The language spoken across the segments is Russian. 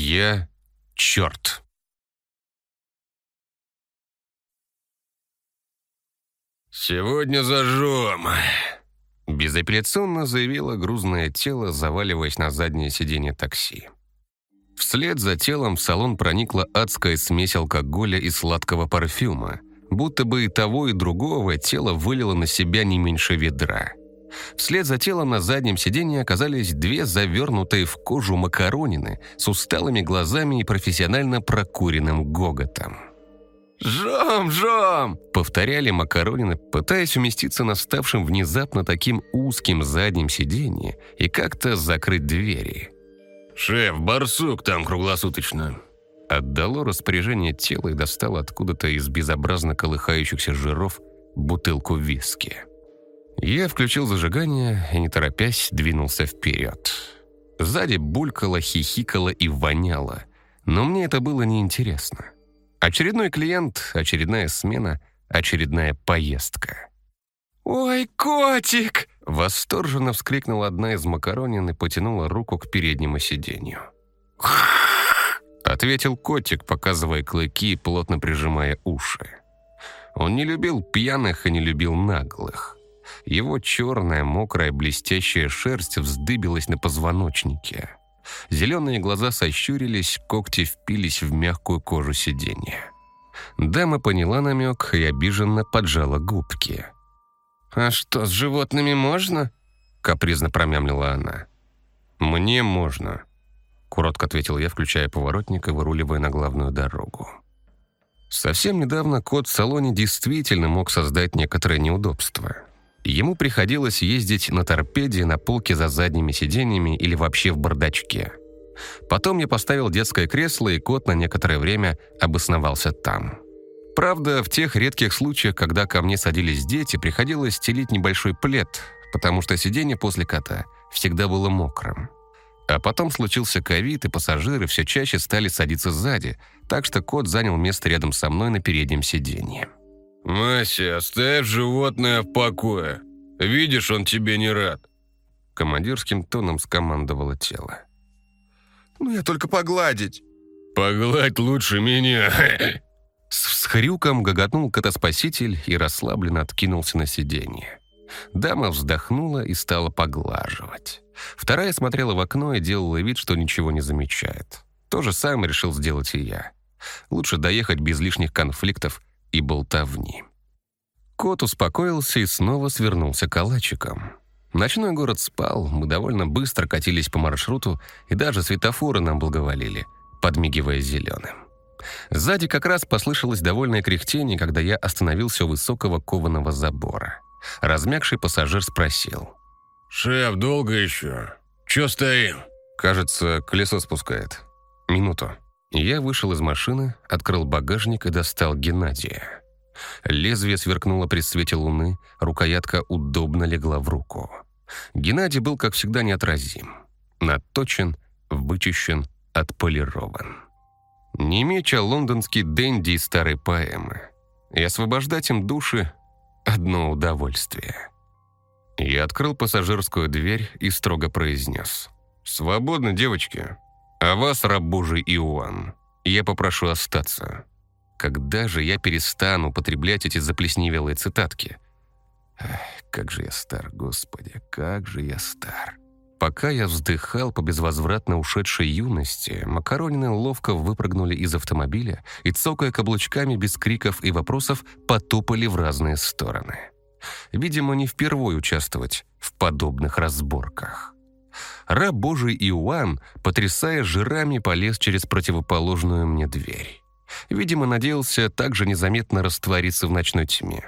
Я черт. «Сегодня зажжем!» Безапелляционно заявило грузное тело, заваливаясь на заднее сиденье такси. Вслед за телом в салон проникла адская смесь алкоголя и сладкого парфюма, будто бы и того, и другого тело вылило на себя не меньше ведра. Вслед за телом на заднем сиденье оказались две завернутые в кожу макаронины с усталыми глазами и профессионально прокуренным гоготом. «Жом, жом!» — повторяли макаронины, пытаясь уместиться на ставшем внезапно таким узким заднем сиденье и как-то закрыть двери. «Шеф, барсук там круглосуточно!» Отдало распоряжение тела и достало откуда-то из безобразно колыхающихся жиров бутылку виски. Я включил зажигание и, не торопясь, двинулся вперед. Сзади булькало, хихикало и воняло, но мне это было неинтересно. Очередной клиент, очередная смена, очередная поездка. «Ой, котик!» Восторженно вскрикнула одна из макаронин и потянула руку к переднему сиденью. Ответил котик, показывая клыки и плотно прижимая уши. Он не любил пьяных и не любил наглых. Его черная, мокрая, блестящая шерсть вздыбилась на позвоночнике. Зеленые глаза сощурились, когти впились в мягкую кожу сиденья. Дама поняла намек и обиженно поджала губки. «А что, с животными можно?» — капризно промямлила она. «Мне можно», — коротко ответил я, включая поворотник и выруливая на главную дорогу. Совсем недавно кот в салоне действительно мог создать некоторое неудобство. Ему приходилось ездить на торпеде, на полке за задними сиденьями или вообще в бардачке. Потом я поставил детское кресло, и кот на некоторое время обосновался там. Правда, в тех редких случаях, когда ко мне садились дети, приходилось стелить небольшой плед, потому что сиденье после кота всегда было мокрым. А потом случился ковид, и пассажиры все чаще стали садиться сзади, так что кот занял место рядом со мной на переднем сиденье. «Мася, оставь животное в покое. Видишь, он тебе не рад». Командирским тоном скомандовало тело. «Ну, я только погладить». «Погладь лучше меня». С всхрюком гоготнул котоспаситель и расслабленно откинулся на сиденье. Дама вздохнула и стала поглаживать. Вторая смотрела в окно и делала вид, что ничего не замечает. То же самое решил сделать и я. Лучше доехать без лишних конфликтов и болтовни. Кот успокоился и снова свернулся калачиком. Ночной город спал, мы довольно быстро катились по маршруту, и даже светофоры нам благоволили, подмигивая зеленым. Сзади как раз послышалось довольное кряхтение, когда я остановился у высокого кованого забора. Размягший пассажир спросил. «Шеф, долго еще? Че стоим?» «Кажется, колесо спускает. Минуту». Я вышел из машины, открыл багажник и достал Геннадия. Лезвие сверкнуло при свете луны, рукоятка удобно легла в руку. Геннадий был, как всегда, неотразим. Наточен, вычищен, отполирован. Не меч, а лондонский дэнди из старой поэмы. И освобождать им души — одно удовольствие. Я открыл пассажирскую дверь и строго произнес. «Свободно, девочки. А вас, раб Божий Иоанн, я попрошу остаться. Когда же я перестану употреблять эти заплесневелые цитатки? Эх, как же я стар, Господи, как же я стар. Пока я вздыхал по безвозвратно ушедшей юности, макаронины ловко выпрыгнули из автомобиля и, цокая каблучками без криков и вопросов, потопали в разные стороны. Видимо, не впервые участвовать в подобных разборках. Раб Божий Иоанн, потрясая жирами, полез через противоположную мне дверь. Видимо, надеялся также незаметно раствориться в ночной тьме.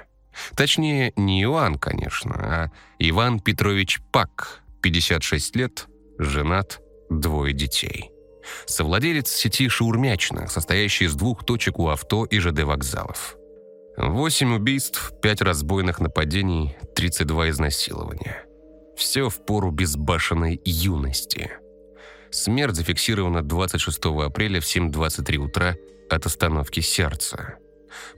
Точнее, не Иоанн, конечно, а Иван Петрович Пак, 56 лет, женат, двое детей. Совладелец сети «Шаурмячно», состоящей из двух точек у авто и ЖД вокзалов. Восемь убийств, пять разбойных нападений, 32 изнасилования. Все в пору безбашенной юности. Смерть зафиксирована 26 апреля в 7.23 утра от остановки сердца.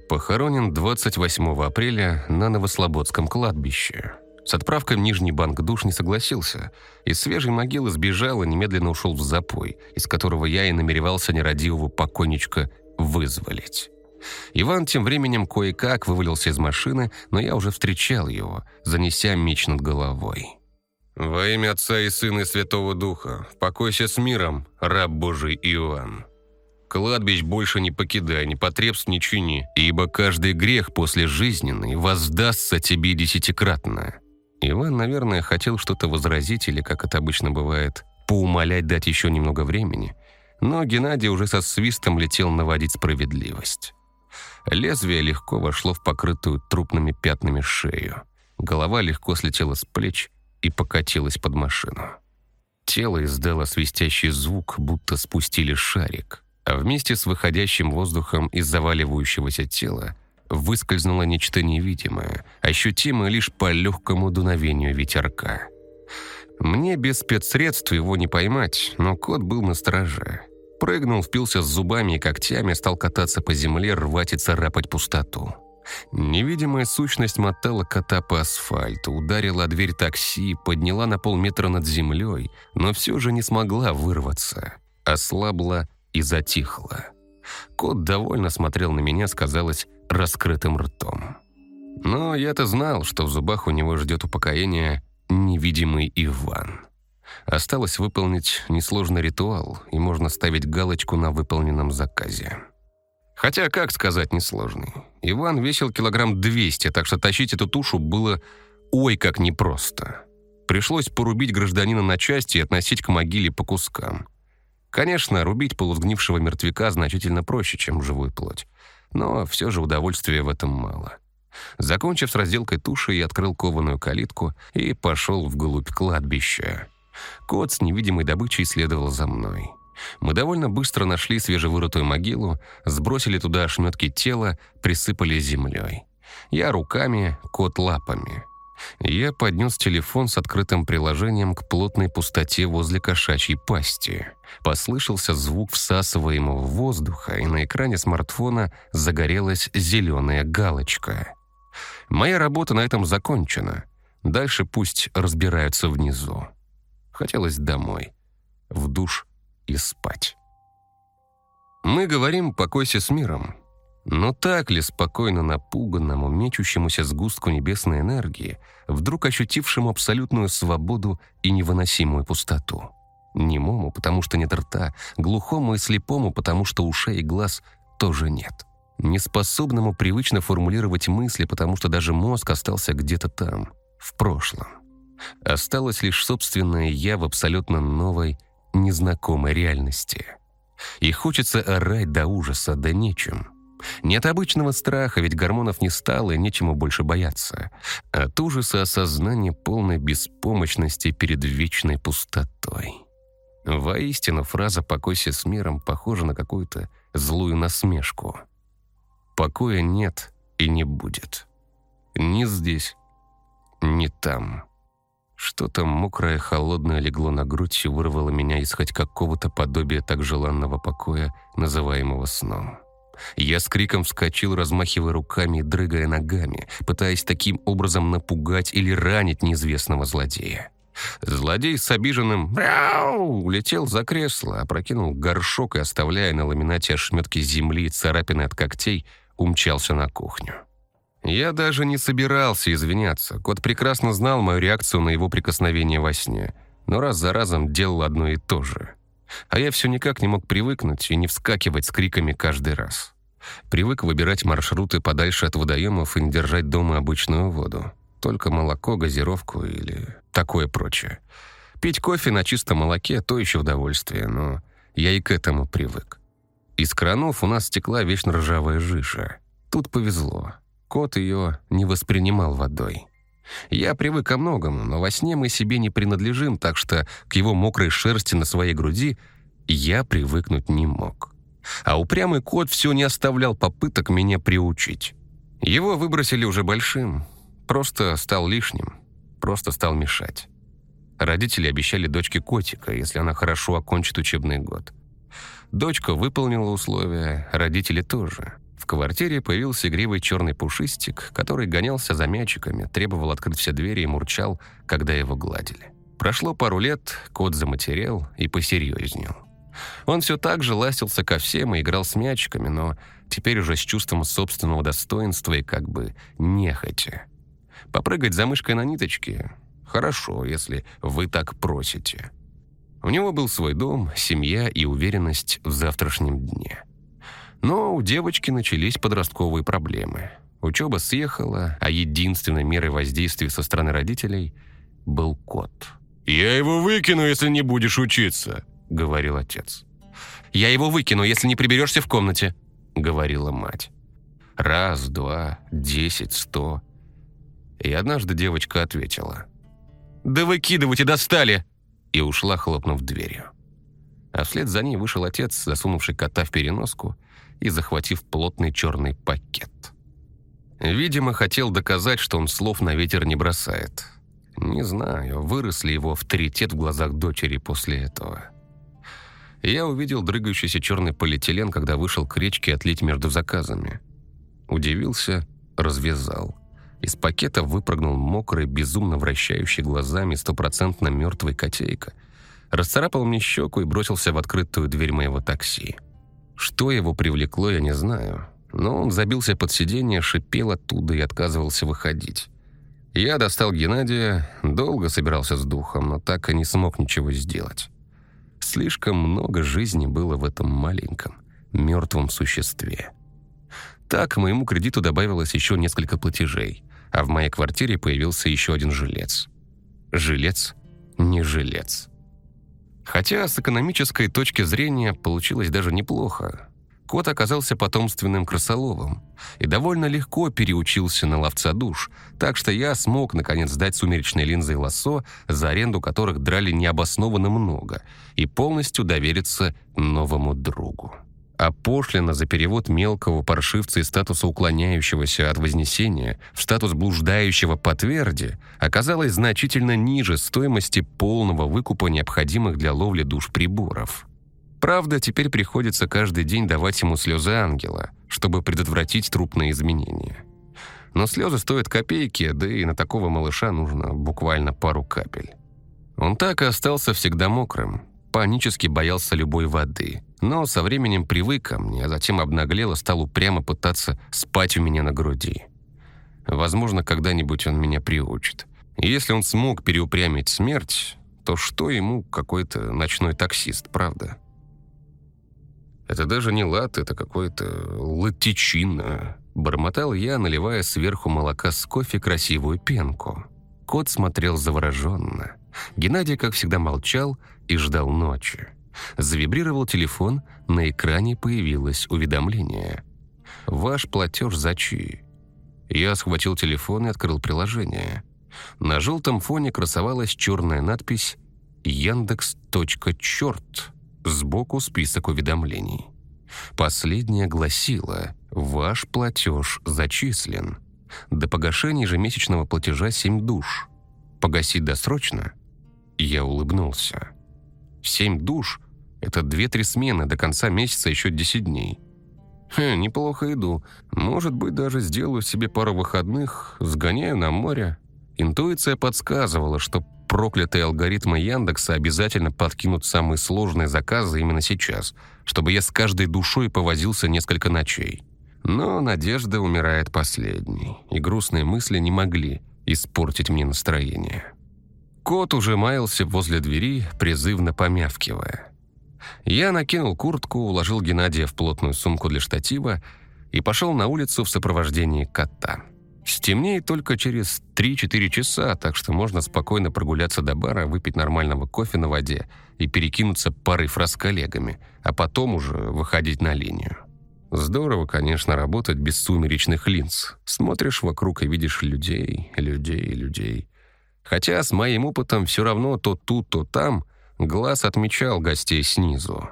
Похоронен 28 апреля на Новослободском кладбище. С отправкой Нижний банк душ не согласился. Из свежей могилы сбежал и немедленно ушел в запой, из которого я и намеревался нерадивого покойничка вызволить. Иван тем временем кое-как вывалился из машины, но я уже встречал его, занеся меч над головой. «Во имя Отца и Сына и Святого Духа, покойся с миром, раб Божий Иоанн. Кладбищ больше не покидай, не потребств не чини, ибо каждый грех после жизненный воздастся тебе десятикратно». Иван, наверное, хотел что-то возразить или, как это обычно бывает, поумолять дать еще немного времени, но Геннадий уже со свистом летел наводить справедливость. Лезвие легко вошло в покрытую трупными пятнами шею. Голова легко слетела с плеч и покатилась под машину. Тело издало свистящий звук, будто спустили шарик, а вместе с выходящим воздухом из заваливающегося тела выскользнуло нечто невидимое, ощутимое лишь по легкому дуновению ветерка. Мне без спецсредств его не поймать, но кот был на страже. Прыгнул, впился с зубами и когтями, стал кататься по земле, рвать и царапать пустоту. Невидимая сущность мотала кота по асфальту, ударила дверь такси, подняла на полметра над землей, но все же не смогла вырваться. Ослабла и затихла. Кот довольно смотрел на меня, сказалось, раскрытым ртом. Но я-то знал, что в зубах у него ждет упокоение невидимый Иван. Осталось выполнить несложный ритуал, и можно ставить галочку на выполненном заказе. Хотя, как сказать, несложный. Иван весил килограмм 200, так что тащить эту тушу было ой как непросто. Пришлось порубить гражданина на части и относить к могиле по кускам. Конечно, рубить полусгнившего мертвяка значительно проще, чем живую плоть. Но все же удовольствия в этом мало. Закончив с разделкой туши, я открыл кованую калитку и пошел вглубь кладбища. Кот с невидимой добычей следовал за мной. Мы довольно быстро нашли свежевырытую могилу, сбросили туда ошметки тела, присыпали землей. Я руками, кот лапами. Я поднес телефон с открытым приложением к плотной пустоте возле кошачьей пасти. Послышался звук всасываемого воздуха, и на экране смартфона загорелась зеленая галочка. Моя работа на этом закончена. Дальше пусть разбираются внизу. Хотелось домой, в душ и спать. Мы говорим «покойся с миром», но так ли спокойно напуганному, мечущемуся сгустку небесной энергии, вдруг ощутившему абсолютную свободу и невыносимую пустоту? Немому, потому что нет рта, глухому и слепому, потому что ушей и глаз тоже нет. Неспособному привычно формулировать мысли, потому что даже мозг остался где-то там, в прошлом. Осталось лишь собственное «я» в абсолютно новой, незнакомой реальности. И хочется орать до ужаса, да нечем. Нет обычного страха, ведь гормонов не стало и нечему больше бояться. От ужаса осознания полной беспомощности перед вечной пустотой. Воистину, фраза «покойся с миром» похожа на какую-то злую насмешку. Покоя нет и не будет. Ни здесь, ни там. Что-то мокрое, холодное легло на грудь и вырвало меня из хоть какого-то подобия так желанного покоя, называемого сном. Я с криком вскочил, размахивая руками и дрыгая ногами, пытаясь таким образом напугать или ранить неизвестного злодея. Злодей с обиженным «Мяу!» улетел за кресло, опрокинул горшок и, оставляя на ламинате ошметки земли и царапины от когтей, умчался на кухню. Я даже не собирался извиняться. Кот прекрасно знал мою реакцию на его прикосновение во сне, но раз за разом делал одно и то же. А я все никак не мог привыкнуть и не вскакивать с криками каждый раз. Привык выбирать маршруты подальше от водоемов и не держать дома обычную воду. Только молоко, газировку или такое прочее. Пить кофе на чистом молоке – то еще удовольствие, но я и к этому привык. Из кранов у нас стекла вечно ржавая жижа. Тут повезло. Кот ее не воспринимал водой. Я привык ко многому, но во сне мы себе не принадлежим, так что к его мокрой шерсти на своей груди я привыкнуть не мог. А упрямый кот все не оставлял попыток меня приучить. Его выбросили уже большим, просто стал лишним, просто стал мешать. Родители обещали дочке котика, если она хорошо окончит учебный год. Дочка выполнила условия, родители тоже. В квартире появился игривый черный пушистик, который гонялся за мячиками, требовал открыть все двери и мурчал, когда его гладили. Прошло пару лет, кот заматерел и посерьезнел. Он все так же ластился ко всем и играл с мячиками, но теперь уже с чувством собственного достоинства и как бы нехотя. Попрыгать за мышкой на ниточке – хорошо, если вы так просите. У него был свой дом, семья и уверенность в завтрашнем дне. Но у девочки начались подростковые проблемы. Учеба съехала, а единственной мерой воздействия со стороны родителей был кот. «Я его выкину, если не будешь учиться», — говорил отец. «Я его выкину, если не приберешься в комнате», — говорила мать. Раз, два, десять, сто. И однажды девочка ответила. «Да выкидывайте, достали!» и ушла, хлопнув дверью. А вслед за ней вышел отец, засунувший кота в переноску и захватив плотный черный пакет. Видимо, хотел доказать, что он слов на ветер не бросает. Не знаю, вырос ли его авторитет в глазах дочери после этого. Я увидел дрыгающийся черный полиэтилен, когда вышел к речке отлить между заказами. Удивился, развязал. Из пакета выпрыгнул мокрый, безумно вращающий глазами стопроцентно мертвый котейка. Расцарапал мне щеку и бросился в открытую дверь моего такси. Что его привлекло, я не знаю. Но он забился под сиденье, шипел оттуда и отказывался выходить. Я достал Геннадия, долго собирался с духом, но так и не смог ничего сделать. Слишком много жизни было в этом маленьком, мертвом существе. Так, моему кредиту добавилось еще несколько платежей, а в моей квартире появился еще один жилец. Жилец не жилец. Хотя с экономической точки зрения получилось даже неплохо. Кот оказался потомственным крысоловом и довольно легко переучился на ловца душ, так что я смог, наконец, сдать сумеречные линзы и лосо, за аренду которых драли необоснованно много, и полностью довериться новому другу а пошлина за перевод мелкого паршивца из статуса уклоняющегося от вознесения в статус блуждающего по тверди оказалась значительно ниже стоимости полного выкупа необходимых для ловли душ приборов. Правда, теперь приходится каждый день давать ему слезы ангела, чтобы предотвратить трупные изменения. Но слезы стоят копейки, да и на такого малыша нужно буквально пару капель. Он так и остался всегда мокрым, панически боялся любой воды – но со временем привык ко мне, а затем обнаглел и стал упрямо пытаться спать у меня на груди. Возможно, когда-нибудь он меня приучит. если он смог переупрямить смерть, то что ему какой-то ночной таксист, правда? Это даже не лад, это какой-то латичина. Бормотал я, наливая сверху молока с кофе красивую пенку. Кот смотрел завороженно. Геннадий, как всегда, молчал и ждал ночи. Завибрировал телефон, на экране появилось уведомление. «Ваш платеж за чьи?» Я схватил телефон и открыл приложение. На желтом фоне красовалась черная надпись «Яндекс.черт». Сбоку список уведомлений. Последнее гласило «Ваш платеж зачислен». До погашения ежемесячного платежа 7 душ. Погасить досрочно? Я улыбнулся. Семь душ — это две-три смены, до конца месяца еще 10 дней. Хм, неплохо иду. Может быть, даже сделаю себе пару выходных, сгоняю на море. Интуиция подсказывала, что проклятые алгоритмы Яндекса обязательно подкинут самые сложные заказы именно сейчас, чтобы я с каждой душой повозился несколько ночей. Но надежда умирает последней, и грустные мысли не могли испортить мне настроение. Кот уже маялся возле двери, призывно помявкивая. Я накинул куртку, уложил Геннадия в плотную сумку для штатива и пошел на улицу в сопровождении кота. Стемнеет только через 3-4 часа, так что можно спокойно прогуляться до бара, выпить нормального кофе на воде и перекинуться парой фраз с коллегами, а потом уже выходить на линию. Здорово, конечно, работать без сумеречных линз. Смотришь вокруг и видишь людей, людей, людей. Хотя с моим опытом все равно то тут, то там глаз отмечал гостей снизу.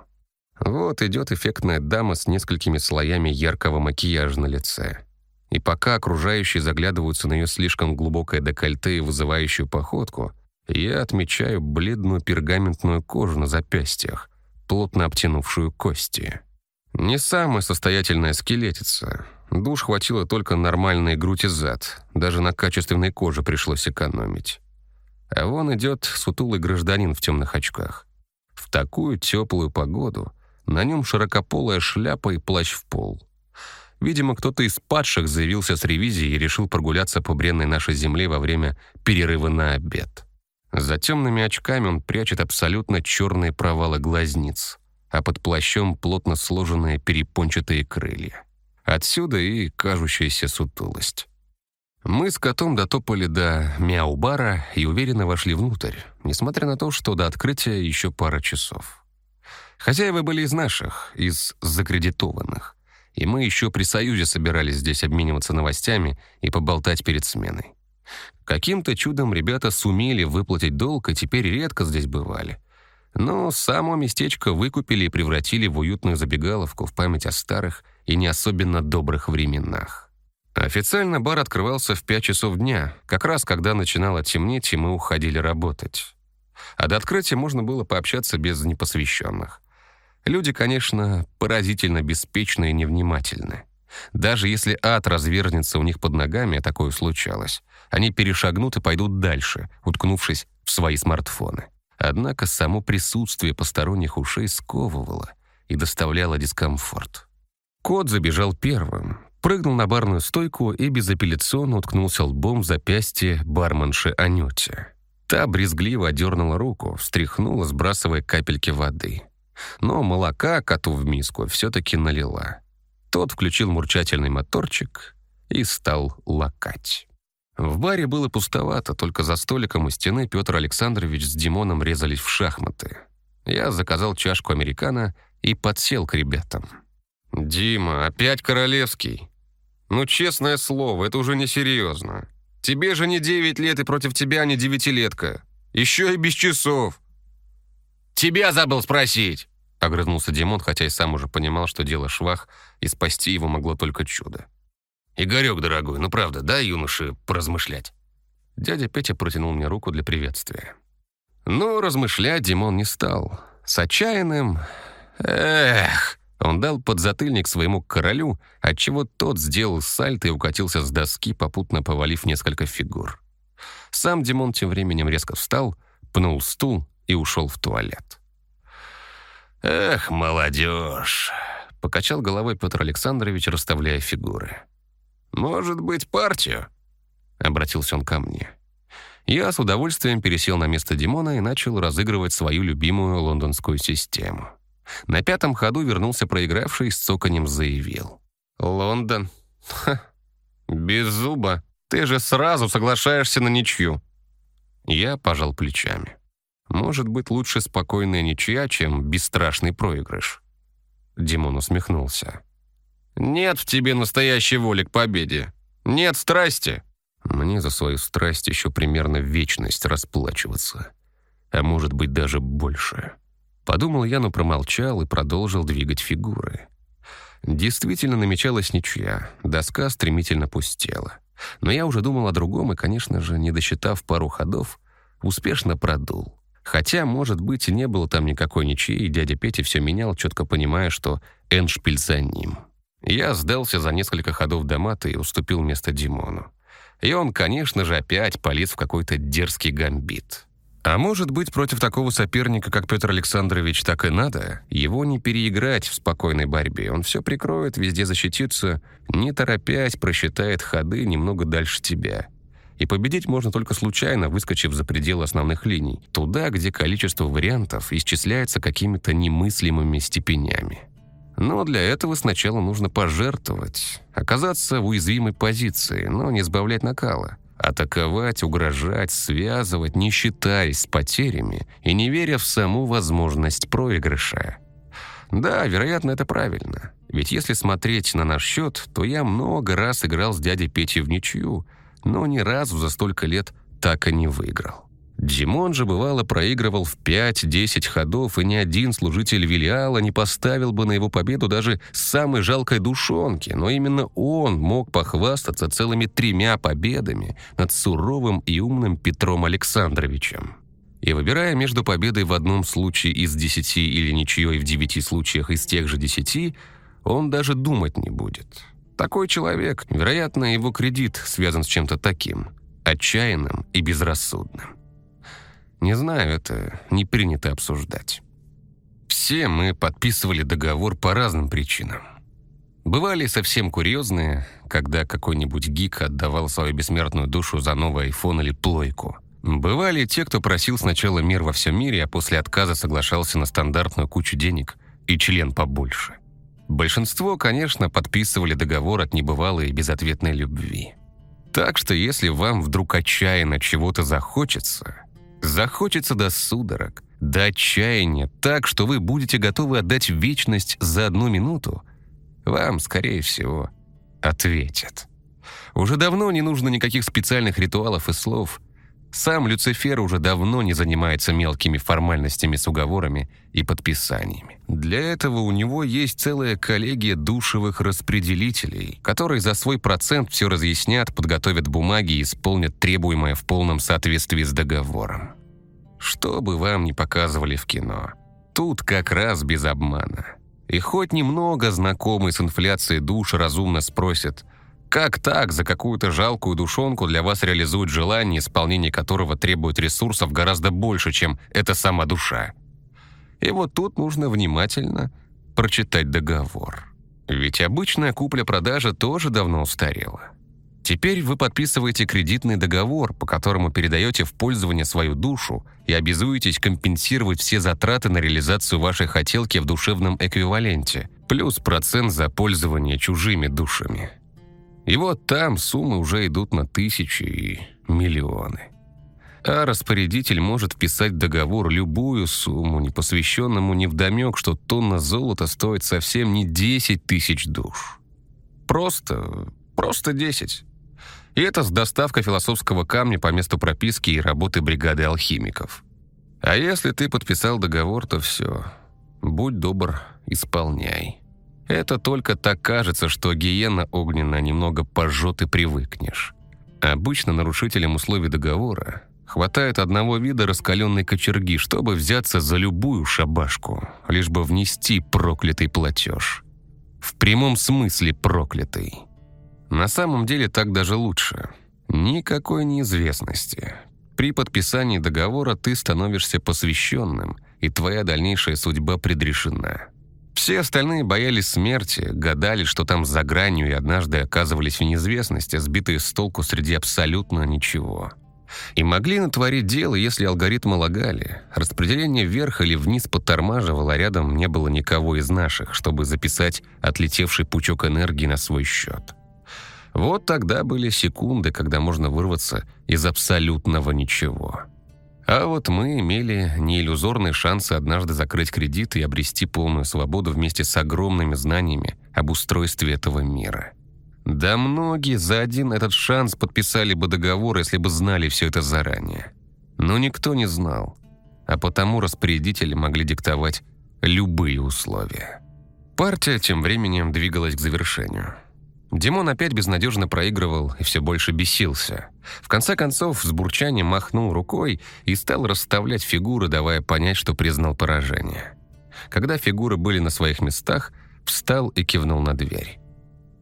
Вот идет эффектная дама с несколькими слоями яркого макияжа на лице. И пока окружающие заглядываются на ее слишком глубокое декольте и вызывающую походку, я отмечаю бледную пергаментную кожу на запястьях, плотно обтянувшую кости. Не самая состоятельная скелетица. Душ хватило только нормальные грудь и зад. Даже на качественной коже пришлось экономить. А вон идет сутулый гражданин в темных очках. В такую теплую погоду на нем широкополая шляпа и плащ в пол. Видимо, кто-то из падших заявился с ревизией и решил прогуляться по бренной нашей земле во время перерыва на обед. За темными очками он прячет абсолютно черные провалы глазниц, а под плащом плотно сложенные перепончатые крылья. Отсюда и кажущаяся сутулость. Мы с котом дотопали до мяу-бара и уверенно вошли внутрь, несмотря на то, что до открытия еще пара часов. Хозяева были из наших, из закредитованных, и мы еще при Союзе собирались здесь обмениваться новостями и поболтать перед сменой. Каким-то чудом ребята сумели выплатить долг и теперь редко здесь бывали. Но само местечко выкупили и превратили в уютную забегаловку в память о старых и не особенно добрых временах. Официально бар открывался в 5 часов дня, как раз когда начинало темнеть, и мы уходили работать. А до открытия можно было пообщаться без непосвященных. Люди, конечно, поразительно беспечны и невнимательны. Даже если ад развернется у них под ногами, а такое случалось, они перешагнут и пойдут дальше, уткнувшись в свои смартфоны. Однако само присутствие посторонних ушей сковывало и доставляло дискомфорт. Кот забежал первым, прыгнул на барную стойку и безапелляционно уткнулся лбом в запястье барменши Анюте. Та брезгливо одернула руку, встряхнула, сбрасывая капельки воды. Но молока коту в миску все-таки налила. Тот включил мурчательный моторчик и стал лакать. В баре было пустовато, только за столиком у стены Петр Александрович с Димоном резались в шахматы. Я заказал чашку американо и подсел к ребятам. «Дима, опять королевский? Ну, честное слово, это уже несерьезно. Тебе же не 9 лет, и против тебя не девятилетка. Еще и без часов». «Тебя забыл спросить!» Огрызнулся Димон, хотя и сам уже понимал, что дело швах, и спасти его могло только чудо. «Игорек, дорогой, ну правда, да, юноше поразмышлять?» Дядя Петя протянул мне руку для приветствия. Но размышлять Димон не стал. С отчаянным... Эх! Он дал подзатыльник своему королю, отчего тот сделал сальто и укатился с доски, попутно повалив несколько фигур. Сам Димон тем временем резко встал, пнул стул и ушел в туалет. «Эх, молодежь!» — покачал головой Петр Александрович, расставляя фигуры. «Может быть, партию?» — обратился он ко мне. Я с удовольствием пересел на место Димона и начал разыгрывать свою любимую лондонскую систему. На пятом ходу вернулся проигравший и с цоканем заявил. «Лондон? Ха, без зуба. Ты же сразу соглашаешься на ничью». Я пожал плечами. Может быть, лучше спокойная ничья, чем бесстрашный проигрыш. Димон усмехнулся. «Нет в тебе настоящей воли к победе. Нет страсти». Мне за свою страсть еще примерно вечность расплачиваться. А может быть, даже больше. Подумал я, но промолчал и продолжил двигать фигуры. Действительно намечалась ничья. Доска стремительно пустела. Но я уже думал о другом и, конечно же, не досчитав пару ходов, успешно продул. Хотя, может быть, и не было там никакой ничьи, и дядя Петя все менял, четко понимая, что Эншпиль за ним. Я сдался за несколько ходов до мата и уступил место Димону. И он, конечно же, опять полез в какой-то дерзкий гамбит. А может быть, против такого соперника, как Петр Александрович, так и надо? Его не переиграть в спокойной борьбе. Он все прикроет, везде защитится, не торопясь, просчитает ходы немного дальше тебя. И победить можно только случайно, выскочив за пределы основных линий, туда, где количество вариантов исчисляется какими-то немыслимыми степенями. Но для этого сначала нужно пожертвовать, оказаться в уязвимой позиции, но не сбавлять накала. Атаковать, угрожать, связывать, не считаясь с потерями и не веря в саму возможность проигрыша. Да, вероятно, это правильно. Ведь если смотреть на наш счет, то я много раз играл с дядей Петей в ничью – но ни разу за столько лет так и не выиграл. Димон же бывало проигрывал в 5-10 ходов, и ни один служитель Вилиала не поставил бы на его победу даже самой жалкой душонки, но именно он мог похвастаться целыми тремя победами над суровым и умным Петром Александровичем. И выбирая между победой в одном случае из десяти или ничьей в девяти случаях из тех же десяти, он даже думать не будет. Такой человек, вероятно, его кредит связан с чем-то таким, отчаянным и безрассудным. Не знаю, это не принято обсуждать. Все мы подписывали договор по разным причинам. Бывали совсем курьезные, когда какой-нибудь гик отдавал свою бессмертную душу за новый айфон или плойку. Бывали те, кто просил сначала мир во всем мире, а после отказа соглашался на стандартную кучу денег и член побольше. Большинство, конечно, подписывали договор от небывалой и безответной любви. Так что если вам вдруг отчаянно чего-то захочется, захочется до судорог, до отчаяния, так, что вы будете готовы отдать вечность за одну минуту, вам, скорее всего, ответят. Уже давно не нужно никаких специальных ритуалов и слов – сам Люцифер уже давно не занимается мелкими формальностями с уговорами и подписаниями. Для этого у него есть целая коллегия душевых распределителей, которые за свой процент все разъяснят, подготовят бумаги и исполнят требуемое в полном соответствии с договором. Что бы вам ни показывали в кино, тут как раз без обмана. И хоть немного знакомый с инфляцией душ разумно спросит – как так за какую-то жалкую душонку для вас реализуют желание, исполнение которого требует ресурсов гораздо больше, чем эта сама душа? И вот тут нужно внимательно прочитать договор. Ведь обычная купля-продажа тоже давно устарела. Теперь вы подписываете кредитный договор, по которому передаете в пользование свою душу и обязуетесь компенсировать все затраты на реализацию вашей хотелки в душевном эквиваленте, плюс процент за пользование чужими душами. И вот там суммы уже идут на тысячи и миллионы. А распорядитель может вписать в договор любую сумму, не посвященному невдомек, что тонна золота стоит совсем не 10 тысяч душ. Просто, просто 10. И это с доставкой философского камня по месту прописки и работы бригады алхимиков. А если ты подписал договор, то все. Будь добр, исполняй. Это только так кажется, что гиена огненная немного пожжет и привыкнешь. Обычно нарушителям условий договора хватает одного вида раскаленной кочерги, чтобы взяться за любую шабашку, лишь бы внести проклятый платеж. В прямом смысле проклятый. На самом деле так даже лучше. Никакой неизвестности. При подписании договора ты становишься посвященным, и твоя дальнейшая судьба предрешена. Все остальные боялись смерти, гадали, что там за гранью, и однажды оказывались в неизвестности, сбитые с толку среди абсолютно ничего. И могли натворить дело, если алгоритмы лагали. Распределение вверх или вниз подтормаживало, рядом не было никого из наших, чтобы записать отлетевший пучок энергии на свой счет. Вот тогда были секунды, когда можно вырваться из абсолютного ничего. А вот мы имели неиллюзорные шансы однажды закрыть кредит и обрести полную свободу вместе с огромными знаниями об устройстве этого мира. Да многие за один этот шанс подписали бы договор, если бы знали все это заранее. Но никто не знал, а потому распорядители могли диктовать любые условия. Партия тем временем двигалась к завершению – Димон опять безнадежно проигрывал и все больше бесился. В конце концов, с бурчанием махнул рукой и стал расставлять фигуры, давая понять, что признал поражение. Когда фигуры были на своих местах, встал и кивнул на дверь.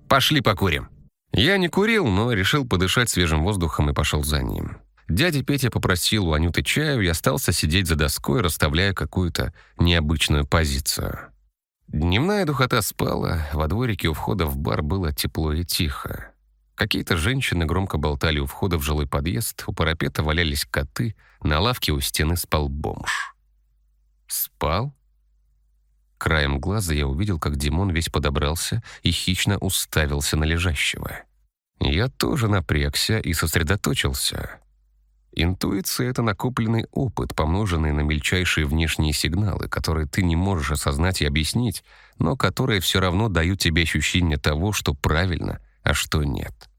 «Пошли покурим!» Я не курил, но решил подышать свежим воздухом и пошел за ним. Дядя Петя попросил у Анюты чаю и остался сидеть за доской, расставляя какую-то необычную позицию. Дневная духота спала, во дворике у входа в бар было тепло и тихо. Какие-то женщины громко болтали у входа в жилой подъезд, у парапета валялись коты, на лавке у стены спал бомж. Спал? Краем глаза я увидел, как Димон весь подобрался и хищно уставился на лежащего. Я тоже напрягся и сосредоточился. Интуиция — это накопленный опыт, помноженный на мельчайшие внешние сигналы, которые ты не можешь осознать и объяснить, но которые все равно дают тебе ощущение того, что правильно, а что нет.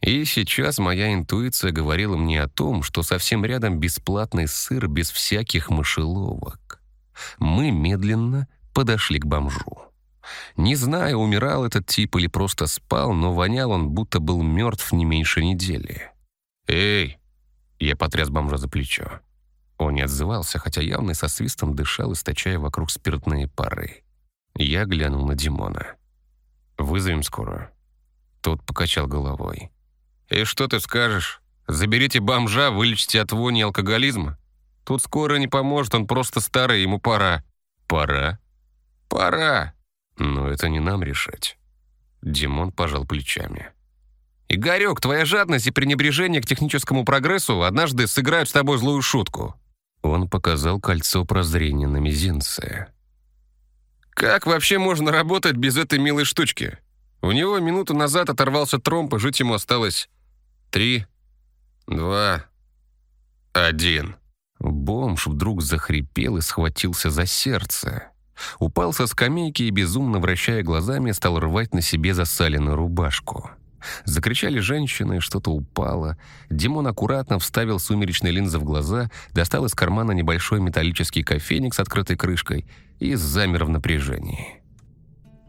И сейчас моя интуиция говорила мне о том, что совсем рядом бесплатный сыр без всяких мышеловок. Мы медленно подошли к бомжу. Не знаю, умирал этот тип или просто спал, но вонял он, будто был мертв не меньше недели. «Эй, я потряс бомжа за плечо. Он не отзывался, хотя явно со свистом дышал, источая вокруг спиртные пары. Я глянул на Димона. «Вызовем скорую». Тот покачал головой. «И что ты скажешь? Заберите бомжа, вылечите от вони алкоголизма? Тут скоро не поможет, он просто старый, ему пора». «Пора?» «Пора». «Но это не нам решать». Димон пожал плечами. «Игорек, твоя жадность и пренебрежение к техническому прогрессу однажды сыграют с тобой злую шутку». Он показал кольцо прозрения на мизинце. «Как вообще можно работать без этой милой штучки? У него минуту назад оторвался тромб, и жить ему осталось три, два, один». Бомж вдруг захрипел и схватился за сердце. Упал со скамейки и, безумно вращая глазами, стал рвать на себе засаленную рубашку. Закричали женщины, что-то упало. Димон аккуратно вставил сумеречные линзы в глаза, достал из кармана небольшой металлический кофейник с открытой крышкой и замер в напряжении.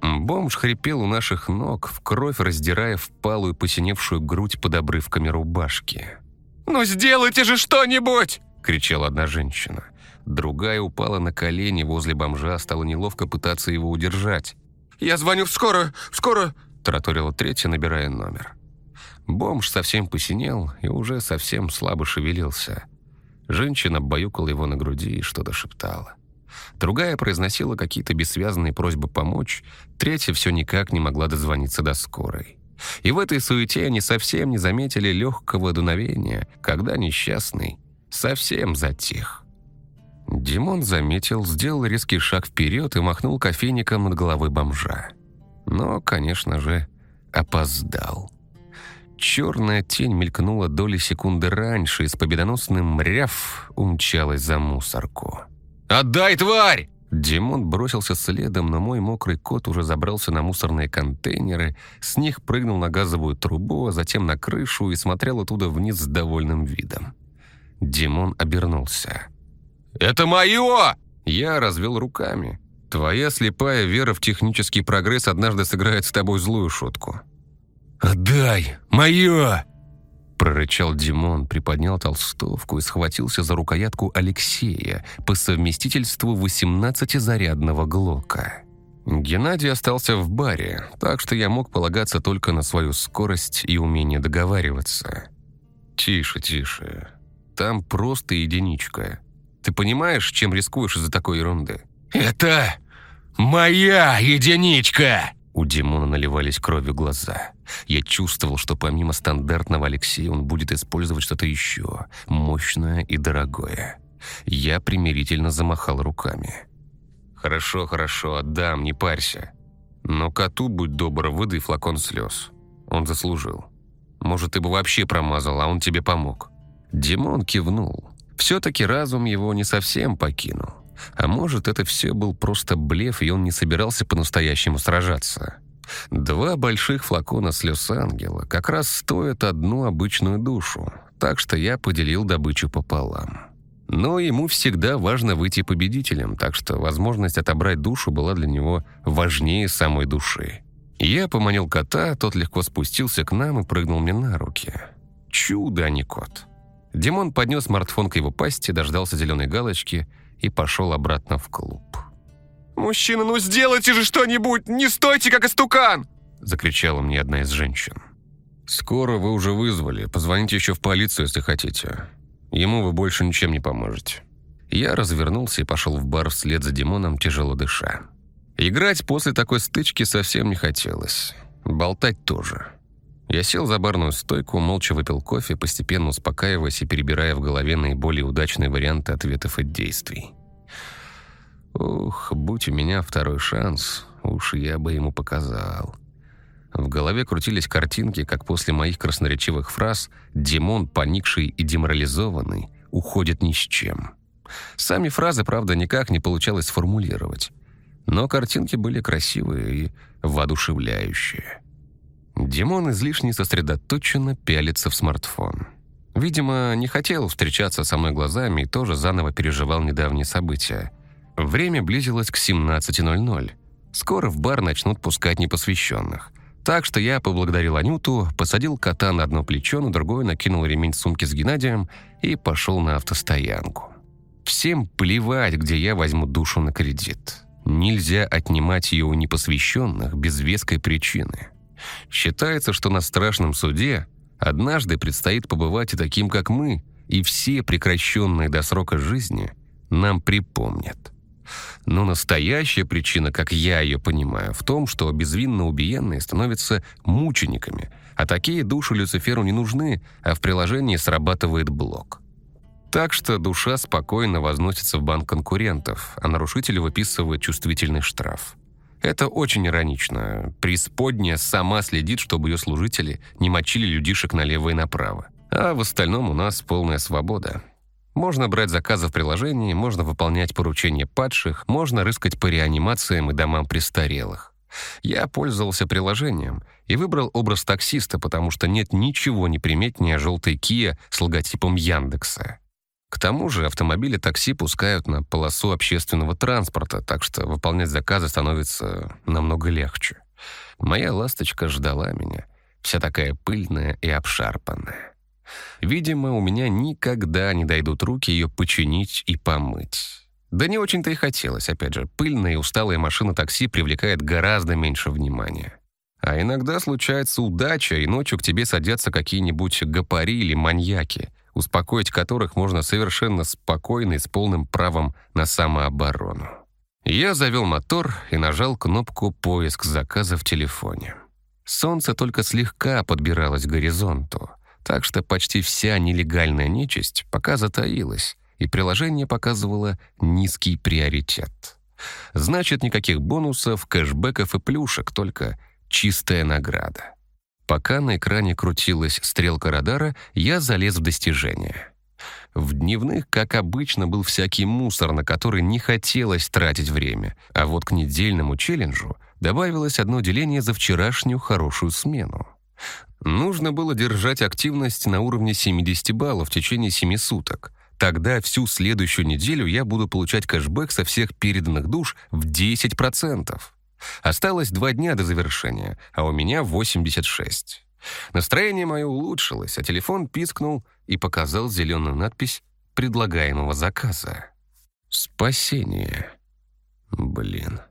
Бомж хрипел у наших ног, в кровь раздирая впалую посиневшую грудь под обрывками рубашки. «Ну сделайте же что-нибудь!» — кричала одна женщина. Другая упала на колени возле бомжа, стала неловко пытаться его удержать. «Я звоню в скорую! В скорую!» — тараторила третья, набирая номер. Бомж совсем посинел и уже совсем слабо шевелился. Женщина баюкала его на груди и что-то шептала. Другая произносила какие-то бессвязные просьбы помочь, третья все никак не могла дозвониться до скорой. И в этой суете они совсем не заметили легкого дуновения, когда несчастный совсем затих. Димон заметил, сделал резкий шаг вперед и махнул кофейником над головой бомжа. Но, конечно же, опоздал. Черная тень мелькнула доли секунды раньше и с победоносным ряв умчалась за мусорку. «Отдай, тварь!» Димон бросился следом, но мой мокрый кот уже забрался на мусорные контейнеры, с них прыгнул на газовую трубу, а затем на крышу и смотрел оттуда вниз с довольным видом. Димон обернулся. «Это мое!» Я развел руками. Твоя слепая вера в технический прогресс однажды сыграет с тобой злую шутку. «Отдай! Мое!» прорычал Димон, приподнял толстовку и схватился за рукоятку Алексея по совместительству 18-зарядного Глока. Геннадий остался в баре, так что я мог полагаться только на свою скорость и умение договариваться. «Тише, тише. Там просто единичка. Ты понимаешь, чем рискуешь из-за такой ерунды?» «Это моя единичка!» У Димона наливались кровью глаза. Я чувствовал, что помимо стандартного Алексея он будет использовать что-то еще, мощное и дорогое. Я примирительно замахал руками. «Хорошо, хорошо, отдам, не парься. Но коту, будь добр, выдай флакон слез. Он заслужил. Может, ты бы вообще промазал, а он тебе помог». Димон кивнул. Все-таки разум его не совсем покинул. А может, это все был просто блеф, и он не собирался по-настоящему сражаться. Два больших флакона слез ангела как раз стоят одну обычную душу, так что я поделил добычу пополам. Но ему всегда важно выйти победителем, так что возможность отобрать душу была для него важнее самой души. Я поманил кота, тот легко спустился к нам и прыгнул мне на руки. Чудо, а не кот. Димон поднес смартфон к его пасти, дождался зеленой галочки — и пошел обратно в клуб. «Мужчина, ну сделайте же что-нибудь! Не стойте, как истукан!» закричала мне одна из женщин. «Скоро вы уже вызвали. Позвоните еще в полицию, если хотите. Ему вы больше ничем не поможете». Я развернулся и пошел в бар вслед за Димоном, тяжело дыша. Играть после такой стычки совсем не хотелось. Болтать тоже. Я сел за барную стойку, молча выпил кофе, постепенно успокаиваясь и перебирая в голове наиболее удачные варианты ответов и действий. Ух, будь у меня второй шанс, уж я бы ему показал. В голове крутились картинки, как после моих красноречивых фраз Димон, поникший и деморализованный, уходит ни с чем. Сами фразы, правда, никак не получалось сформулировать. Но картинки были красивые и воодушевляющие. Димон излишне сосредоточенно пялится в смартфон. Видимо, не хотел встречаться со мной глазами и тоже заново переживал недавние события. Время близилось к 17.00. Скоро в бар начнут пускать непосвященных. Так что я поблагодарил Анюту, посадил кота на одно плечо, на другое накинул ремень сумки с Геннадием и пошел на автостоянку. Всем плевать, где я возьму душу на кредит. Нельзя отнимать ее у непосвященных без веской причины. Считается, что на страшном суде однажды предстоит побывать и таким, как мы, и все прекращенные до срока жизни нам припомнят. Но настоящая причина, как я ее понимаю, в том, что безвинно убиенные становятся мучениками, а такие души Люциферу не нужны, а в приложении срабатывает блок. Так что душа спокойно возносится в банк конкурентов, а нарушителю выписывает чувствительный штраф. Это очень иронично. Преисподняя сама следит, чтобы ее служители не мочили людишек налево и направо. А в остальном у нас полная свобода. Можно брать заказы в приложении, можно выполнять поручения падших, можно рыскать по реанимациям и домам престарелых. Я пользовался приложением и выбрал образ таксиста, потому что нет ничего неприметнее желтой Kia с логотипом Яндекса. К тому же автомобили такси пускают на полосу общественного транспорта, так что выполнять заказы становится намного легче. Моя ласточка ждала меня, вся такая пыльная и обшарпанная. Видимо, у меня никогда не дойдут руки ее починить и помыть. Да не очень-то и хотелось, опять же, пыльная и усталая машина такси привлекает гораздо меньше внимания. А иногда случается удача, и ночью к тебе садятся какие-нибудь гопари или маньяки, успокоить которых можно совершенно спокойно и с полным правом на самооборону. Я завел мотор и нажал кнопку «Поиск заказа» в телефоне. Солнце только слегка подбиралось к горизонту так что почти вся нелегальная нечисть пока затаилась, и приложение показывало низкий приоритет. Значит, никаких бонусов, кэшбэков и плюшек, только чистая награда. Пока на экране крутилась стрелка радара, я залез в достижения. В дневных, как обычно, был всякий мусор, на который не хотелось тратить время, а вот к недельному челленджу добавилось одно деление за вчерашнюю хорошую смену. Нужно было держать активность на уровне 70 баллов в течение 7 суток. Тогда всю следующую неделю я буду получать кэшбэк со всех переданных душ в 10%. Осталось два дня до завершения, а у меня 86. Настроение мое улучшилось, а телефон пискнул и показал зеленую надпись предлагаемого заказа. «Спасение». Блин.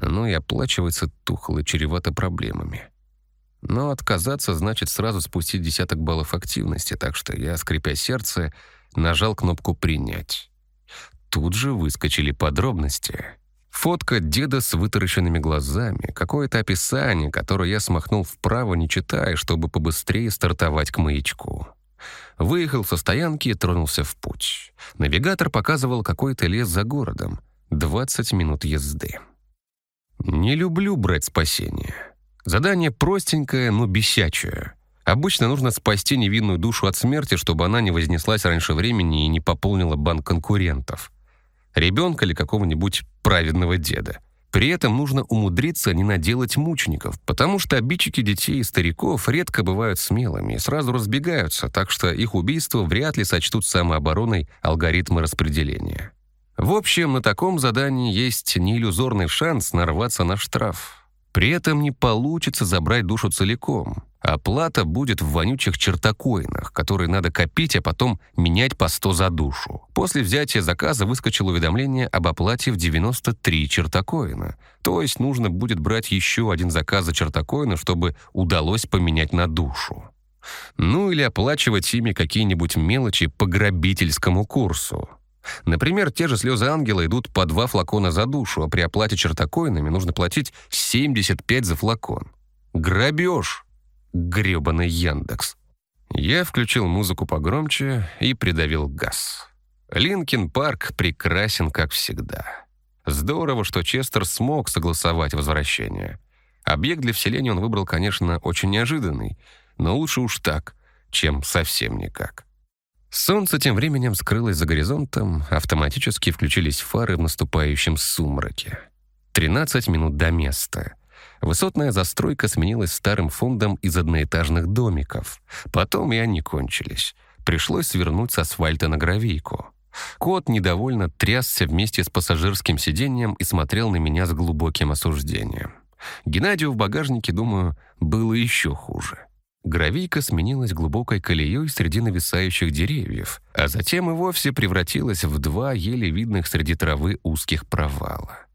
Ну и оплачивается тухло чревато проблемами. Но отказаться значит сразу спустить десяток баллов активности, так что я, скрипя сердце, нажал кнопку «Принять». Тут же выскочили подробности. Фотка деда с вытаращенными глазами, какое-то описание, которое я смахнул вправо, не читая, чтобы побыстрее стартовать к маячку. Выехал со стоянки и тронулся в путь. Навигатор показывал какой-то лес за городом. 20 минут езды. Не люблю брать спасение. Задание простенькое, но бесячее. Обычно нужно спасти невинную душу от смерти, чтобы она не вознеслась раньше времени и не пополнила банк конкурентов. Ребенка или какого-нибудь праведного деда. При этом нужно умудриться не наделать мучеников, потому что обидчики детей и стариков редко бывают смелыми и сразу разбегаются, так что их убийство вряд ли сочтут самообороной алгоритмы распределения. В общем, на таком задании есть неиллюзорный шанс нарваться на штраф. При этом не получится забрать душу целиком. Оплата будет в вонючих чертокоинах, которые надо копить, а потом менять по 100 за душу. После взятия заказа выскочило уведомление об оплате в 93 чертокоина. То есть нужно будет брать еще один заказ за чертокоины, чтобы удалось поменять на душу. Ну или оплачивать ими какие-нибудь мелочи по грабительскому курсу. Например, те же слезы ангела идут по два флакона за душу, а при оплате чертокоинами нужно платить 75 за флакон. Грабеж! Грёбаный Яндекс. Я включил музыку погромче и придавил газ. Linkin Park прекрасен, как всегда. Здорово, что Честер смог согласовать возвращение. Объект для вселения он выбрал, конечно, очень неожиданный, но лучше уж так, чем совсем никак. Солнце тем временем скрылось за горизонтом, автоматически включились фары в наступающем сумраке. 13 минут до места. Высотная застройка сменилась старым фондом из одноэтажных домиков. Потом и они кончились. Пришлось свернуть с асфальта на гравийку. Кот недовольно трясся вместе с пассажирским сиденьем и смотрел на меня с глубоким осуждением. Геннадию в багажнике, думаю, было еще хуже. Гравийка сменилась глубокой колеей среди нависающих деревьев, а затем и вовсе превратилась в два еле видных среди травы узких провала.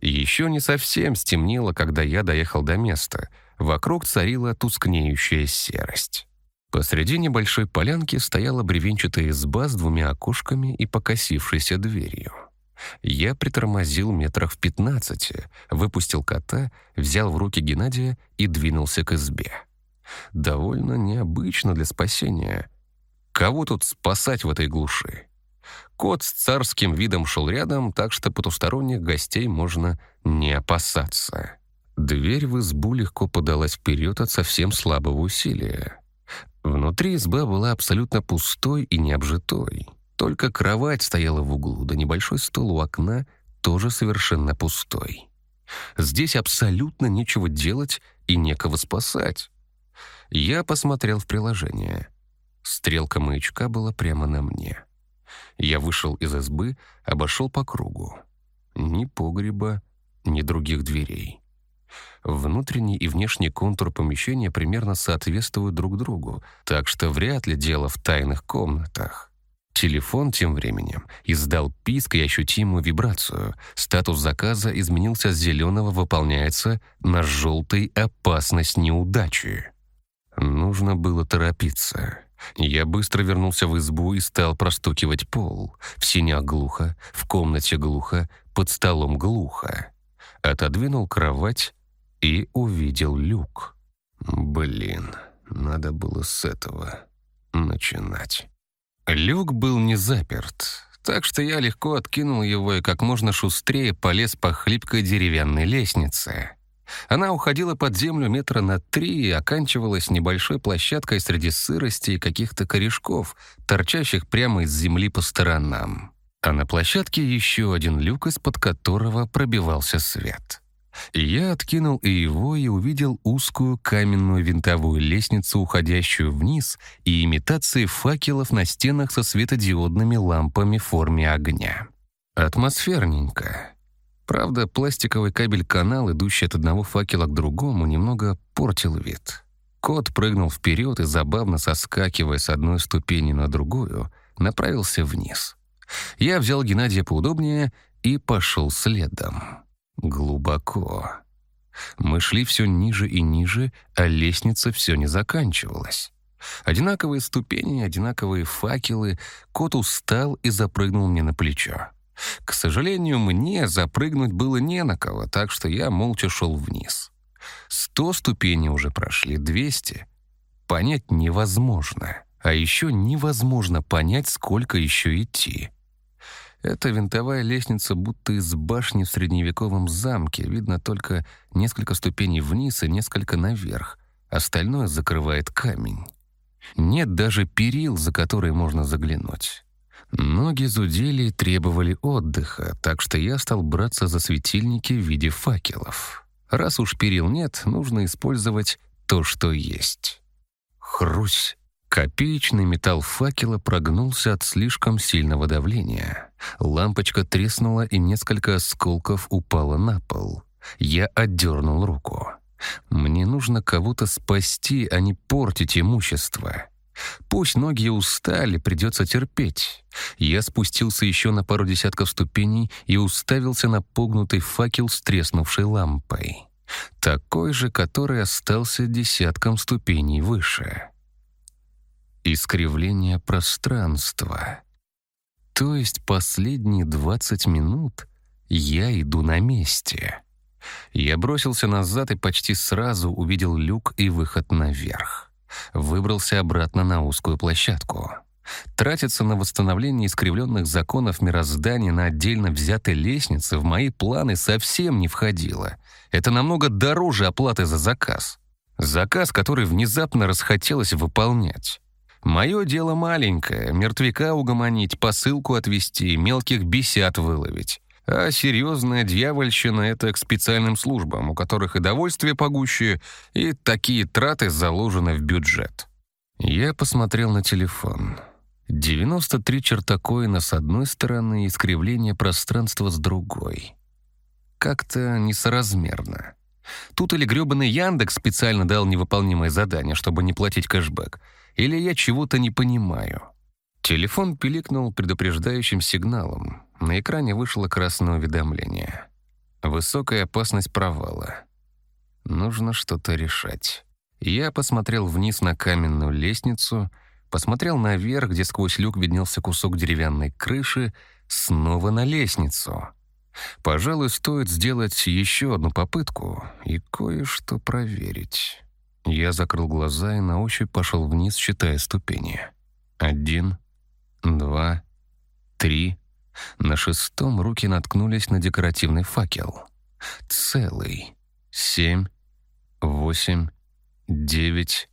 Еще не совсем стемнело, когда я доехал до места. Вокруг царила тускнеющая серость. Посреди небольшой полянки стояла бревенчатая изба с двумя окошками и покосившейся дверью. Я притормозил метрах в пятнадцати, выпустил кота, взял в руки Геннадия и двинулся к избе. Довольно необычно для спасения. Кого тут спасать в этой глуши? Кот с царским видом шел рядом, так что потусторонних гостей можно не опасаться. Дверь в избу легко подалась вперед от совсем слабого усилия. Внутри изба была абсолютно пустой и необжитой. Только кровать стояла в углу, да небольшой стол у окна тоже совершенно пустой. Здесь абсолютно нечего делать и некого спасать. Я посмотрел в приложение. Стрелка маячка была прямо на мне. Я вышел из избы, обошел по кругу. Ни погреба, ни других дверей. Внутренний и внешний контур помещения примерно соответствуют друг другу, так что вряд ли дело в тайных комнатах. Телефон тем временем издал писк и ощутимую вибрацию. Статус заказа изменился с зеленого «выполняется» на желтый «опасность неудачи». Нужно было торопиться. Я быстро вернулся в избу и стал простукивать пол. В синях глухо, в комнате глухо, под столом глухо. Отодвинул кровать и увидел люк. Блин, надо было с этого начинать. Люк был не заперт, так что я легко откинул его и как можно шустрее полез по хлипкой деревянной лестнице. Она уходила под землю метра на три и оканчивалась небольшой площадкой среди сырости и каких-то корешков, торчащих прямо из земли по сторонам. А на площадке еще один люк, из-под которого пробивался свет. Я откинул и его и увидел узкую каменную винтовую лестницу, уходящую вниз, и имитации факелов на стенах со светодиодными лампами в форме огня. Атмосферненько. Правда, пластиковый кабель-канал, идущий от одного факела к другому, немного портил вид. Кот прыгнул вперед и, забавно соскакивая с одной ступени на другую, направился вниз. Я взял Геннадия поудобнее и пошел следом. Глубоко. Мы шли все ниже и ниже, а лестница все не заканчивалась. Одинаковые ступени, одинаковые факелы. Кот устал и запрыгнул мне на плечо. К сожалению, мне запрыгнуть было не на кого, так что я молча шел вниз. Сто ступеней уже прошли, двести. Понять невозможно. А еще невозможно понять, сколько еще идти. Эта винтовая лестница будто из башни в средневековом замке. Видно только несколько ступеней вниз и несколько наверх. Остальное закрывает камень. Нет даже перил, за которые можно заглянуть. Ноги зудели и требовали отдыха, так что я стал браться за светильники в виде факелов. Раз уж перил нет, нужно использовать то, что есть. Хрусь! Копеечный металл факела прогнулся от слишком сильного давления. Лампочка треснула, и несколько осколков упало на пол. Я отдернул руку. Мне нужно кого-то спасти, а не портить имущество. Пусть ноги устали, придется терпеть. Я спустился еще на пару десятков ступеней и уставился на погнутый факел с треснувшей лампой. Такой же, который остался десятком ступеней выше. Искривление пространства. То есть последние 20 минут я иду на месте. Я бросился назад и почти сразу увидел люк и выход наверх выбрался обратно на узкую площадку. Тратиться на восстановление искривленных законов мироздания на отдельно взятой лестнице в мои планы совсем не входило. Это намного дороже оплаты за заказ. Заказ, который внезапно расхотелось выполнять. Мое дело маленькое — мертвяка угомонить, посылку отвезти, мелких бесят выловить. А серьезная дьявольщина — это к специальным службам, у которых и довольствие погуще, и такие траты заложены в бюджет. Я посмотрел на телефон. 93 черта коина с одной стороны и искривление пространства с другой. Как-то несоразмерно. Тут или грёбаный Яндекс специально дал невыполнимое задание, чтобы не платить кэшбэк, или я чего-то не понимаю. Телефон пиликнул предупреждающим сигналом. На экране вышло красное уведомление. Высокая опасность провала. Нужно что-то решать. Я посмотрел вниз на каменную лестницу, посмотрел наверх, где сквозь люк виднелся кусок деревянной крыши, снова на лестницу. Пожалуй, стоит сделать еще одну попытку и кое-что проверить. Я закрыл глаза и на ощупь пошел вниз, считая ступени. Один, два, три. На шестом руки наткнулись на декоративный факел. Целый. Семь, восемь, девять.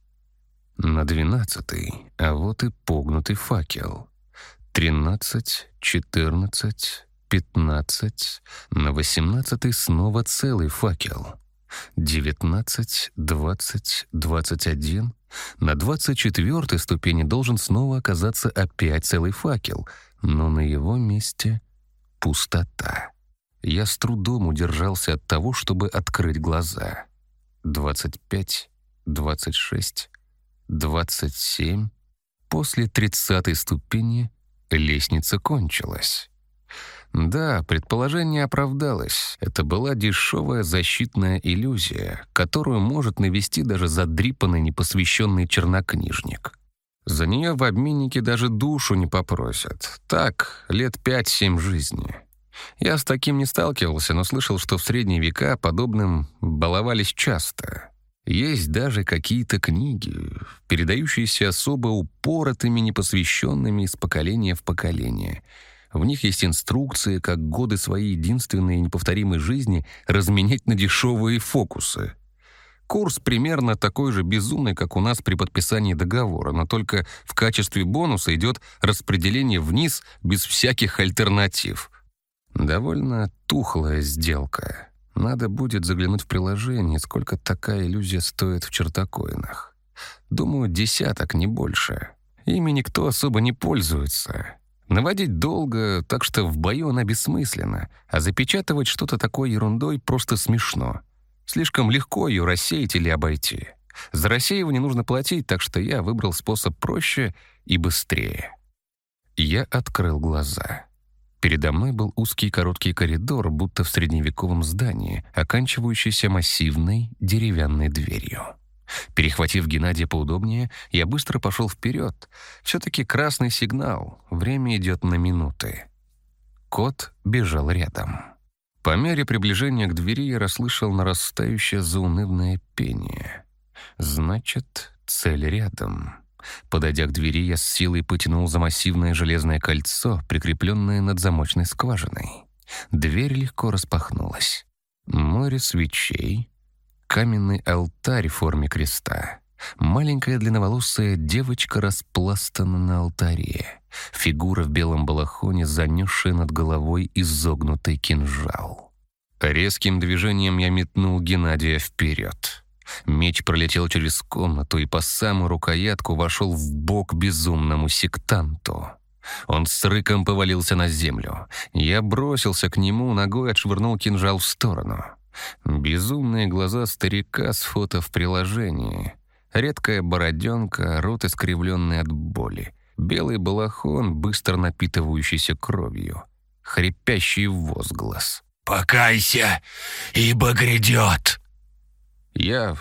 На двенадцатый, а вот и погнутый факел. Тринадцать, четырнадцать, пятнадцать. На восемнадцатый снова целый факел. Девятнадцать, двадцать, двадцать один. На двадцать четвертой ступени должен снова оказаться опять целый факел, но на его месте пустота. Я с трудом удержался от того, чтобы открыть глаза. Двадцать пять, двадцать шесть, двадцать семь. После тридцатой ступени лестница кончилась. Да, предположение оправдалось. Это была дешевая защитная иллюзия, которую может навести даже задрипанный непосвященный чернокнижник. За нее в обменнике даже душу не попросят. Так, лет пять-семь жизни. Я с таким не сталкивался, но слышал, что в средние века подобным баловались часто. Есть даже какие-то книги, передающиеся особо упоротыми непосвященными из поколения в поколение — в них есть инструкции, как годы своей единственной и неповторимой жизни разменять на дешевые фокусы. Курс примерно такой же безумный, как у нас при подписании договора, но только в качестве бонуса идет распределение вниз без всяких альтернатив. Довольно тухлая сделка. Надо будет заглянуть в приложение, сколько такая иллюзия стоит в чертокоинах. Думаю, десяток, не больше. Ими никто особо не пользуется. Наводить долго, так что в бою она бессмысленна, а запечатывать что-то такой ерундой просто смешно. Слишком легко ее рассеять или обойти. За рассеивание нужно платить, так что я выбрал способ проще и быстрее. Я открыл глаза. Передо мной был узкий короткий коридор, будто в средневековом здании, оканчивающийся массивной деревянной дверью. Перехватив Геннадия поудобнее, я быстро пошел вперед. Все-таки красный сигнал, время идет на минуты. Кот бежал рядом. По мере приближения к двери я расслышал нарастающее заунывное пение. Значит, цель рядом. Подойдя к двери, я с силой потянул за массивное железное кольцо, прикрепленное над замочной скважиной. Дверь легко распахнулась. Море свечей, каменный алтарь в форме креста. Маленькая длинноволосая девочка распластана на алтаре. Фигура в белом балахоне, занесшая над головой изогнутый кинжал. Резким движением я метнул Геннадия вперед. Меч пролетел через комнату и по самую рукоятку вошел в бок безумному сектанту. Он с рыком повалился на землю. Я бросился к нему, ногой отшвырнул кинжал в сторону. Безумные глаза старика с фото в приложении. Редкая бороденка, рот искривленный от боли. Белый балахон, быстро напитывающийся кровью. Хрипящий возглас. «Покайся, ибо грядет!» Я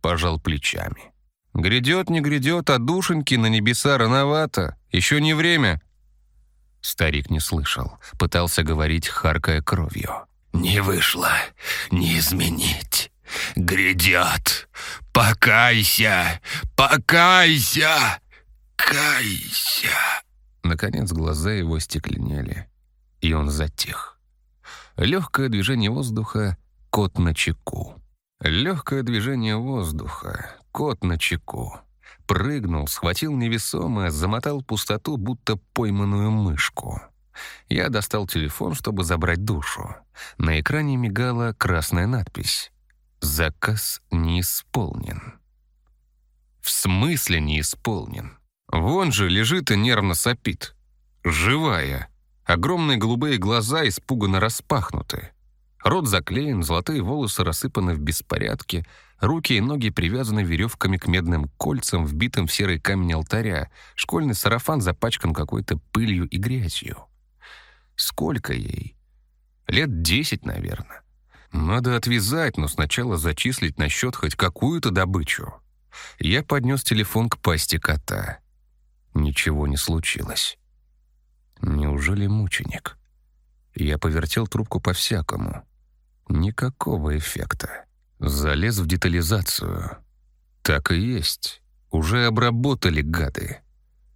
пожал плечами. «Грядет, не грядет, а душеньки на небеса рановато. Еще не время». Старик не слышал, пытался говорить, харкая кровью. Не вышло, не изменить. Грядет. Покайся, покайся, кайся. Наконец глаза его стекленели, и он затих. Легкое движение воздуха, кот на чеку. Легкое движение воздуха, кот на чеку. Прыгнул, схватил невесомое, замотал пустоту, будто пойманную мышку. Я достал телефон, чтобы забрать душу. На экране мигала красная надпись «Заказ не исполнен». В смысле не исполнен? Вон же лежит и нервно сопит. Живая. Огромные голубые глаза испуганно распахнуты. Рот заклеен, золотые волосы рассыпаны в беспорядке, руки и ноги привязаны веревками к медным кольцам, вбитым в серый камень алтаря, школьный сарафан запачкан какой-то пылью и грязью. Сколько ей? Лет десять, наверное. Надо отвязать, но сначала зачислить на счет хоть какую-то добычу. Я поднес телефон к пасти кота. Ничего не случилось. Неужели мученик? Я повертел трубку по-всякому. Никакого эффекта. Залез в детализацию. Так и есть. Уже обработали гады.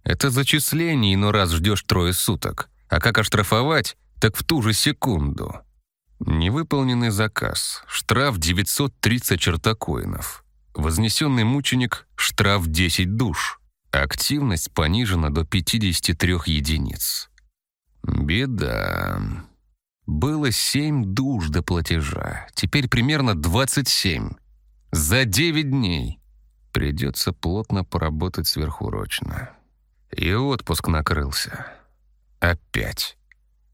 Это зачисление, но раз ждешь трое суток. А как оштрафовать, так в ту же секунду. Невыполненный заказ. Штраф 930 чертакоинов. Вознесенный мученик – штраф 10 душ. Активность понижена до 53 единиц. Беда. Было 7 душ до платежа, теперь примерно 27. За 9 дней. Придется плотно поработать сверхурочно. И отпуск накрылся. Опять.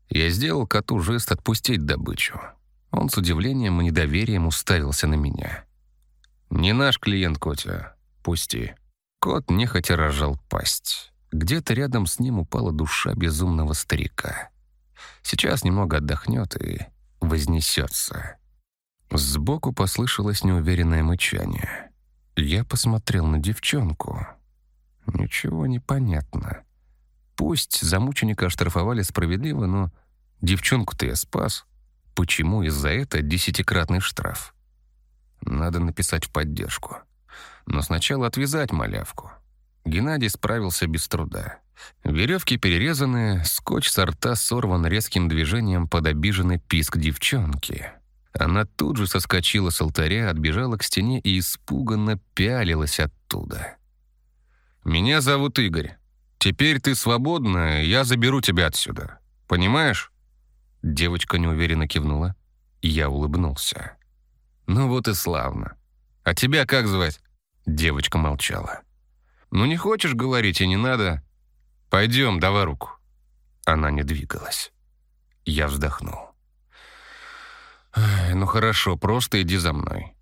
Я сделал коту жест отпустить добычу. Он с удивлением и недоверием уставился на меня. «Не наш клиент, Котя. Пусти». Кот нехотя рожал пасть. Где-то рядом с ним упала душа безумного старика. Сейчас немного отдохнет и вознесется. Сбоку послышалось неуверенное мычание. Я посмотрел на девчонку. Ничего не понятно. Пусть замученника оштрафовали справедливо, но девчонку-то я спас. Почему из-за этого десятикратный штраф? Надо написать в поддержку. Но сначала отвязать малявку. Геннадий справился без труда. Веревки перерезаны, скотч с рта сорван резким движением под обиженный писк девчонки. Она тут же соскочила с алтаря, отбежала к стене и испуганно пялилась оттуда. «Меня зовут Игорь. Теперь ты свободна, я заберу тебя отсюда. Понимаешь?» Девочка неуверенно кивнула. Я улыбнулся. «Ну вот и славно. А тебя как звать?» Девочка молчала. «Ну не хочешь говорить и не надо. Пойдем, давай руку». Она не двигалась. Я вздохнул. «Ну хорошо, просто иди за мной.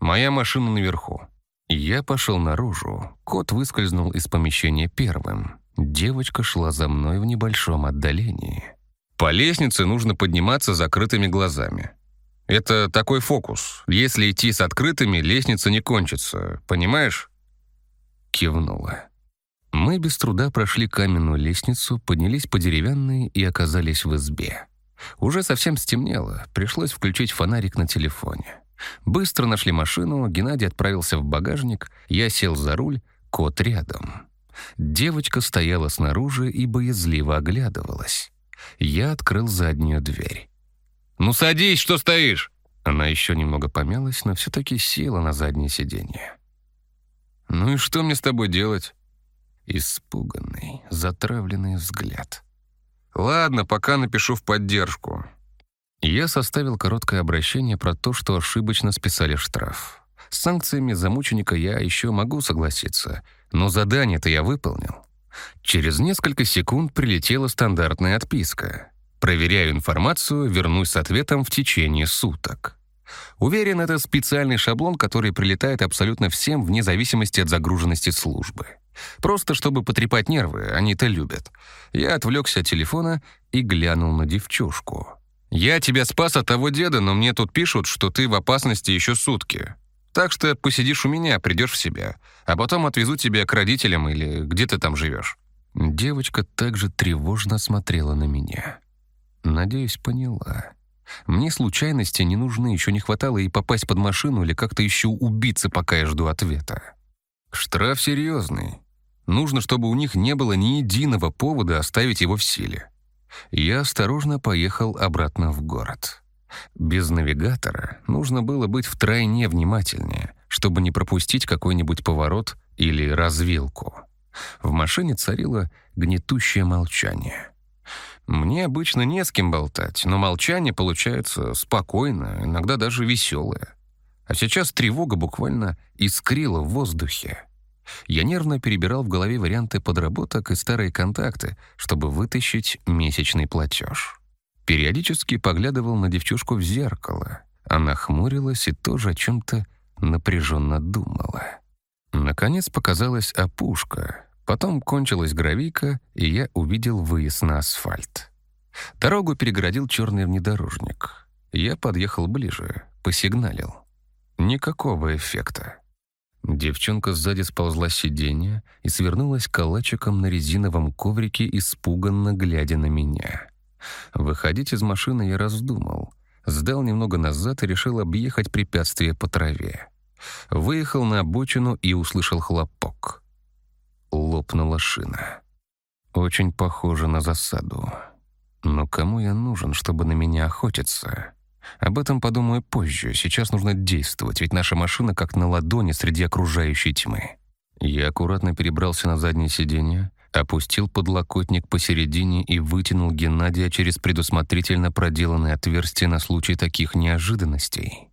Моя машина наверху». Я пошел наружу. Кот выскользнул из помещения первым. Девочка шла за мной в небольшом отдалении. По лестнице нужно подниматься закрытыми глазами. Это такой фокус. Если идти с открытыми, лестница не кончится. Понимаешь?» Кивнула. Мы без труда прошли каменную лестницу, поднялись по деревянной и оказались в избе. Уже совсем стемнело, пришлось включить фонарик на телефоне. Быстро нашли машину, Геннадий отправился в багажник, я сел за руль, кот рядом. Девочка стояла снаружи и боязливо оглядывалась. Я открыл заднюю дверь. «Ну садись, что стоишь?» Она еще немного помялась, но все-таки села на заднее сиденье. «Ну и что мне с тобой делать?» Испуганный, затравленный взгляд. «Ладно, пока напишу в поддержку». Я составил короткое обращение про то, что ошибочно списали штраф. С санкциями за мученика я еще могу согласиться, но задание-то я выполнил. Через несколько секунд прилетела стандартная отписка. Проверяю информацию, вернусь с ответом в течение суток. Уверен, это специальный шаблон, который прилетает абсолютно всем вне зависимости от загруженности службы. Просто чтобы потрепать нервы, они это любят. Я отвлекся от телефона и глянул на девчушку. «Я тебя спас от того деда, но мне тут пишут, что ты в опасности еще сутки. Так что посидишь у меня, придешь в себя, а потом отвезу тебя к родителям или где ты там живешь». Девочка также тревожно смотрела на меня. Надеюсь, поняла. Мне случайности не нужны, еще не хватало и попасть под машину или как-то еще убиться, пока я жду ответа. Штраф серьезный. Нужно, чтобы у них не было ни единого повода оставить его в силе. Я осторожно поехал обратно в город. Без навигатора нужно было быть втройне внимательнее, чтобы не пропустить какой-нибудь поворот или развилку. В машине царило гнетущее молчание. Мне обычно не с кем болтать, но молчание получается спокойное, иногда даже веселое. А сейчас тревога буквально искрила в воздухе. Я нервно перебирал в голове варианты подработок и старые контакты, чтобы вытащить месячный платеж. Периодически поглядывал на девчушку в зеркало. Она хмурилась и тоже о чем-то напряженно думала. Наконец показалась опушка, Потом кончилась гравийка, и я увидел выезд на асфальт. Дорогу перегородил черный внедорожник. Я подъехал ближе, посигналил. Никакого эффекта. Девчонка сзади сползла с сиденья и свернулась калачиком на резиновом коврике, испуганно глядя на меня. Выходить из машины я раздумал. Сдал немного назад и решил объехать препятствие по траве. Выехал на обочину и услышал хлопок. Лопнула шина. Очень похоже на засаду. Но кому я нужен, чтобы на меня охотиться? Об этом подумаю позже. Сейчас нужно действовать, ведь наша машина как на ладони среди окружающей тьмы. Я аккуратно перебрался на заднее сиденье, опустил подлокотник посередине и вытянул Геннадия через предусмотрительно проделанное отверстие на случай таких неожиданностей.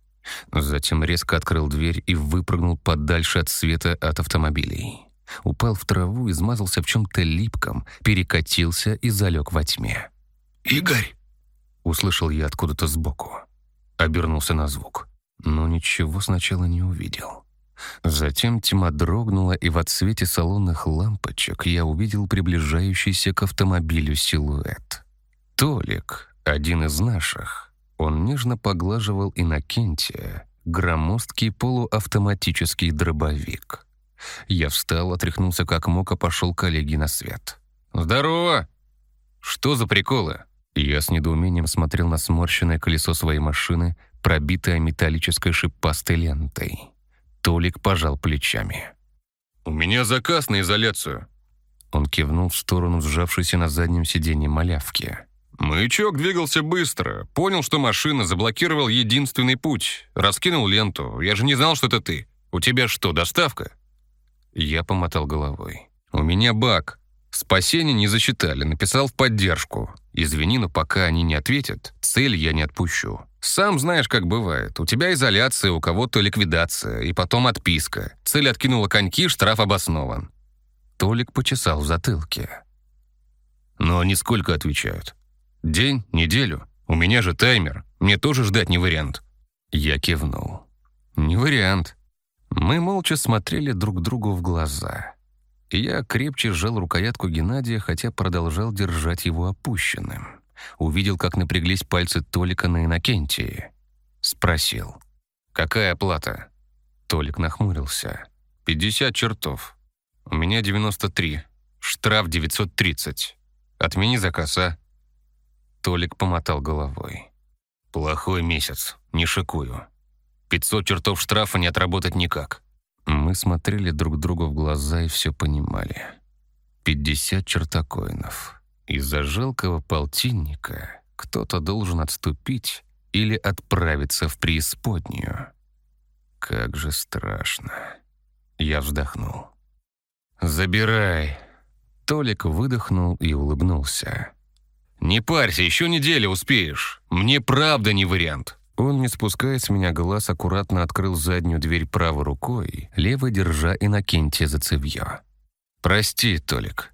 Затем резко открыл дверь и выпрыгнул подальше от света от автомобилей. Упал в траву, измазался в чем-то липком, перекатился и залег во тьме. «Игорь!» — услышал я откуда-то сбоку. Обернулся на звук, но ничего сначала не увидел. Затем тьма дрогнула, и в отсвете салонных лампочек я увидел приближающийся к автомобилю силуэт. Толик, один из наших. Он нежно поглаживал Иннокентия, громоздкий полуавтоматический дробовик. Я встал, отряхнулся как мог, а пошел коллеге на свет. «Здорово! Что за приколы?» Я с недоумением смотрел на сморщенное колесо своей машины, пробитое металлической шипастой лентой. Толик пожал плечами. «У меня заказ на изоляцию». Он кивнул в сторону сжавшейся на заднем сиденье малявки. Маячок двигался быстро. Понял, что машина заблокировал единственный путь. Раскинул ленту. Я же не знал, что это ты. У тебя что, доставка? Я помотал головой. У меня баг. Спасение не засчитали, написал в поддержку. Извини, но пока они не ответят, цель я не отпущу. Сам знаешь, как бывает. У тебя изоляция, у кого-то ликвидация, и потом отписка. Цель откинула коньки, штраф обоснован. Толик почесал в затылке. Но они сколько отвечают? День? Неделю? У меня же таймер. Мне тоже ждать не вариант. Я кивнул. Не вариант. Мы молча смотрели друг другу в глаза. Я крепче сжал рукоятку Геннадия, хотя продолжал держать его опущенным. Увидел, как напряглись пальцы Толика на Иннокентии. Спросил. «Какая оплата?» Толик нахмурился. «50 чертов. У меня 93. Штраф 930. Отмени заказ, а?» Толик помотал головой. «Плохой месяц. Не шикую. 500 чертов штрафа не отработать никак. Мы смотрели друг другу в глаза и все понимали. 50 чертакоинов. Из-за жалкого полтинника кто-то должен отступить или отправиться в преисподнюю. Как же страшно. Я вздохнул. «Забирай!» Толик выдохнул и улыбнулся. «Не парься, еще неделю успеешь. Мне правда не вариант». Он, не спуская с меня глаз, аккуратно открыл заднюю дверь правой рукой, левой держа Иннокентия за цевьё. «Прости, Толик».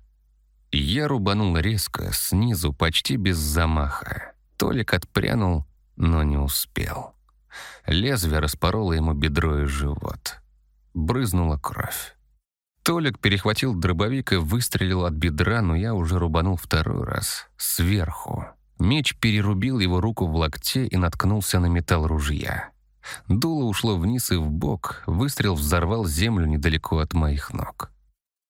Я рубанул резко, снизу, почти без замаха. Толик отпрянул, но не успел. Лезвие распороло ему бедро и живот. Брызнула кровь. Толик перехватил дробовик и выстрелил от бедра, но я уже рубанул второй раз, сверху. Меч перерубил его руку в локте и наткнулся на металл ружья. Дуло ушло вниз и в бок, выстрел взорвал землю недалеко от моих ног.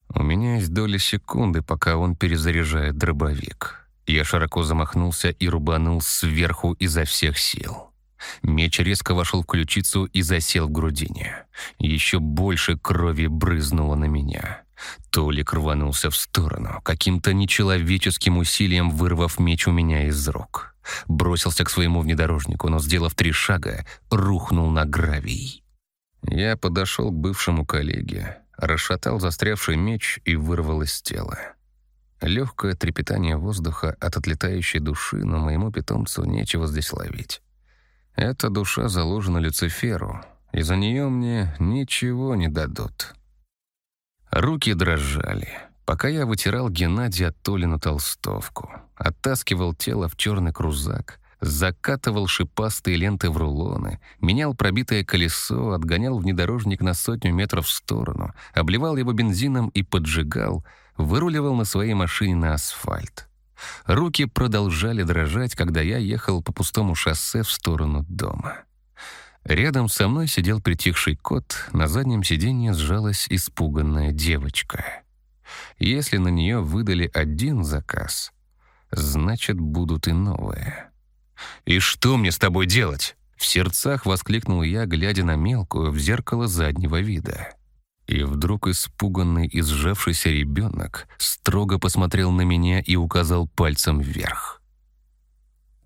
У меня есть доля секунды, пока он перезаряжает дробовик. Я широко замахнулся и рубанул сверху изо всех сил. Меч резко вошел в ключицу и засел в грудине. Еще больше крови брызнуло на меня. Толик рванулся в сторону, каким-то нечеловеческим усилием вырвав меч у меня из рук. Бросился к своему внедорожнику, но, сделав три шага, рухнул на гравий. Я подошел к бывшему коллеге, расшатал застрявший меч и вырвал из тела. Легкое трепетание воздуха от отлетающей души, но моему питомцу нечего здесь ловить. Эта душа заложена Люциферу, и за нее мне ничего не дадут. Руки дрожали, пока я вытирал Геннадия Толину толстовку, оттаскивал тело в черный крузак, закатывал шипастые ленты в рулоны, менял пробитое колесо, отгонял внедорожник на сотню метров в сторону, обливал его бензином и поджигал, выруливал на своей машине на асфальт. Руки продолжали дрожать, когда я ехал по пустому шоссе в сторону дома. Рядом со мной сидел притихший кот, на заднем сиденье сжалась испуганная девочка. Если на нее выдали один заказ, значит, будут и новые. «И что мне с тобой делать?» В сердцах воскликнул я, глядя на мелкую в зеркало заднего вида. И вдруг испуганный и сжавшийся ребенок строго посмотрел на меня и указал пальцем вверх.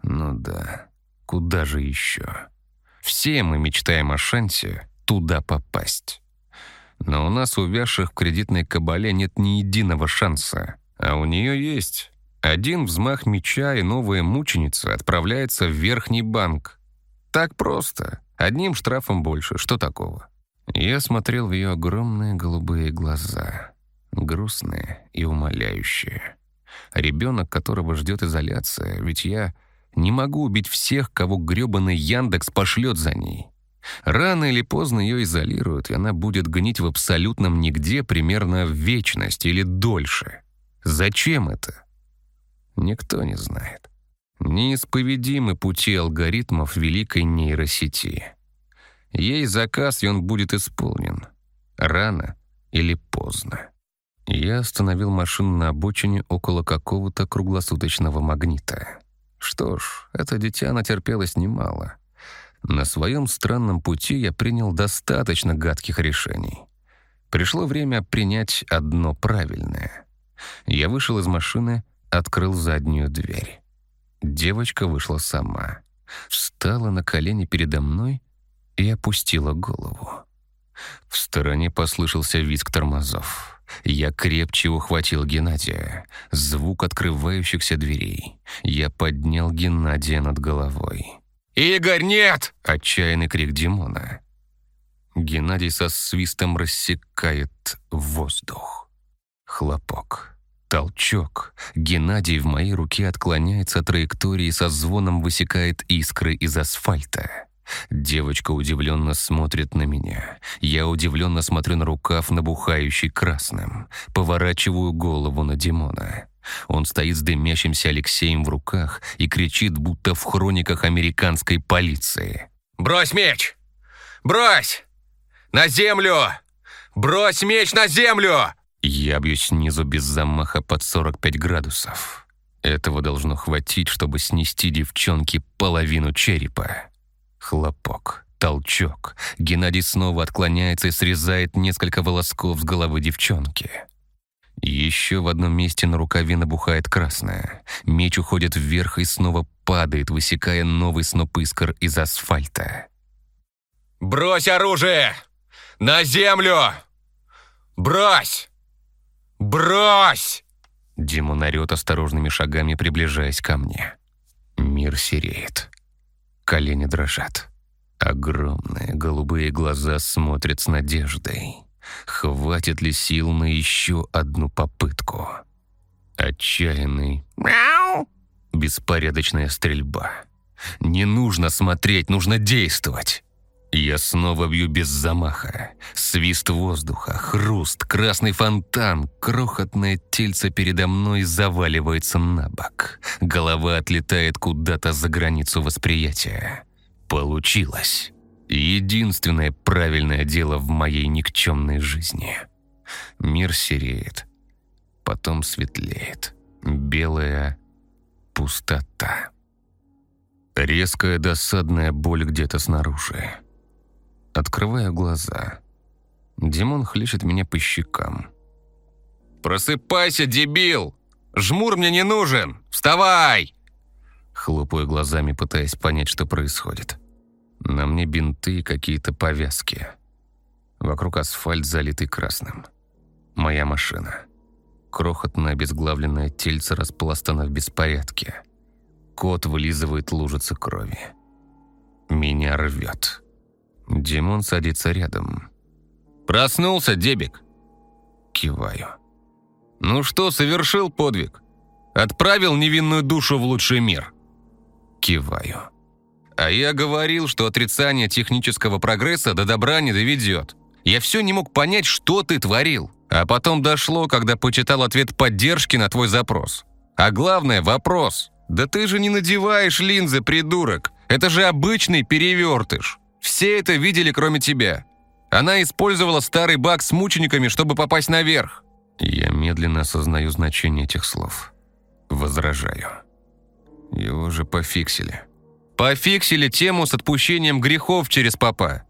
«Ну да, куда же еще?» Все мы мечтаем о шансе туда попасть. Но у нас, увязших в кредитной кабале, нет ни единого шанса. А у нее есть. Один взмах меча, и новая мученица отправляется в верхний банк. Так просто. Одним штрафом больше. Что такого? Я смотрел в ее огромные голубые глаза. Грустные и умоляющие. Ребенок, которого ждет изоляция, ведь я не могу убить всех, кого грёбаный Яндекс пошлет за ней. Рано или поздно ее изолируют, и она будет гнить в абсолютном нигде примерно в вечность или дольше. Зачем это? Никто не знает. Неисповедимы пути алгоритмов великой нейросети. Ей заказ, и он будет исполнен. Рано или поздно. Я остановил машину на обочине около какого-то круглосуточного магнита. Что ж, это дитя натерпелось немало. На своем странном пути я принял достаточно гадких решений. Пришло время принять одно правильное. Я вышел из машины, открыл заднюю дверь. Девочка вышла сама. Встала на колени передо мной и опустила голову. В стороне послышался визг тормозов. Я крепче ухватил Геннадия. Звук открывающихся дверей. Я поднял Геннадия над головой. «Игорь, нет!» — отчаянный крик Димона. Геннадий со свистом рассекает воздух. Хлопок. Толчок. Геннадий в моей руке отклоняется от траектории со звоном высекает искры из асфальта. Девочка удивленно смотрит на меня. Я удивленно смотрю на рукав, набухающий красным. Поворачиваю голову на Димона. Он стоит с дымящимся Алексеем в руках и кричит, будто в хрониках американской полиции. «Брось меч! Брось! На землю! Брось меч на землю!» Я бью снизу без замаха под 45 градусов. Этого должно хватить, чтобы снести девчонке половину черепа. Хлопок. Толчок. Геннадий снова отклоняется и срезает несколько волосков с головы девчонки. Еще в одном месте на рукаве набухает красное. Меч уходит вверх и снова падает, высекая новый сноп искр из асфальта. «Брось оружие! На землю! Брось! Брось!» Димон орёт осторожными шагами, приближаясь ко мне. Мир сереет. Колени дрожат. Огромные голубые глаза смотрят с надеждой. Хватит ли сил на еще одну попытку? Отчаянный «Мяу!» Беспорядочная стрельба. Не нужно смотреть, нужно действовать. Я снова бью без замаха. Свист воздуха, хруст, красный фонтан, крохотное тельце передо мной заваливается на бок. Голова отлетает куда-то за границу восприятия. Получилось. Единственное правильное дело в моей никчемной жизни. Мир сереет, потом светлеет. Белая пустота. Резкая досадная боль где-то снаружи. Открываю глаза. Димон хлещет меня по щекам. «Просыпайся, дебил! Жмур мне не нужен! Вставай!» Хлопаю глазами, пытаясь понять, что происходит. На мне бинты и какие-то повязки. Вокруг асфальт, залитый красным. Моя машина. Крохотное обезглавленное тельце распластано в беспорядке. Кот вылизывает лужицы крови. Меня рвет. Димон садится рядом. «Проснулся, Дебик?» Киваю. «Ну что, совершил подвиг? Отправил невинную душу в лучший мир?» Киваю. «А я говорил, что отрицание технического прогресса до добра не доведет. Я все не мог понять, что ты творил. А потом дошло, когда почитал ответ поддержки на твой запрос. А главное, вопрос. Да ты же не надеваешь линзы, придурок. Это же обычный перевертыш. Все это видели, кроме тебя. Она использовала старый бак с мучениками, чтобы попасть наверх. Я медленно осознаю значение этих слов. Возражаю. Его же пофиксили. Пофиксили тему с отпущением грехов через попа.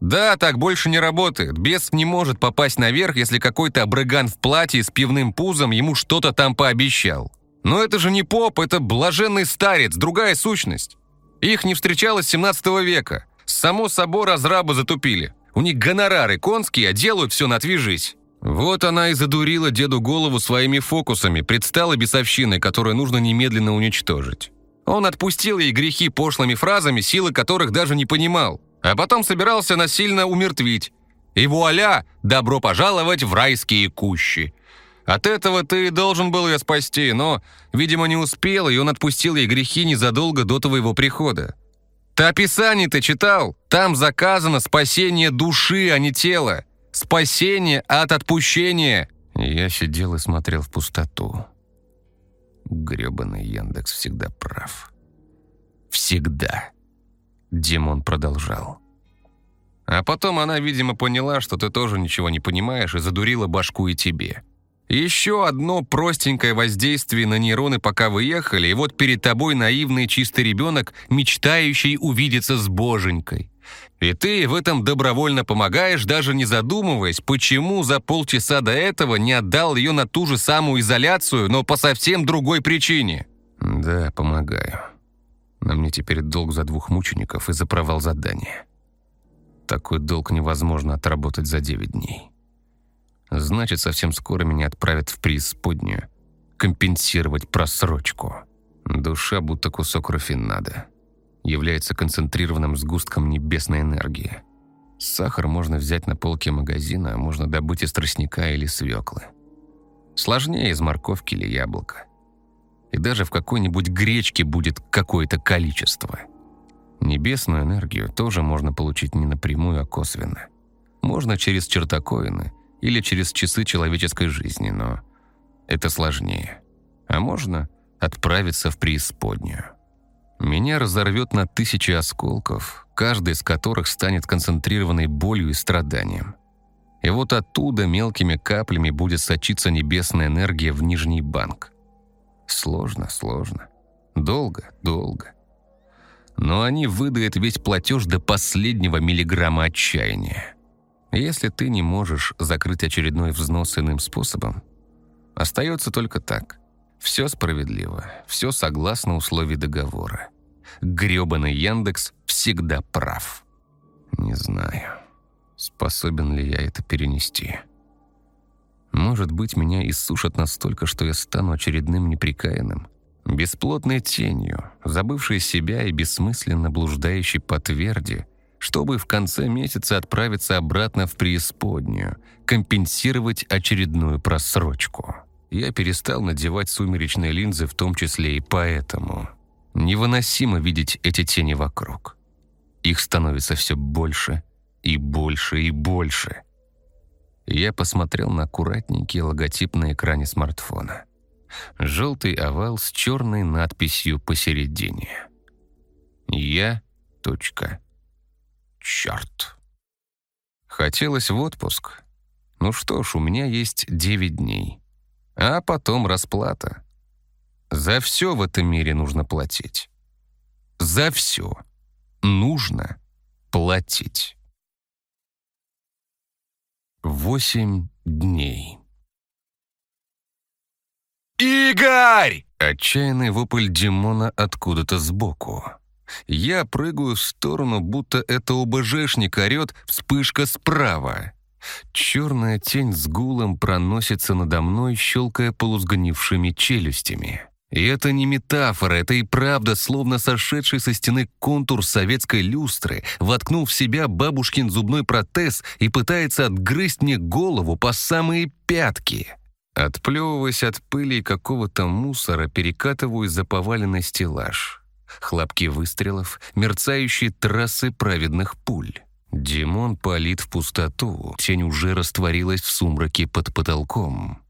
Да, так больше не работает. Бес не может попасть наверх, если какой-то абрыган в платье с пивным пузом ему что-то там пообещал. Но это же не поп, это блаженный старец, другая сущность. Их не встречалось с 17 века. Само собой разрабы затупили. У них гонорары конские, а делают все на «отвяжись». Вот она и задурила деду голову своими фокусами, предстала бесовщиной, которую нужно немедленно уничтожить. Он отпустил ей грехи пошлыми фразами, силы которых даже не понимал, а потом собирался насильно умертвить. И вуаля, добро пожаловать в райские кущи. От этого ты должен был ее спасти, но, видимо, не успел, и он отпустил ей грехи незадолго до твоего прихода. Ты описание-то читал? Там заказано спасение души, а не тела. Спасение от отпущения. Я сидел и смотрел в пустоту. Грёбаный Яндекс всегда прав. Всегда. Димон продолжал. А потом она, видимо, поняла, что ты тоже ничего не понимаешь, и задурила башку и тебе. Еще одно простенькое воздействие на нейроны, пока вы ехали, и вот перед тобой наивный чистый ребенок, мечтающий увидеться с боженькой. И ты в этом добровольно помогаешь, даже не задумываясь, почему за полчаса до этого не отдал ее на ту же самую изоляцию, но по совсем другой причине. Да, помогаю. Но мне теперь долг за двух мучеников и за провал задания. Такой долг невозможно отработать за 9 дней. Значит, совсем скоро меня отправят в преисподнюю. Компенсировать просрочку. Душа, будто кусок рафинада. Является концентрированным сгустком небесной энергии. Сахар можно взять на полке магазина, а можно добыть из тростника или свеклы. Сложнее из морковки или яблока. И даже в какой-нибудь гречке будет какое-то количество. Небесную энергию тоже можно получить не напрямую, а косвенно. Можно через чертокоины – или через часы человеческой жизни, но это сложнее. А можно отправиться в преисподнюю. Меня разорвет на тысячи осколков, каждый из которых станет концентрированной болью и страданием. И вот оттуда мелкими каплями будет сочиться небесная энергия в Нижний банк. Сложно, сложно. Долго, долго. Но они выдают весь платеж до последнего миллиграмма отчаяния. Если ты не можешь закрыть очередной взнос иным способом, остается только так. Все справедливо, все согласно условий договора. Грёбаный Яндекс всегда прав. Не знаю, способен ли я это перенести. Может быть, меня иссушат настолько, что я стану очередным неприкаянным, бесплотной тенью, забывшей себя и бессмысленно блуждающей по тверди, чтобы в конце месяца отправиться обратно в преисподнюю, компенсировать очередную просрочку. Я перестал надевать сумеречные линзы, в том числе и поэтому. Невыносимо видеть эти тени вокруг. Их становится все больше и больше и больше. Я посмотрел на аккуратненький логотип на экране смартфона. Желтый овал с черной надписью посередине. Я. Точка. Черт. Хотелось в отпуск. Ну что ж, у меня есть 9 дней. А потом расплата. За все в этом мире нужно платить. За все нужно платить. Восемь дней. «Игорь!» Отчаянный вопль Димона откуда-то сбоку. Я прыгаю в сторону, будто это ОБЖшник орёт вспышка справа. Черная тень с гулом проносится надо мной, щелкая полусгнившими челюстями. И это не метафора, это и правда, словно сошедший со стены контур советской люстры, воткнул в себя бабушкин зубной протез и пытается отгрызть мне голову по самые пятки. Отплевываясь от пыли и какого-то мусора, перекатываюсь за поваленный стеллаж. Хлопки выстрелов, мерцающие трассы праведных пуль. Димон палит в пустоту, тень уже растворилась в сумраке под потолком.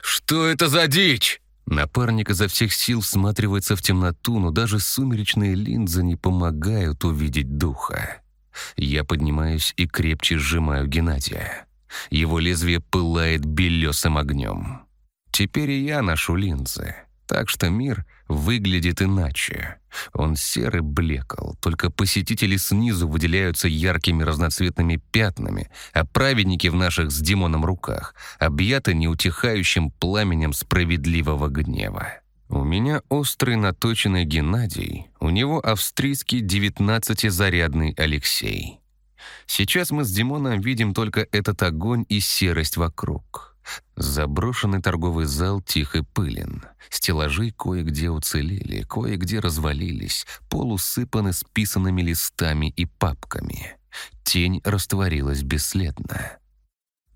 «Что это за дичь?» Напарник изо всех сил всматривается в темноту, но даже сумеречные линзы не помогают увидеть духа. Я поднимаюсь и крепче сжимаю Геннадия. Его лезвие пылает белесым огнем. Теперь и я ношу линзы, так что мир выглядит иначе. Он серый блекл, только посетители снизу выделяются яркими разноцветными пятнами, а праведники в наших с Димоном руках объяты неутихающим пламенем справедливого гнева. У меня острый наточенный Геннадий, у него австрийский девятнадцатизарядный Алексей. Сейчас мы с Димоном видим только этот огонь и серость вокруг. Заброшенный торговый зал тих и пылен. Стеллажи кое-где уцелели, кое-где развалились, пол усыпаны списанными листами и папками. Тень растворилась бесследно.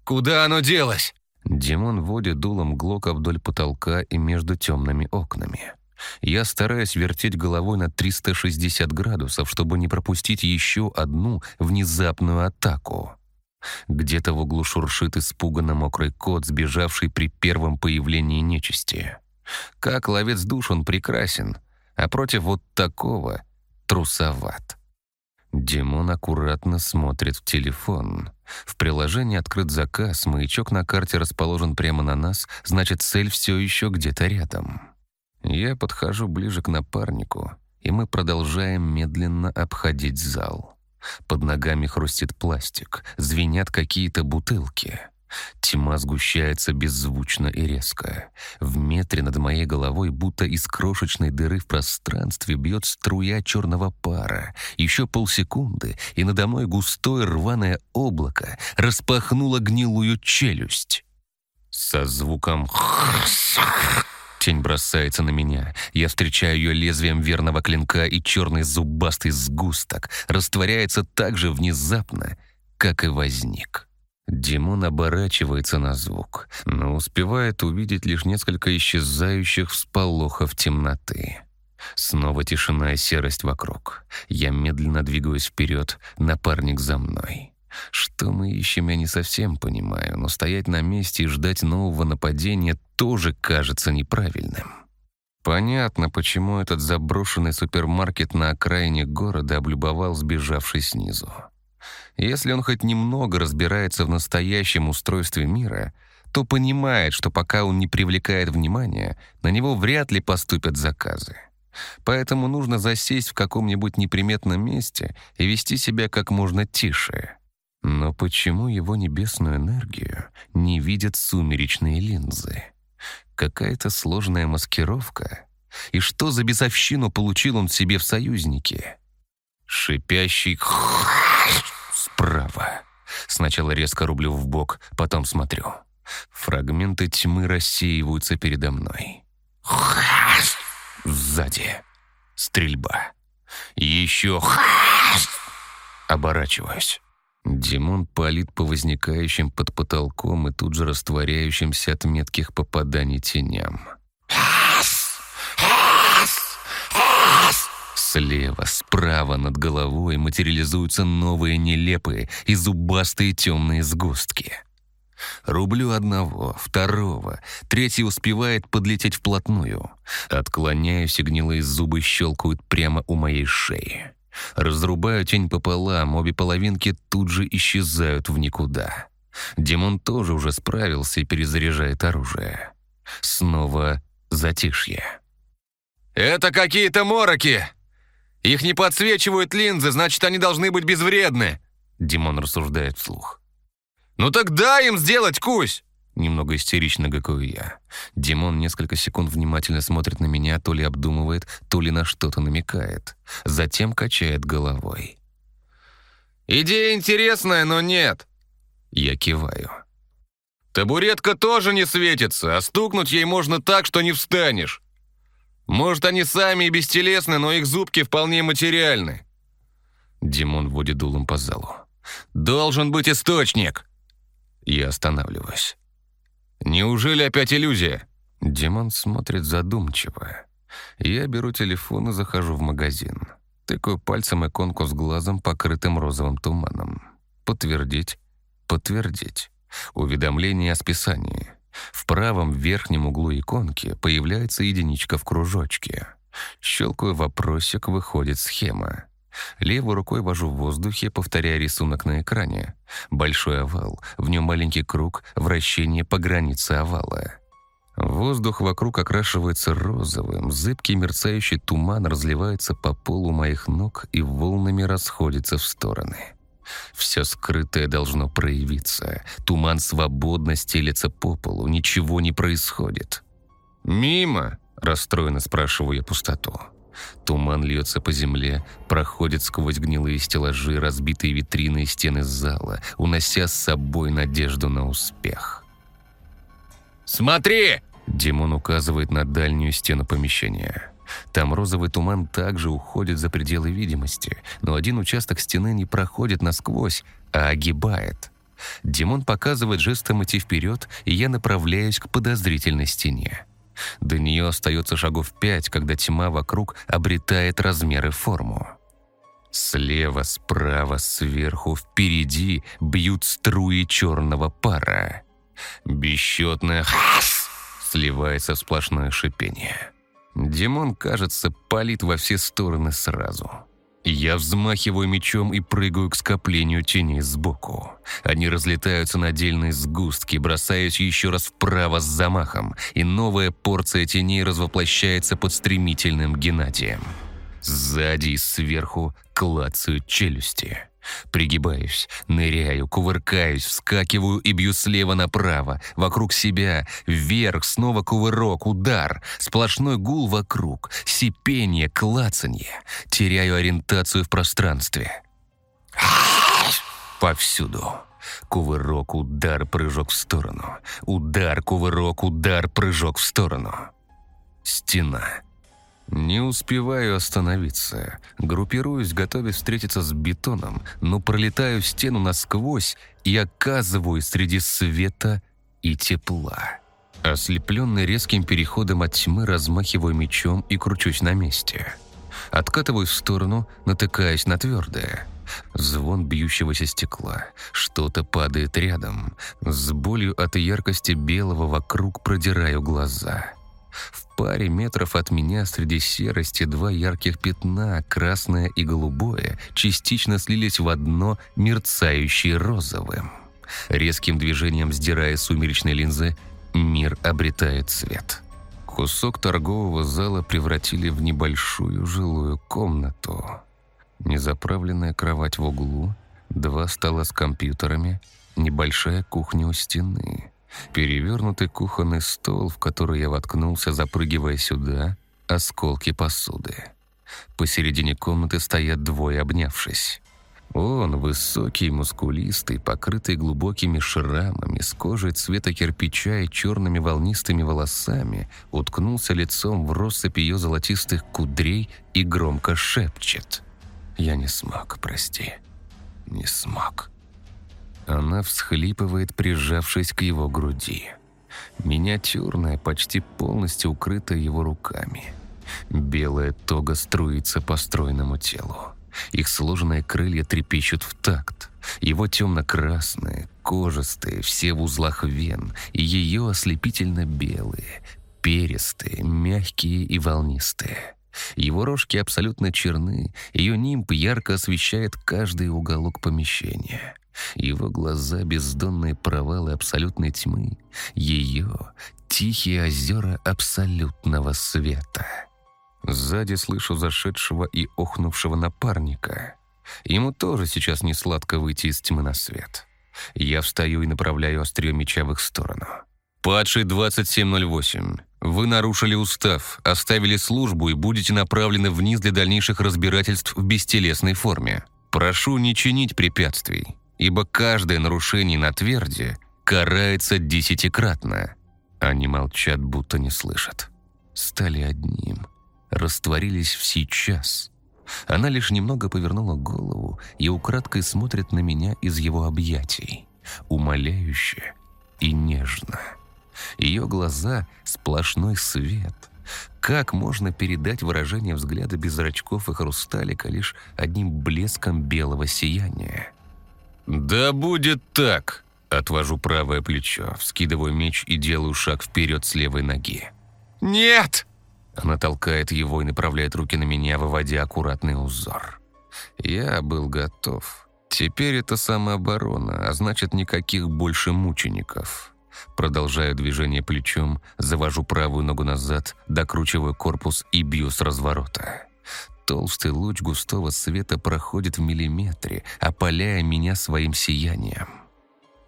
«Куда оно делось?» Димон водит дулом Глока вдоль потолка и между темными окнами. Я стараюсь вертеть головой на 360 градусов, чтобы не пропустить еще одну внезапную атаку. Где-то в углу шуршит испуганно мокрый кот, сбежавший при первом появлении нечисти. Как ловец душ он прекрасен, а против вот такого трусоват. Димон аккуратно смотрит в телефон. В приложении открыт заказ, маячок на карте расположен прямо на нас, значит, цель все еще где-то рядом. Я подхожу ближе к напарнику, и мы продолжаем медленно обходить зал. Под ногами хрустит пластик, звенят какие-то бутылки. Тьма сгущается беззвучно и резко. В метре над моей головой, будто из крошечной дыры в пространстве, бьет струя черного пара. Еще полсекунды, и надо мной густое рваное облако распахнуло гнилую челюсть. Со звуком Тень бросается на меня. Я встречаю ее лезвием верного клинка, и черный зубастый сгусток растворяется так же внезапно, как и возник. Димон оборачивается на звук, но успевает увидеть лишь несколько исчезающих всполохов темноты. Снова тишина и серость вокруг. Я медленно двигаюсь вперед, напарник за мной. Что мы ищем, я не совсем понимаю, но стоять на месте и ждать нового нападения тоже кажется неправильным. Понятно, почему этот заброшенный супермаркет на окраине города облюбовал сбежавший снизу. Если он хоть немного разбирается в настоящем устройстве мира, то понимает, что пока он не привлекает внимания, на него вряд ли поступят заказы. Поэтому нужно засесть в каком-нибудь неприметном месте и вести себя как можно тише. Но почему его небесную энергию не видят сумеречные линзы? Какая-то сложная маскировка? И что за безовщину получил он себе в союзнике? Шипящий справа. Сначала резко рублю в бок, потом смотрю. Фрагменты тьмы рассеиваются передо мной. Сзади. Стрельба. Еще оборачиваюсь. Димон палит по возникающим под потолком и тут же растворяющимся от метких попаданий теням. Слева, справа над головой материализуются новые нелепые и зубастые темные сгустки. Рублю одного, второго, третий успевает подлететь вплотную. Отклоняюсь, и гнилые зубы щелкают прямо у моей шеи. Разрубаю тень пополам, обе половинки тут же исчезают в никуда. Димон тоже уже справился и перезаряжает оружие. Снова затишье. «Это какие-то мороки! Их не подсвечивают линзы, значит, они должны быть безвредны!» Димон рассуждает вслух. «Ну так дай им сделать, Кусь!» Немного истерично гакую я. Димон несколько секунд внимательно смотрит на меня, то ли обдумывает, то ли на что-то намекает. Затем качает головой. «Идея интересная, но нет». Я киваю. «Табуретка тоже не светится, а стукнуть ей можно так, что не встанешь. Может, они сами и бестелесны, но их зубки вполне материальны». Димон водит дулом по залу. «Должен быть источник!» Я останавливаюсь. Неужели опять иллюзия?» Димон смотрит задумчиво. Я беру телефон и захожу в магазин. Тыкаю пальцем иконку с глазом, покрытым розовым туманом. Подтвердить, подтвердить. Уведомление о списании. В правом верхнем углу иконки появляется единичка в кружочке. Щелкаю вопросик, выходит схема. Левой рукой вожу в воздухе, повторяя рисунок на экране. Большой овал, в нем маленький круг, вращение по границе овала. Воздух вокруг окрашивается розовым, зыбкий мерцающий туман разливается по полу моих ног и волнами расходится в стороны. Все скрытое должно проявиться. Туман свободно стелется по полу, ничего не происходит. «Мимо!» – расстроенно спрашиваю я пустоту. Туман льется по земле, проходит сквозь гнилые стеллажи, разбитые витрины и стены зала, унося с собой надежду на успех. «Смотри!» Димон указывает на дальнюю стену помещения. Там розовый туман также уходит за пределы видимости, но один участок стены не проходит насквозь, а огибает. Димон показывает жестом идти вперед, и я направляюсь к подозрительной стене. До нее остается шагов пять, когда тьма вокруг обретает размеры форму. Слева, справа, сверху, впереди бьют струи черного пара. Бесчетное «хас» сливается в сплошное шипение. Димон, кажется, палит во все стороны сразу. Я взмахиваю мечом и прыгаю к скоплению теней сбоку. Они разлетаются на отдельные сгустки, бросаюсь еще раз вправо с замахом, и новая порция теней развоплощается под стремительным Геннадием. Сзади и сверху клацают челюсти. Пригибаюсь, ныряю, кувыркаюсь, вскакиваю и бью слева направо, вокруг себя, вверх, снова кувырок, удар, сплошной гул вокруг, сипение, клацанье. Теряю ориентацию в пространстве. Повсюду. Кувырок, удар, прыжок в сторону. Удар, кувырок, удар, прыжок в сторону. Стена. Не успеваю остановиться. Группируюсь, готовясь встретиться с бетоном, но пролетаю стену насквозь и оказываюсь среди света и тепла. Ослепленный резким переходом от тьмы размахиваю мечом и кручусь на месте. Откатываюсь в сторону, натыкаясь на твердое. Звон бьющегося стекла. Что-то падает рядом. С болью от яркости белого вокруг продираю глаза. В паре метров от меня среди серости два ярких пятна, красное и голубое, частично слились в одно, мерцающее розовым. Резким движением сдирая сумеречные линзы, мир обретает цвет. Кусок торгового зала превратили в небольшую жилую комнату. Незаправленная кровать в углу, два стола с компьютерами, небольшая кухня у стены — перевернутый кухонный стол, в который я воткнулся, запрыгивая сюда, осколки посуды. Посередине комнаты стоят двое, обнявшись. Он, высокий, мускулистый, покрытый глубокими шрамами, с кожей цвета кирпича и черными волнистыми волосами, уткнулся лицом в россыпь ее золотистых кудрей и громко шепчет. «Я не смог, прости, не смог». Она всхлипывает, прижавшись к его груди. Миниатюрная, почти полностью укрытая его руками. Белая тога струится по стройному телу. Их сложенные крылья трепещут в такт. Его темно-красные, кожистые, все в узлах вен, и ее ослепительно-белые, перистые, мягкие и волнистые. Его рожки абсолютно черны, ее нимб ярко освещает каждый уголок помещения. Его глаза — бездонные провалы абсолютной тьмы. Ее — тихие озера абсолютного света. Сзади слышу зашедшего и охнувшего напарника. Ему тоже сейчас не сладко выйти из тьмы на свет. Я встаю и направляю острие меча в их сторону. «Падший 2708. Вы нарушили устав, оставили службу и будете направлены вниз для дальнейших разбирательств в бестелесной форме. Прошу не чинить препятствий ибо каждое нарушение на тверде карается десятикратно. Они молчат, будто не слышат. Стали одним, растворились в сейчас. Она лишь немного повернула голову и украдкой смотрит на меня из его объятий, умоляюще и нежно. Ее глаза — сплошной свет. Как можно передать выражение взгляда без зрачков и хрусталика лишь одним блеском белого сияния? «Да будет так!» Отвожу правое плечо, вскидываю меч и делаю шаг вперед с левой ноги. «Нет!» Она толкает его и направляет руки на меня, выводя аккуратный узор. Я был готов. Теперь это самооборона, а значит, никаких больше мучеников. Продолжаю движение плечом, завожу правую ногу назад, докручиваю корпус и бью с разворота. Толстый луч густого света проходит в миллиметре, опаляя меня своим сиянием.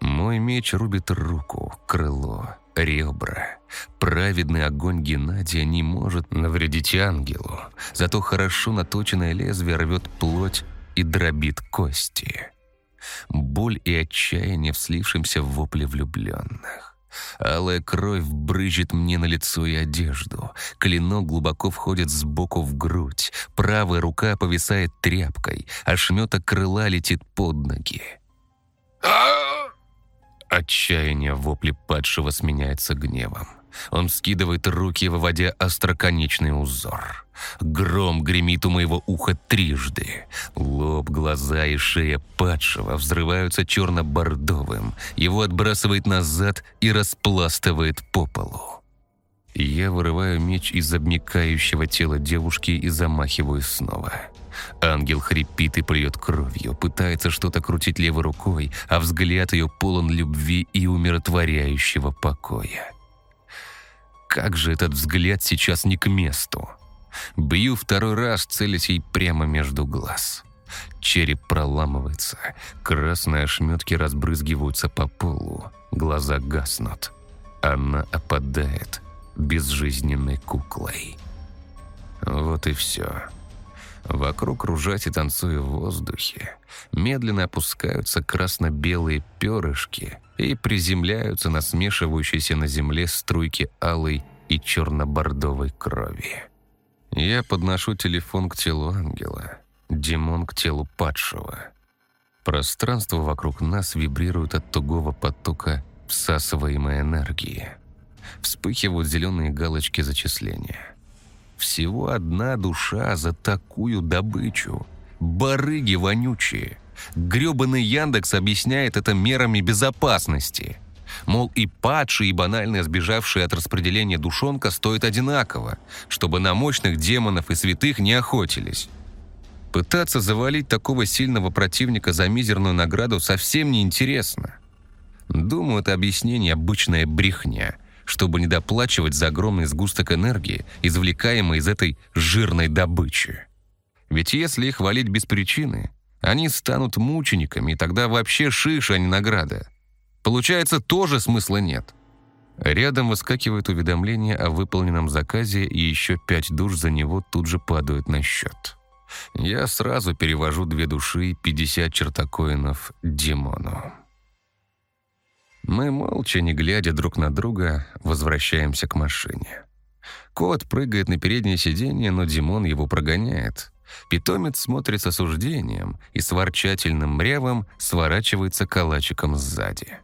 Мой меч рубит руку, крыло, ребра. Праведный огонь Геннадия не может навредить ангелу, зато хорошо наточенное лезвие рвет плоть и дробит кости. Боль и отчаяние в слившемся в вопле влюбленных. Алая кровь брызжет мне на лицо и одежду. Клинок глубоко входит сбоку в грудь. Правая рука повисает тряпкой, а шметок крыла летит под ноги. Отчаяние в вопле падшего сменяется гневом. Он скидывает руки, выводя остроконечный узор. Гром гремит у моего уха трижды. Лоб, глаза и шея падшего взрываются черно-бордовым. Его отбрасывает назад и распластывает по полу. Я вырываю меч из обмекающего тела девушки и замахиваюсь снова. Ангел хрипит и плюет кровью, пытается что-то крутить левой рукой, а взгляд ее полон любви и умиротворяющего покоя. Как же этот взгляд сейчас не к месту. Бью второй раз, целясь ей прямо между глаз. Череп проламывается, красные ошметки разбрызгиваются по полу, глаза гаснут. Она опадает безжизненной куклой. Вот и все. Вокруг кружать и танцуя в воздухе, медленно опускаются красно-белые перышки и приземляются на смешивающиеся на земле струйки алой и черно-бордовой крови. Я подношу телефон к телу ангела, Димон к телу падшего. Пространство вокруг нас вибрирует от тугого потока всасываемой энергии. Вспыхивают зеленые галочки зачисления. Всего одна душа за такую добычу. Барыги вонючие. Грёбаный Яндекс объясняет это мерами безопасности. Мол, и падший, и банально сбежавший от распределения душонка стоят одинаково, чтобы на мощных демонов и святых не охотились. Пытаться завалить такого сильного противника за мизерную награду совсем неинтересно. Думаю, это объяснение обычная брехня – чтобы не доплачивать за огромный сгусток энергии, извлекаемый из этой жирной добычи. Ведь если их валить без причины, они станут мучениками, и тогда вообще шиша, а не награда. Получается, тоже смысла нет. Рядом выскакивает уведомление о выполненном заказе, и еще пять душ за него тут же падают на счет. Я сразу перевожу две души, 50 чертакоинов Димону. Мы, молча, не глядя друг на друга, возвращаемся к машине. Кот прыгает на переднее сиденье, но Димон его прогоняет. Питомец смотрит с осуждением и с ворчательным мревом сворачивается калачиком сзади.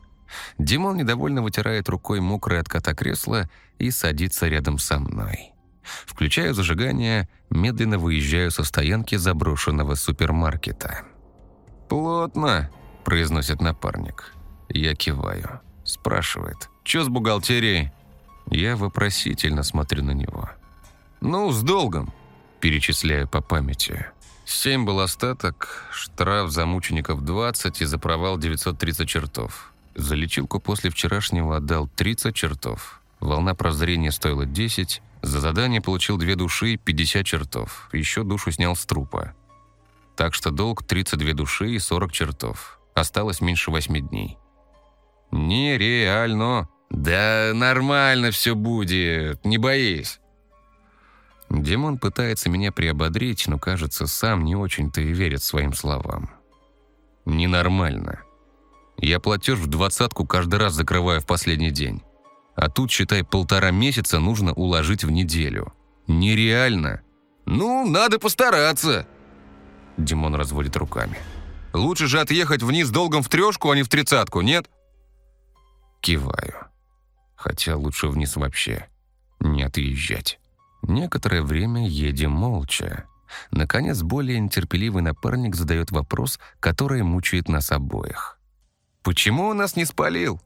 Димон недовольно вытирает рукой мокрое от кота кресло и садится рядом со мной. Включаю зажигание, медленно выезжаю со стоянки заброшенного супермаркета. «Плотно», — произносит напарник. Я киваю. Спрашивает. «Чё с бухгалтерией?» Я вопросительно смотрю на него. «Ну, с долгом», – перечисляю по памяти. Семь был остаток, штраф за мучеников 20 и за провал 930 чертов. За лечилку после вчерашнего отдал 30 чертов. Волна прозрения стоила 10, за задание получил две души 50 чертов. Еще душу снял с трупа. Так что долг 32 души и 40 чертов. Осталось меньше 8 дней. «Нереально!» «Да нормально все будет, не боись!» Димон пытается меня приободрить, но, кажется, сам не очень-то и верит своим словам. «Ненормально. Я платеж в двадцатку каждый раз закрываю в последний день. А тут, считай, полтора месяца нужно уложить в неделю. Нереально!» «Ну, надо постараться!» Димон разводит руками. «Лучше же отъехать вниз долгом в трешку, а не в тридцатку, нет?» Киваю. Хотя лучше вниз вообще не отъезжать. Некоторое время едем молча. Наконец, более нетерпеливый напарник задает вопрос, который мучает нас обоих. Почему он нас не спалил?»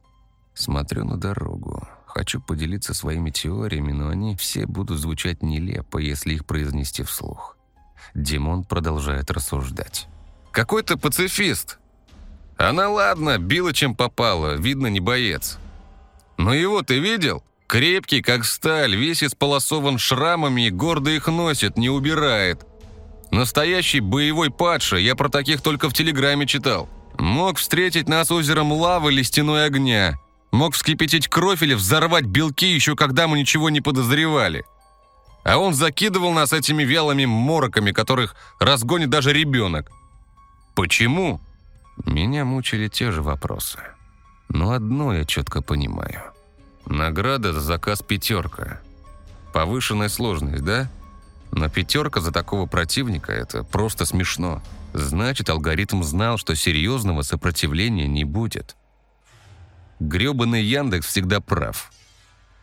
Смотрю на дорогу. Хочу поделиться своими теориями, но они все будут звучать нелепо, если их произнести вслух. Димон продолжает рассуждать. «Какой-то пацифист. Она, ладно, била чем попала, видно, не боец. Но его ты видел? Крепкий, как сталь, весь исполосован шрамами и гордо их носит, не убирает. Настоящий боевой падший, я про таких только в Телеграме читал. Мог встретить нас озером лавы или стеной огня. Мог вскипятить кровь или взорвать белки, еще когда мы ничего не подозревали. А он закидывал нас этими вялыми мороками, которых разгонит даже ребенок. Почему? Меня мучили те же вопросы. Но одно я четко понимаю. Награда за заказ пятерка. Повышенная сложность, да? Но пятерка за такого противника – это просто смешно. Значит, алгоритм знал, что серьезного сопротивления не будет. Грёбаный Яндекс всегда прав.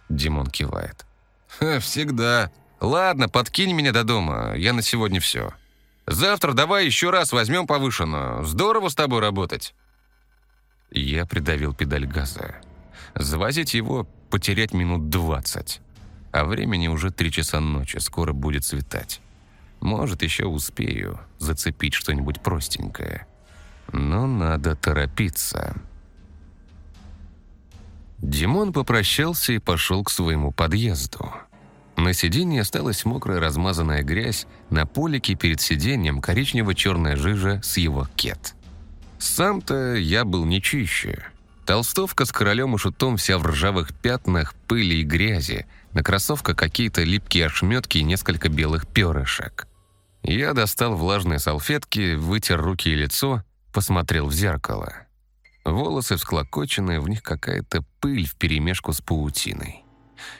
Димон кивает. Всегда. Ладно, подкинь меня до дома, я на сегодня все. Завтра давай еще раз возьмем повышенную. Здорово с тобой работать. Я придавил педаль газа. Завозить его потерять минут двадцать. А времени уже три часа ночи, скоро будет светать. Может, еще успею зацепить что-нибудь простенькое. Но надо торопиться. Димон попрощался и пошел к своему подъезду. На сиденье осталась мокрая размазанная грязь, на полике перед сиденьем коричнево-черная жижа с его кет. Сам-то я был не чище. Толстовка с королем и шутом вся в ржавых пятнах, пыли и грязи, на кроссовках какие-то липкие ошметки и несколько белых перышек. Я достал влажные салфетки, вытер руки и лицо, посмотрел в зеркало. Волосы всклокоченные, в них какая-то пыль вперемешку с паутиной.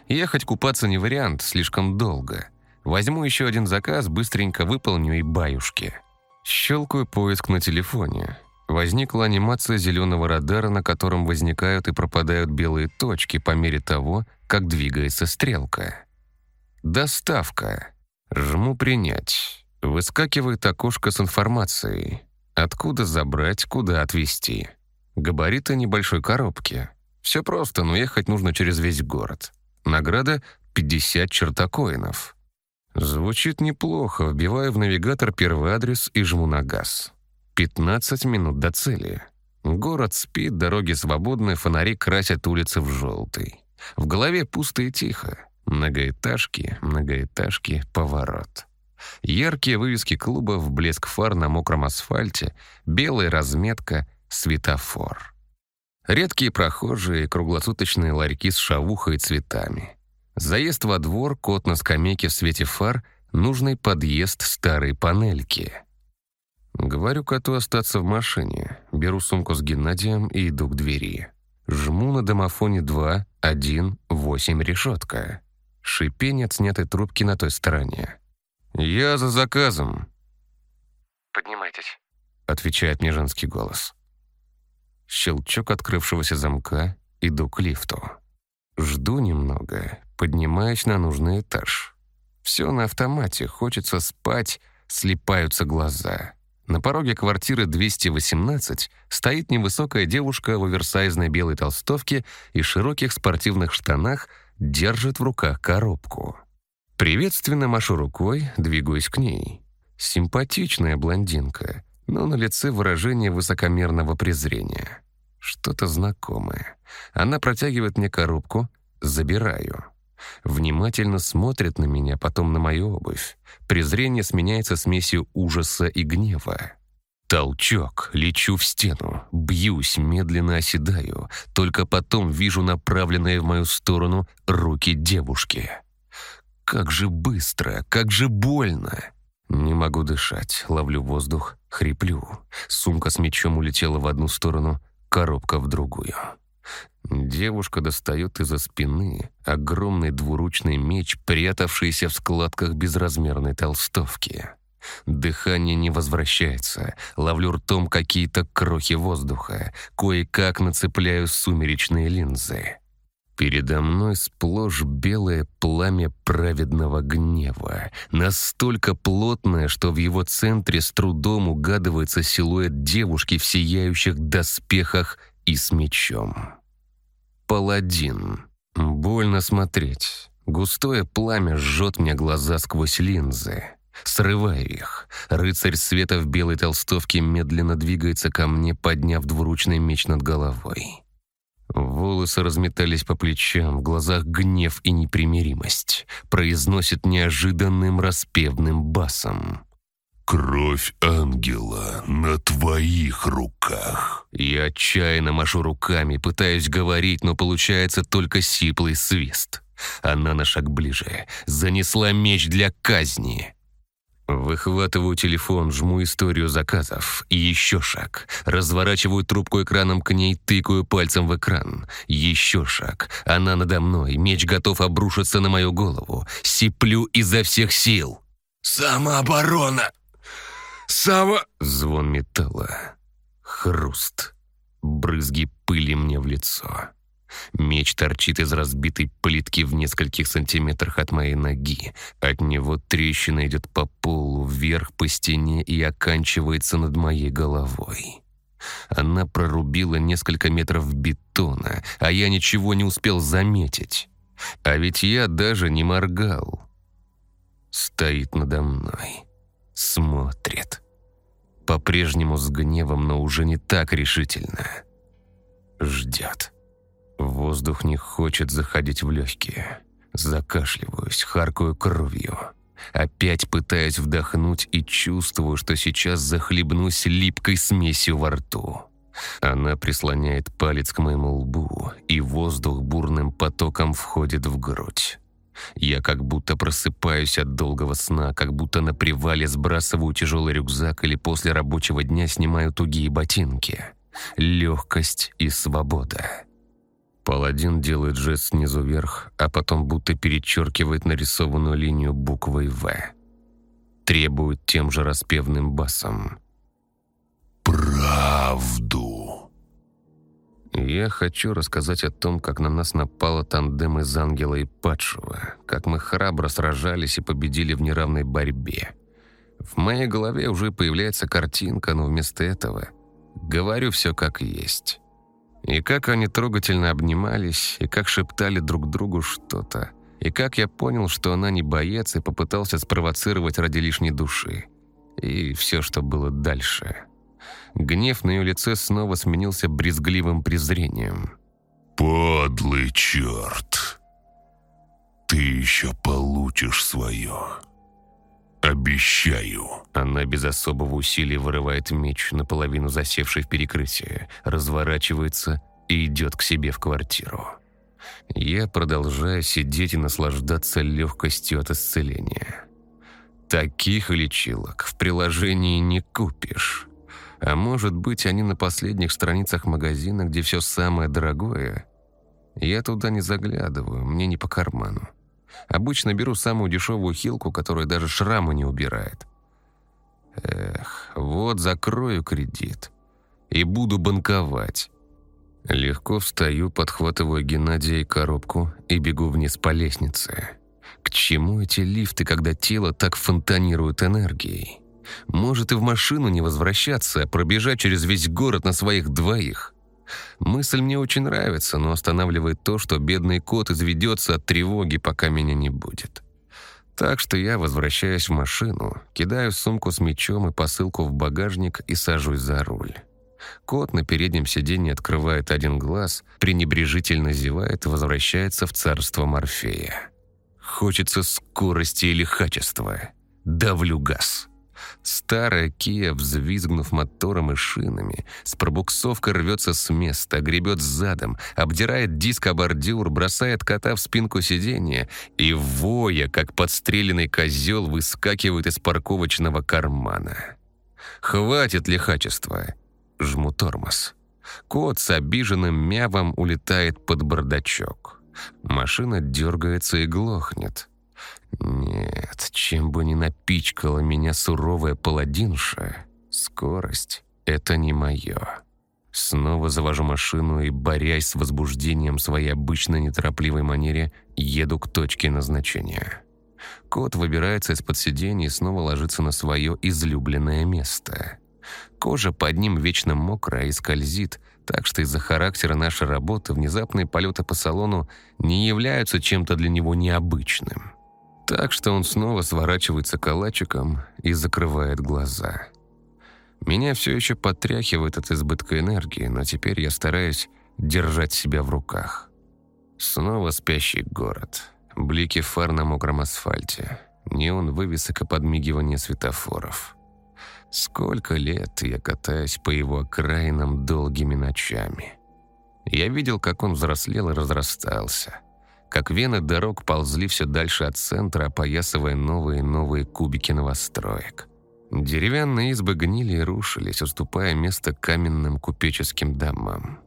Ехать купаться не вариант, слишком долго. Возьму еще один заказ, быстренько выполню и баюшки. Щелкаю поиск на телефоне. Возникла анимация зеленого радара, на котором возникают и пропадают белые точки по мере того, как двигается стрелка. Доставка. Жму «Принять». Выскакивает окошко с информацией. Откуда забрать, куда отвезти. Габариты небольшой коробки. Все просто, но ехать нужно через весь город. Награда — 50 чертокоинов. Звучит неплохо, вбиваю в навигатор первый адрес и жму на газ. 15 минут до цели. Город спит, дороги свободны, фонари красят улицы в желтый. В голове пусто и тихо. Многоэтажки, многоэтажки, поворот. Яркие вывески клубов, блеск фар на мокром асфальте, белая разметка, светофор. Редкие прохожие, круглосуточные ларьки с шавухой и цветами. Заезд во двор, кот на скамейке в свете фар, нужный подъезд старой панельки. Говорю коту остаться в машине, беру сумку с Геннадием и иду к двери. Жму на домофоне 2, 1, 8 решетка. Шипение от снятой трубки на той стороне. «Я за заказом». «Поднимайтесь», — отвечает мне женский голос. Щелчок открывшегося замка, иду к лифту. Жду немного, поднимаюсь на нужный этаж. Все на автомате, хочется спать, слипаются глаза. На пороге квартиры 218 стоит невысокая девушка в оверсайзной белой толстовке и широких спортивных штанах, держит в руках коробку. Приветственно машу рукой, двигаюсь к ней. Симпатичная блондинка, но на лице выражение высокомерного презрения. Что-то знакомое. Она протягивает мне коробку, забираю. Внимательно смотрит на меня, потом на мою обувь. Презрение сменяется смесью ужаса и гнева. Толчок, лечу в стену, бьюсь, медленно оседаю, только потом вижу направленные в мою сторону руки девушки. Как же быстро, как же больно! Не могу дышать, ловлю воздух, хриплю. Сумка с мечом улетела в одну сторону, коробка в другую. Девушка достает из-за спины огромный двуручный меч, прятавшийся в складках безразмерной толстовки. Дыхание не возвращается, ловлю ртом какие-то крохи воздуха, кое-как нацепляю сумеречные линзы. Передо мной сплошь белое пламя праведного гнева, настолько плотное, что в его центре с трудом угадывается силуэт девушки в сияющих доспехах и с мечом. Паладин. Больно смотреть. Густое пламя жжет мне глаза сквозь линзы. Срываю их. Рыцарь света в белой толстовке медленно двигается ко мне, подняв двуручный меч над головой. Волосы разметались по плечам, в глазах гнев и непримиримость. Произносит неожиданным распевным басом. «Кровь ангела на твоих руках!» Я отчаянно машу руками, пытаюсь говорить, но получается только сиплый свист. Она на шаг ближе. Занесла меч для казни. Выхватываю телефон, жму историю заказов. И еще шаг. Разворачиваю трубку экраном к ней, тыкаю пальцем в экран. Еще шаг. Она надо мной. Меч готов обрушиться на мою голову. Сиплю изо всех сил. «Самооборона! Само...» Звон металла. Хруст. Брызги пыли мне в лицо. Меч торчит из разбитой плитки в нескольких сантиметрах от моей ноги. От него трещина идет по полу, вверх по стене и оканчивается над моей головой. Она прорубила несколько метров бетона, а я ничего не успел заметить. А ведь я даже не моргал. Стоит надо мной. Смотрит. По-прежнему с гневом, но уже не так решительно. Ждет. Воздух не хочет заходить в легкие. Закашливаюсь, харкаю кровью. Опять пытаюсь вдохнуть и чувствую, что сейчас захлебнусь липкой смесью во рту. Она прислоняет палец к моему лбу, и воздух бурным потоком входит в грудь. Я как будто просыпаюсь от долгого сна, как будто на привале сбрасываю тяжелый рюкзак или после рабочего дня снимаю тугие ботинки. Легкость и свобода. Паладин делает жест снизу вверх, а потом будто перечеркивает нарисованную линию буквой «В». Требует тем же распевным басом. «Правду!» Я хочу рассказать о том, как на нас напала тандем из Ангела и Падшего, как мы храбро сражались и победили в неравной борьбе. В моей голове уже появляется картинка, но вместо этого говорю все как есть. И как они трогательно обнимались, и как шептали друг другу что-то. И как я понял, что она не боец, и попытался спровоцировать ради лишней души. И все, что было дальше. Гнев на ее лице снова сменился брезгливым презрением. «Подлый черт! Ты еще получишь свое. Обещаю!» Она без особого усилия вырывает меч, наполовину засевший в перекрытии, разворачивается и идет к себе в квартиру. Я продолжаю сидеть и наслаждаться легкостью от исцеления. Таких лечилок в приложении не купишь. А может быть, они на последних страницах магазина, где все самое дорогое? Я туда не заглядываю, мне не по карману. Обычно беру самую дешевую хилку, которая даже шрамы не убирает. Эх, вот закрою кредит и буду банковать. Легко встаю, подхватываю Геннадия и коробку и бегу вниз по лестнице. К чему эти лифты, когда тело так фонтанирует энергией? Может и в машину не возвращаться, а пробежать через весь город на своих двоих? Мысль мне очень нравится, но останавливает то, что бедный кот изведется от тревоги, пока меня не будет. Так что я возвращаюсь в машину, кидаю сумку с мечом и посылку в багажник и сажусь за руль. Кот на переднем сиденье открывает один глаз, пренебрежительно зевает и возвращается в царство Морфея. Хочется скорости или качества. Давлю газ. Старая Кия, взвизгнув мотором и шинами, с пробуксовкой рвется с места, гребет задом, обдирает диск о бордюр, бросает кота в спинку сиденья и, воя, как подстреленный козел, выскакивает из парковочного кармана. Хватит лихачества. Жму тормоз. Кот с обиженным мявом улетает под бардачок. Машина дергается и глохнет. Нет, чем бы ни напичкала меня суровая паладинша, скорость — это не мое. Снова завожу машину и, борясь с возбуждением своей обычной неторопливой манере, еду к точке назначения. Кот выбирается из-под сиденья и снова ложится на свое излюбленное место. Кожа под ним вечно мокрая и скользит, Так что из-за характера нашей работы внезапные полеты по салону не являются чем-то для него необычным. Так что он снова сворачивается калачиком и закрывает глаза. Меня все еще потряхивает от избытка энергии, но теперь я стараюсь держать себя в руках. Снова спящий город. Блики фар на мокром асфальте. Неон вывесок и подмигивание светофоров. Сколько лет я катаюсь по его окраинам долгими ночами. Я видел, как он взрослел и разрастался. Как вены дорог ползли все дальше от центра, опоясывая новые и новые кубики новостроек. Деревянные избы гнили и рушились, уступая место каменным купеческим домам.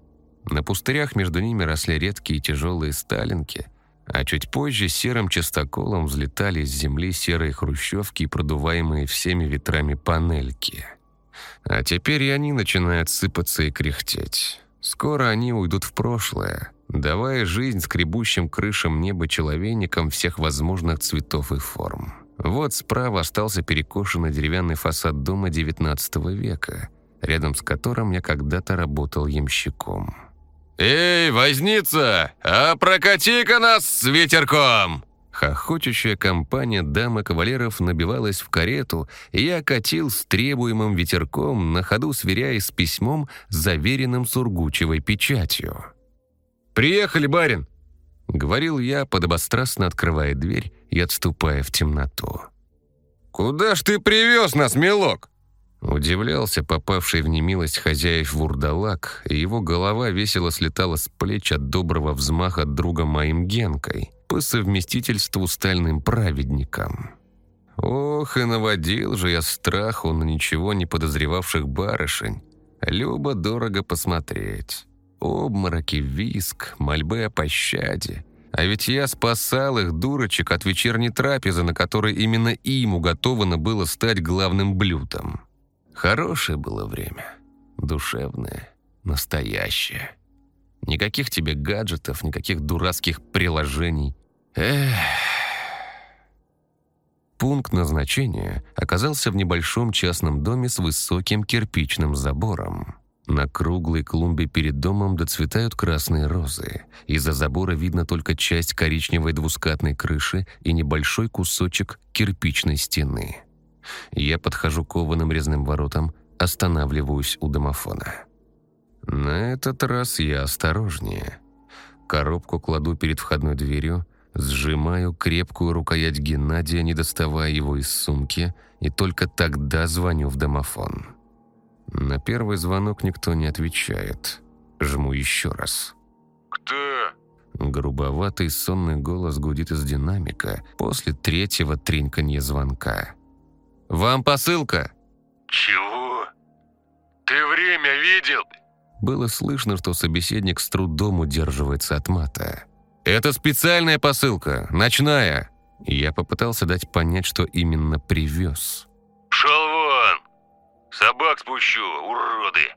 На пустырях между ними росли редкие тяжелые сталинки, а чуть позже серым частоколом взлетали с земли серые хрущевки и продуваемые всеми ветрами панельки. А теперь и они начинают сыпаться и кряхтеть. Скоро они уйдут в прошлое, давая жизнь скребущим крышам неба человейникам всех возможных цветов и форм. Вот справа остался перекошенный деревянный фасад дома XIX века, рядом с которым я когда-то работал ямщиком. «Эй, возница, а прокати-ка нас с ветерком!» Хохочущая компания дам и кавалеров набивалась в карету, и я катил с требуемым ветерком, на ходу сверяясь с письмом, заверенным сургучевой печатью. «Приехали, барин!» — говорил я, подобострастно открывая дверь и отступая в темноту. «Куда ж ты привез нас, милок?» Удивлялся попавший в немилость хозяев вурдалак, и его голова весело слетала с плеч от доброго взмаха друга моим Генкой, по совместительству стальным праведником. Ох, и наводил же я страху на ничего не подозревавших барышень. Любо дорого посмотреть. Обмороки, виск, мольбы о пощаде. А ведь я спасал их, дурочек, от вечерней трапезы, на которой именно им уготовано было стать главным блюдом. Хорошее было время. Душевное, настоящее. Никаких тебе гаджетов, никаких дурацких приложений. Эх... Пункт назначения оказался в небольшом частном доме с высоким кирпичным забором. На круглой клумбе перед домом доцветают красные розы. Из-за забора видно только часть коричневой двускатной крыши и небольшой кусочек кирпичной стены. Я подхожу к кованым резным воротам, останавливаюсь у домофона. На этот раз я осторожнее. Коробку кладу перед входной дверью, сжимаю крепкую рукоять Геннадия, не доставая его из сумки, и только тогда звоню в домофон. На первый звонок никто не отвечает. Жму еще раз. «Кто?» Грубоватый сонный голос гудит из динамика после третьего тринканья звонка. «Вам посылка!» «Чего? Ты время видел?» Было слышно, что собеседник с трудом удерживается от мата. «Это специальная посылка, ночная!» Я попытался дать понять, что именно привез. «Шел! Собак спущу, уроды!»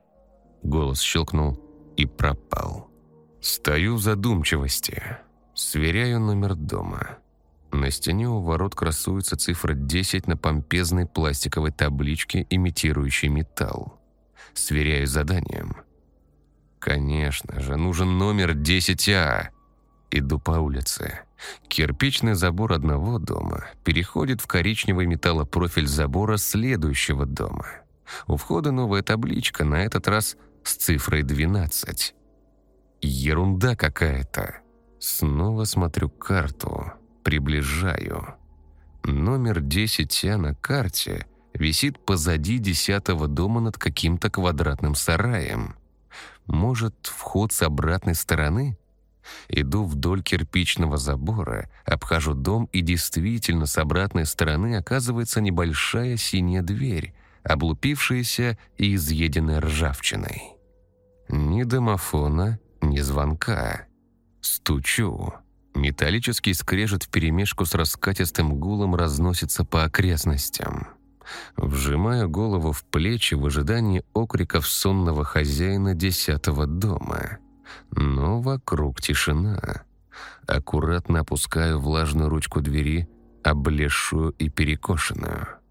Голос щелкнул и пропал. Стою в задумчивости. Сверяю номер дома. На стене у ворот красуется цифра 10 на помпезной пластиковой табличке, имитирующей металл. Сверяю заданием. Конечно же, нужен номер 10А. Иду по улице. Кирпичный забор одного дома переходит в коричневый металлопрофиль забора следующего дома. У входа новая табличка, на этот раз с цифрой 12. Ерунда какая-то. Снова смотрю карту, приближаю. Номер 10А на карте висит позади десятого дома над каким-то квадратным сараем. Может, вход с обратной стороны? Иду вдоль кирпичного забора, обхожу дом, и действительно с обратной стороны оказывается небольшая синяя дверь, облупившаяся и изъеденная ржавчиной. Ни домофона, ни звонка. Стучу. Металлический скрежет вперемешку с раскатистым гулом разносится по окрестностям. Вжимаю голову в плечи в ожидании окриков сонного хозяина десятого дома. Но вокруг тишина. Аккуратно опускаю влажную ручку двери, облезшую и перекошенную.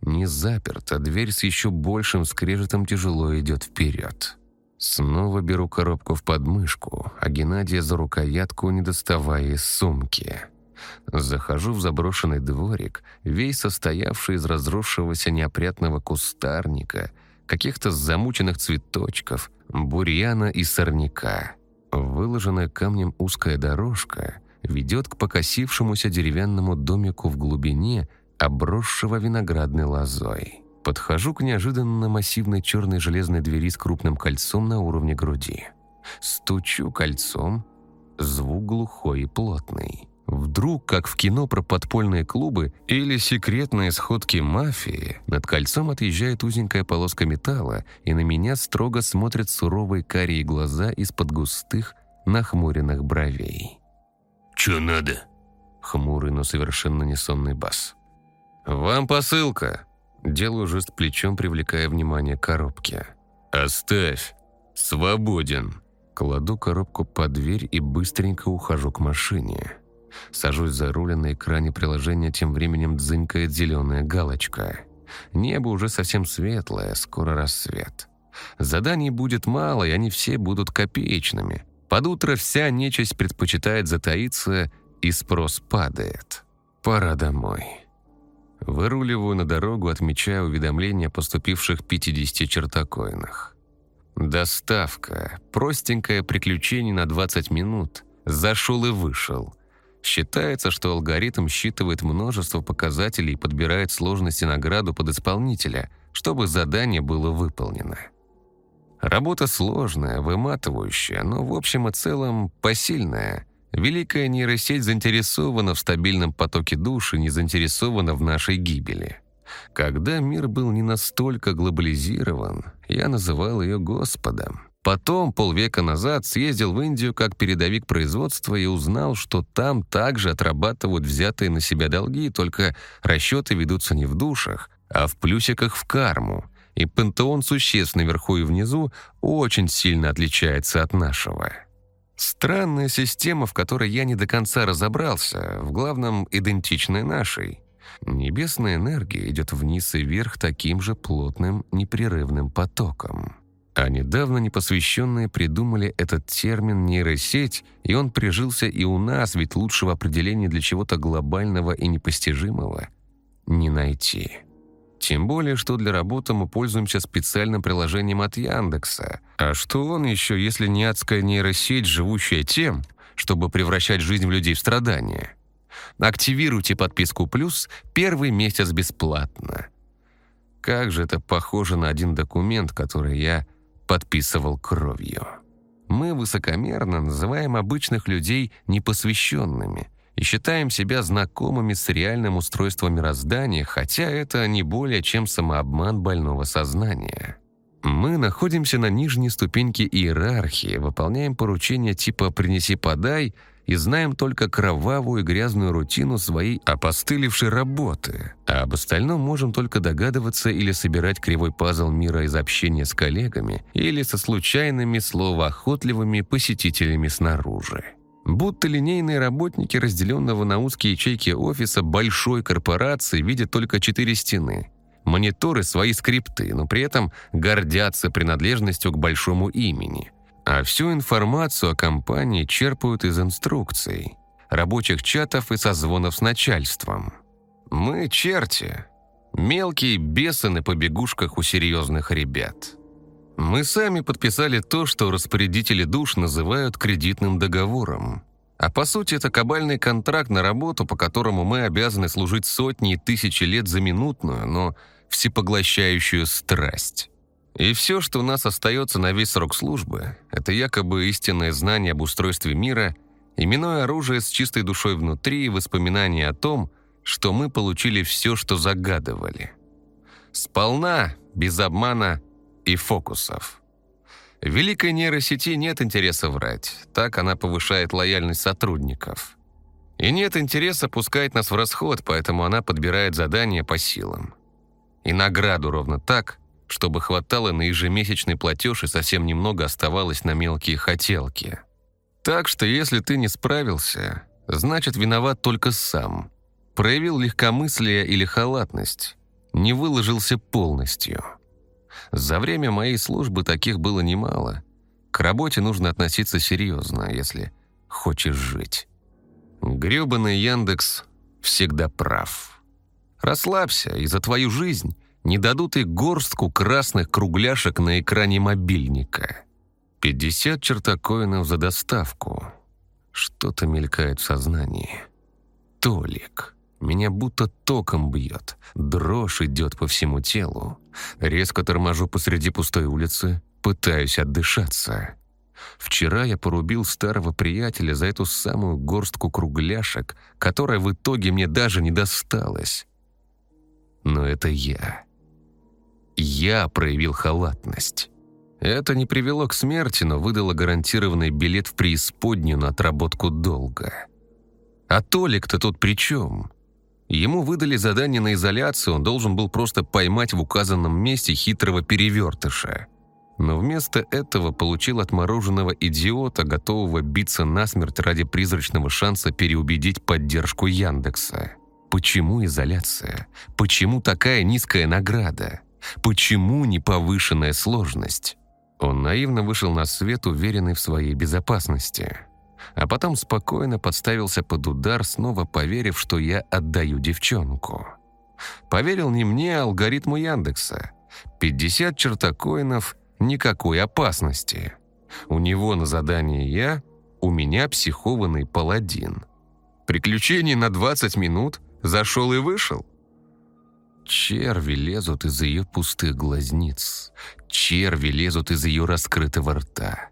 Не заперта, дверь с еще большим скрежетом тяжело идет вперед. Снова беру коробку в подмышку, а Геннадия за рукоятку, не доставая из сумки. Захожу в заброшенный дворик, весь состоявший из разросшегося неопрятного кустарника, каких-то замученных цветочков, бурьяна и сорняка. Выложенная камнем узкая дорожка ведет к покосившемуся деревянному домику в глубине, обросшего виноградной лозой. Подхожу к неожиданно массивной черной железной двери с крупным кольцом на уровне груди. Стучу кольцом, звук глухой и плотный. Вдруг, как в кино про подпольные клубы или секретные сходки мафии, над кольцом отъезжает узенькая полоска металла, и на меня строго смотрят суровые карие глаза из-под густых, нахмуренных бровей. «Чё надо?» Хмурый, но совершенно несонный бас. «Вам посылка!» Делаю жест плечом, привлекая внимание к коробке. «Оставь! Свободен!» Кладу коробку под дверь и быстренько ухожу к машине. Сажусь за руль, а на экране приложения тем временем дзынькает зеленая галочка. Небо уже совсем светлое, скоро рассвет. Заданий будет мало, и они все будут копеечными. Под утро вся нечисть предпочитает затаиться, и спрос падает. Пора домой. Выруливаю на дорогу, отмечая уведомления о поступивших 50 чертокоинах. Доставка. Простенькое приключение на 20 минут. Зашел и вышел. Считается, что алгоритм считывает множество показателей и подбирает сложность и награду под исполнителя, чтобы задание было выполнено. Работа сложная, выматывающая, но в общем и целом посильная. Великая нейросеть заинтересована в стабильном потоке душ и не заинтересована в нашей гибели. Когда мир был не настолько глобализирован, я называл ее Господом. Потом, полвека назад, съездил в Индию как передовик производства и узнал, что там также отрабатывают взятые на себя долги, только расчеты ведутся не в душах, а в плюсиках в карму. И пантеон существ наверху и внизу очень сильно отличается от нашего. Странная система, в которой я не до конца разобрался, в главном идентичная нашей. Небесная энергия идет вниз и вверх таким же плотным, непрерывным потоком. А недавно непосвященные придумали этот термин «нейросеть», и он прижился и у нас, ведь лучшего определения для чего-то глобального и непостижимого не найти. Тем более, что для работы мы пользуемся специальным приложением от Яндекса. А что он еще, если не адская нейросеть, живущая тем, чтобы превращать жизнь людей в страдания? Активируйте подписку «Плюс» первый месяц бесплатно. Как же это похоже на один документ, который я подписывал кровью. Мы высокомерно называем обычных людей непосвященными и считаем себя знакомыми с реальным устройством мироздания, хотя это не более чем самообман больного сознания. Мы находимся на нижней ступеньке иерархии, выполняем поручения типа «принеси-подай», и знаем только кровавую и грязную рутину своей опостылевшей работы, а об остальном можем только догадываться или собирать кривой пазл мира из общения с коллегами или со случайными словоохотливыми посетителями снаружи. Будто линейные работники разделенного на узкие ячейки офиса большой корпорации видят только четыре стены – мониторы свои скрипты, но при этом гордятся принадлежностью к большому имени. А всю информацию о компании черпают из инструкций, рабочих чатов и созвонов с начальством. Мы черти. Мелкие бесы на побегушках у серьезных ребят. Мы сами подписали то, что распорядители душ называют кредитным договором. А по сути это кабальный контракт на работу, по которому мы обязаны служить сотни и тысячи лет за минутную, но всепоглощающую страсть. И все, что у нас остается на весь срок службы, это якобы истинное знание об устройстве мира, именное оружие с чистой душой внутри и воспоминания о том, что мы получили все, что загадывали. Сполна, без обмана и фокусов. В великой нейросети нет интереса врать, так она повышает лояльность сотрудников. И нет интереса пускать нас в расход, поэтому она подбирает задания по силам. И награду ровно так – чтобы хватало на ежемесячный платеж и совсем немного оставалось на мелкие хотелки. Так что если ты не справился, значит виноват только сам. Проявил легкомыслие или халатность, не выложился полностью. За время моей службы таких было немало, К работе нужно относиться серьезно, если хочешь жить. Грёбаный Яндекс всегда прав. Расслабься, и за твою жизнь не дадут и горстку красных кругляшек на экране мобильника. 50 чертакоинов за доставку. Что-то мелькает в сознании. Толик. Меня будто током бьет. Дрожь идет по всему телу. Резко торможу посреди пустой улицы, пытаюсь отдышаться. Вчера я порубил старого приятеля за эту самую горстку кругляшек, которая в итоге мне даже не досталась. Но это я. Я проявил халатность. Это не привело к смерти, но выдало гарантированный билет в преисподнюю на отработку долга. А Толик-то тут при чем? Ему выдали задание на изоляцию, он должен был просто поймать в указанном месте хитрого перевертыша. Но вместо этого получил отмороженного идиота, готового биться насмерть ради призрачного шанса переубедить поддержку Яндекса. Почему изоляция? Почему такая низкая награда? Почему не повышенная сложность? Он наивно вышел на свет, уверенный в своей безопасности. А потом спокойно подставился под удар, снова поверив, что я отдаю девчонку. Поверил не мне, а алгоритму Яндекса. 50 чертакоинов – никакой опасности. У него на задании я, у меня психованный паладин. Приключений на 20 минут, зашел и вышел. Черви лезут из ее пустых глазниц. Черви лезут из ее раскрытого рта.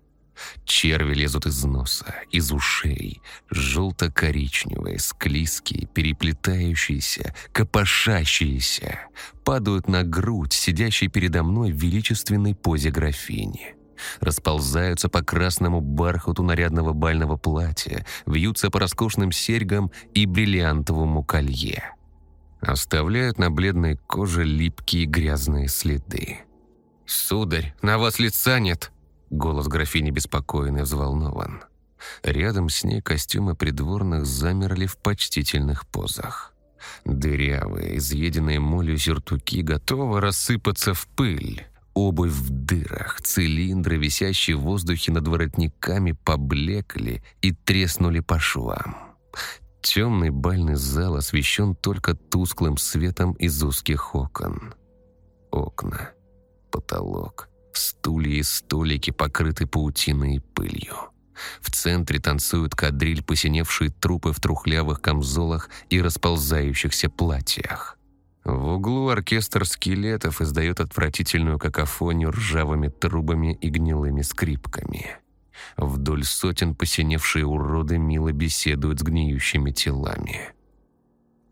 Черви лезут из носа, из ушей, желто-коричневые, склизкие, переплетающиеся, копошащиеся, падают на грудь, сидящей передо мной в величественной позе графини. Расползаются по красному бархату нарядного бального платья, вьются по роскошным серьгам и бриллиантовому колье оставляют на бледной коже липкие грязные следы. «Сударь, на вас лица нет!» Голос графини беспокоен и взволнован. Рядом с ней костюмы придворных замерли в почтительных позах. Дырявые, изъеденные молью сюртуки готовы рассыпаться в пыль. Обувь в дырах, цилиндры, висящие в воздухе над воротниками, поблекли и треснули по швам. Темный бальный зал освещен только тусклым светом из узких окон. Окна, потолок, стулья и столики покрыты паутиной и пылью. В центре танцуют кадриль посиневшие трупы в трухлявых камзолах и расползающихся платьях. В углу оркестр скелетов издает отвратительную какофонию ржавыми трубами и гнилыми скрипками. Вдоль сотен посиневшие уроды мило беседуют с гниющими телами.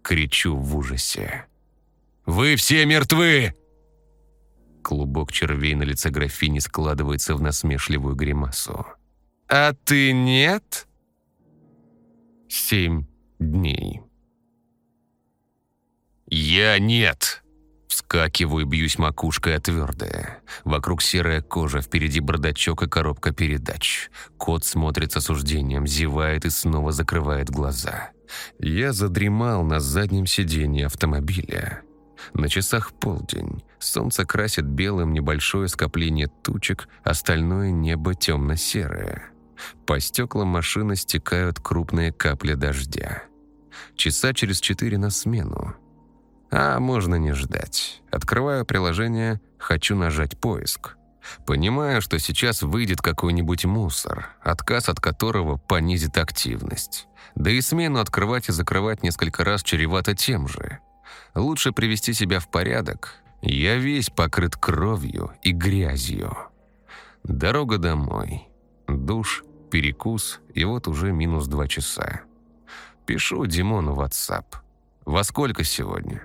Кричу в ужасе. «Вы все мертвы!» Клубок червей на лице графини складывается в насмешливую гримасу. «А ты нет?» Семь дней. «Я нет!» Вскакиваю, бьюсь макушкой о твердое. Вокруг серая кожа, впереди бардачок и коробка передач. Кот смотрит с осуждением, зевает и снова закрывает глаза. Я задремал на заднем сиденье автомобиля. На часах полдень. Солнце красит белым небольшое скопление тучек, остальное небо темно-серое. По стеклам машины стекают крупные капли дождя. Часа через четыре на смену. А можно не ждать. Открываю приложение, хочу нажать «Поиск». Понимаю, что сейчас выйдет какой-нибудь мусор, отказ от которого понизит активность. Да и смену открывать и закрывать несколько раз чревато тем же. Лучше привести себя в порядок. Я весь покрыт кровью и грязью. Дорога домой. Душ, перекус, и вот уже минус два часа. Пишу Димону в WhatsApp. «Во сколько сегодня?»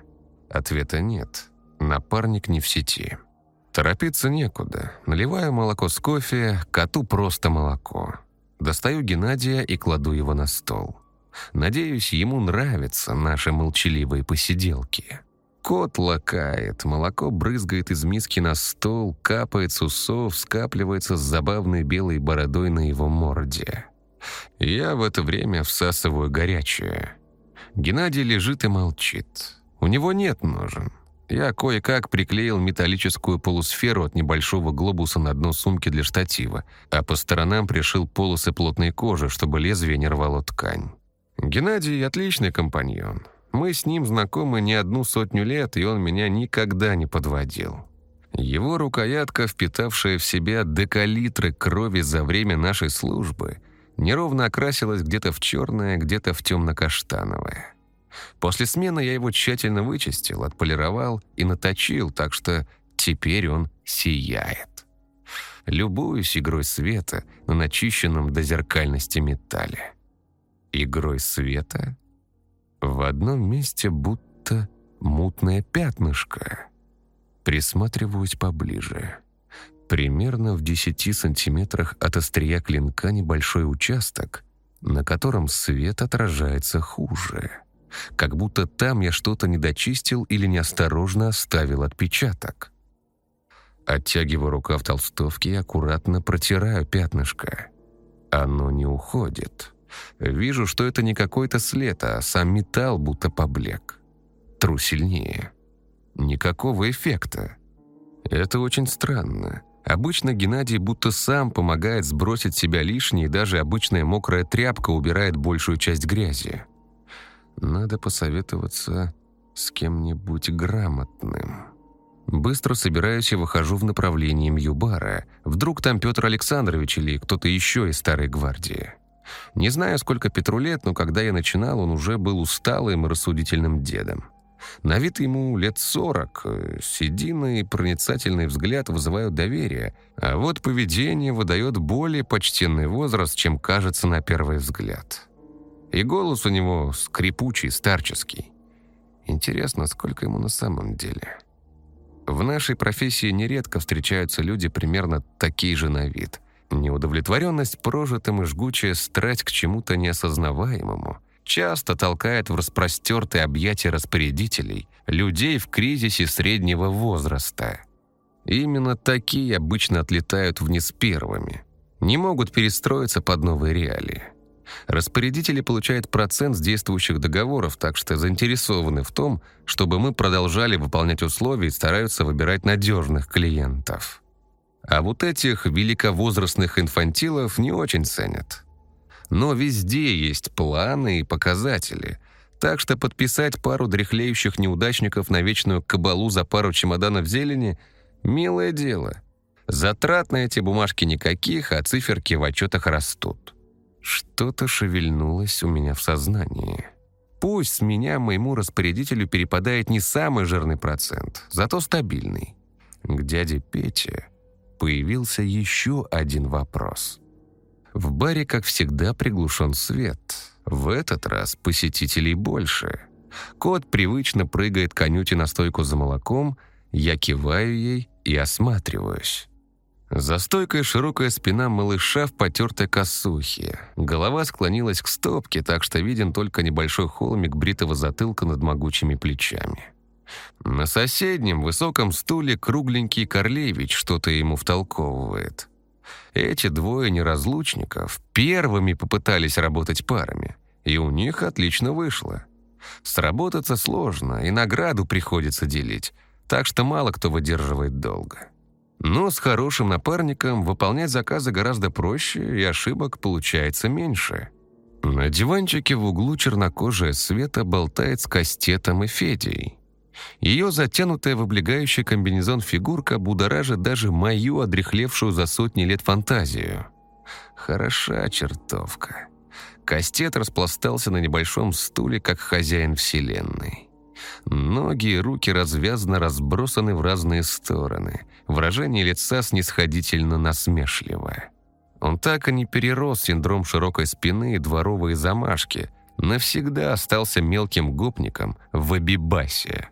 Ответа нет. Напарник не в сети. Торопиться некуда. Наливаю молоко с кофе, коту просто молоко. Достаю Геннадия и кладу его на стол. Надеюсь, ему нравятся наши молчаливые посиделки. Кот лакает, молоко брызгает из миски на стол, капает с усов, скапливается с забавной белой бородой на его морде. Я в это время всасываю горячее. Геннадий лежит и молчит. У него нет ножен. Я кое-как приклеил металлическую полусферу от небольшого глобуса на дно сумки для штатива, а по сторонам пришил полосы плотной кожи, чтобы лезвие не рвало ткань. Геннадий — отличный компаньон. Мы с ним знакомы не одну сотню лет, и он меня никогда не подводил. Его рукоятка, впитавшая в себя декалитры крови за время нашей службы, неровно окрасилась где-то в черное, где-то в темно-каштановое. После смены я его тщательно вычистил, отполировал и наточил, так что теперь он сияет. Любуюсь игрой света на начищенном до зеркальности металле. Игрой света? В одном месте будто мутное пятнышко. Присматриваюсь поближе. Примерно в 10 сантиметрах от острия клинка небольшой участок, на котором свет отражается хуже как будто там я что-то не дочистил или неосторожно оставил отпечаток. Оттягиваю рукав толстовки и аккуратно протираю пятнышко. Оно не уходит. Вижу, что это не какой-то след, а сам металл будто поблек. Тру сильнее. Никакого эффекта. Это очень странно. Обычно Геннадий будто сам помогает сбросить себя лишнее, и даже обычная мокрая тряпка убирает большую часть грязи. Надо посоветоваться с кем-нибудь грамотным. Быстро собираюсь и выхожу в направлении Мьюбара. Вдруг там Петр Александрович или кто-то еще из Старой Гвардии. Не знаю, сколько Петру лет, но когда я начинал, он уже был усталым и рассудительным дедом. На вид ему лет сорок. Седина и проницательный взгляд вызывают доверие, а вот поведение выдает более почтенный возраст, чем кажется на первый взгляд. И голос у него скрипучий, старческий. Интересно, сколько ему на самом деле? В нашей профессии нередко встречаются люди примерно такие же на вид. Неудовлетворенность прожитым и жгучая страсть к чему-то неосознаваемому часто толкает в распростертые объятия распорядителей людей в кризисе среднего возраста. Именно такие обычно отлетают вниз первыми. Не могут перестроиться под новые реалии. Распорядители получают процент с действующих договоров, так что заинтересованы в том, чтобы мы продолжали выполнять условия и стараются выбирать надежных клиентов. А вот этих великовозрастных инфантилов не очень ценят. Но везде есть планы и показатели, так что подписать пару дряхлеющих неудачников на вечную кабалу за пару чемоданов зелени – милое дело. Затрат на эти бумажки никаких, а циферки в отчетах растут. Что-то шевельнулось у меня в сознании. Пусть с меня моему распорядителю перепадает не самый жирный процент, зато стабильный. К дяде Пете появился еще один вопрос. В баре, как всегда, приглушен свет. В этот раз посетителей больше. Кот привычно прыгает к Анюте на стойку за молоком, я киваю ей и осматриваюсь. За стойкой широкая спина малыша в потертой косухе. Голова склонилась к стопке, так что виден только небольшой холмик бритого затылка над могучими плечами. На соседнем высоком стуле кругленький Корлевич что-то ему втолковывает. Эти двое неразлучников первыми попытались работать парами, и у них отлично вышло. Сработаться сложно, и награду приходится делить, так что мало кто выдерживает долго. Но с хорошим напарником выполнять заказы гораздо проще, и ошибок получается меньше. На диванчике в углу чернокожая Света болтает с Кастетом и Федей. Ее затянутая в облегающий комбинезон фигурка будоражит даже мою одрехлевшую за сотни лет фантазию. Хороша чертовка. Кастет распластался на небольшом стуле, как хозяин вселенной. Ноги и руки развязно разбросаны в разные стороны. Выражение лица снисходительно насмешливое. Он так и не перерос синдром широкой спины и дворовые замашки. Навсегда остался мелким гопником в Абибасе.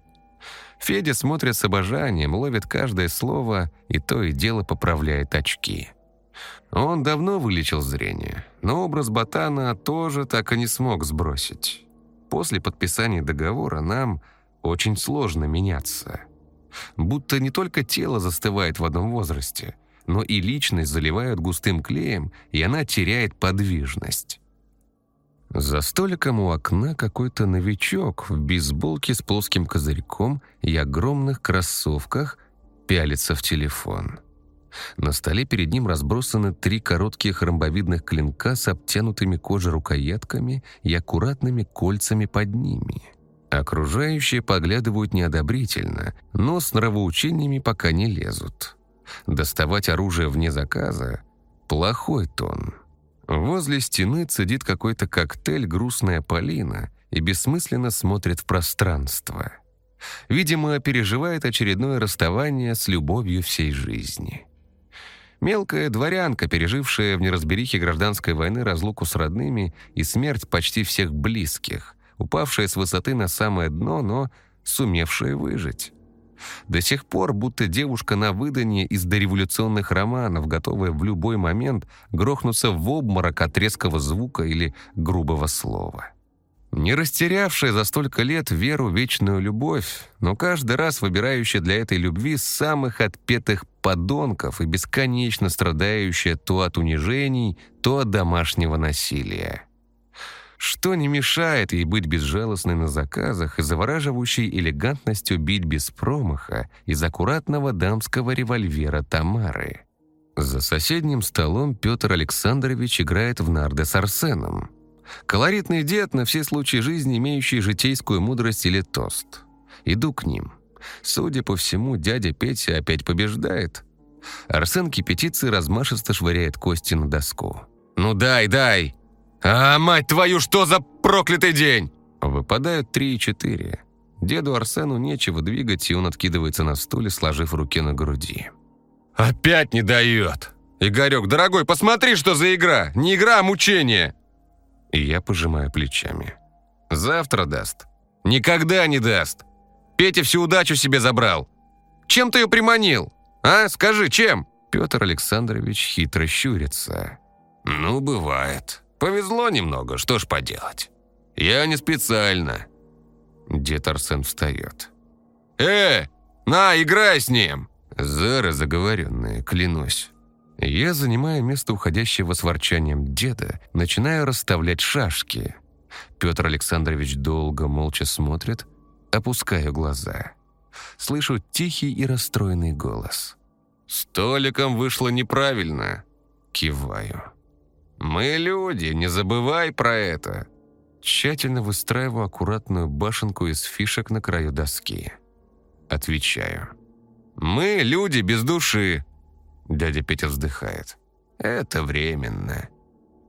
Федя смотрит с обожанием, ловит каждое слово и то и дело поправляет очки. Он давно вылечил зрение, но образ ботана тоже так и не смог сбросить. После подписания договора нам очень сложно меняться. Будто не только тело застывает в одном возрасте, но и личность заливают густым клеем, и она теряет подвижность. За столиком у окна какой-то новичок в бейсболке с плоским козырьком и огромных кроссовках пялится в телефон. На столе перед ним разбросаны три коротких ромбовидных клинка с обтянутыми кожей рукоятками и аккуратными кольцами под ними. Окружающие поглядывают неодобрительно, но с нравоучениями пока не лезут. Доставать оружие вне заказа – плохой тон. Возле стены цедит какой-то коктейль грустная Полина и бессмысленно смотрит в пространство. Видимо, переживает очередное расставание с любовью всей жизни. Мелкая дворянка, пережившая в неразберихе гражданской войны разлуку с родными и смерть почти всех близких, упавшая с высоты на самое дно, но сумевшая выжить. До сих пор будто девушка на выданье из дореволюционных романов, готовая в любой момент грохнуться в обморок от резкого звука или грубого слова. Не растерявшая за столько лет веру вечную любовь, но каждый раз выбирающая для этой любви самых отпетых подонков и бесконечно страдающая то от унижений, то от домашнего насилия. Что не мешает ей быть безжалостной на заказах и завораживающей элегантностью бить без промаха из аккуратного дамского револьвера Тамары. За соседним столом Петр Александрович играет в нарды с Арсеном. Колоритный дед, на все случаи жизни имеющий житейскую мудрость или тост. Иду к ним. Судя по всему, дядя Петя опять побеждает. Арсен кипятится и размашисто швыряет кости на доску. «Ну дай, дай!» «А, мать твою, что за проклятый день!» Выпадают три и четыре. Деду Арсену нечего двигать, и он откидывается на стуле, сложив руки на груди. «Опять не дает!» «Игорек, дорогой, посмотри, что за игра! Не игра, а мучение!» И я пожимаю плечами. «Завтра даст». «Никогда не даст. Петя всю удачу себе забрал. Чем ты ее приманил? А, скажи, чем?» Петр Александрович хитро щурится. «Ну, бывает. Повезло немного, что ж поделать. Я не специально». Дед Арсен встает. «Э, на, играй с ним!» Зары заговоренные, клянусь. Я занимаю место уходящего с ворчанием деда, начинаю расставлять шашки. Петр Александрович долго молча смотрит, опускаю глаза. Слышу тихий и расстроенный голос. «Столиком вышло неправильно». Киваю. «Мы люди, не забывай про это». Тщательно выстраиваю аккуратную башенку из фишек на краю доски. Отвечаю. «Мы люди без души. Дядя Петя вздыхает. «Это временно.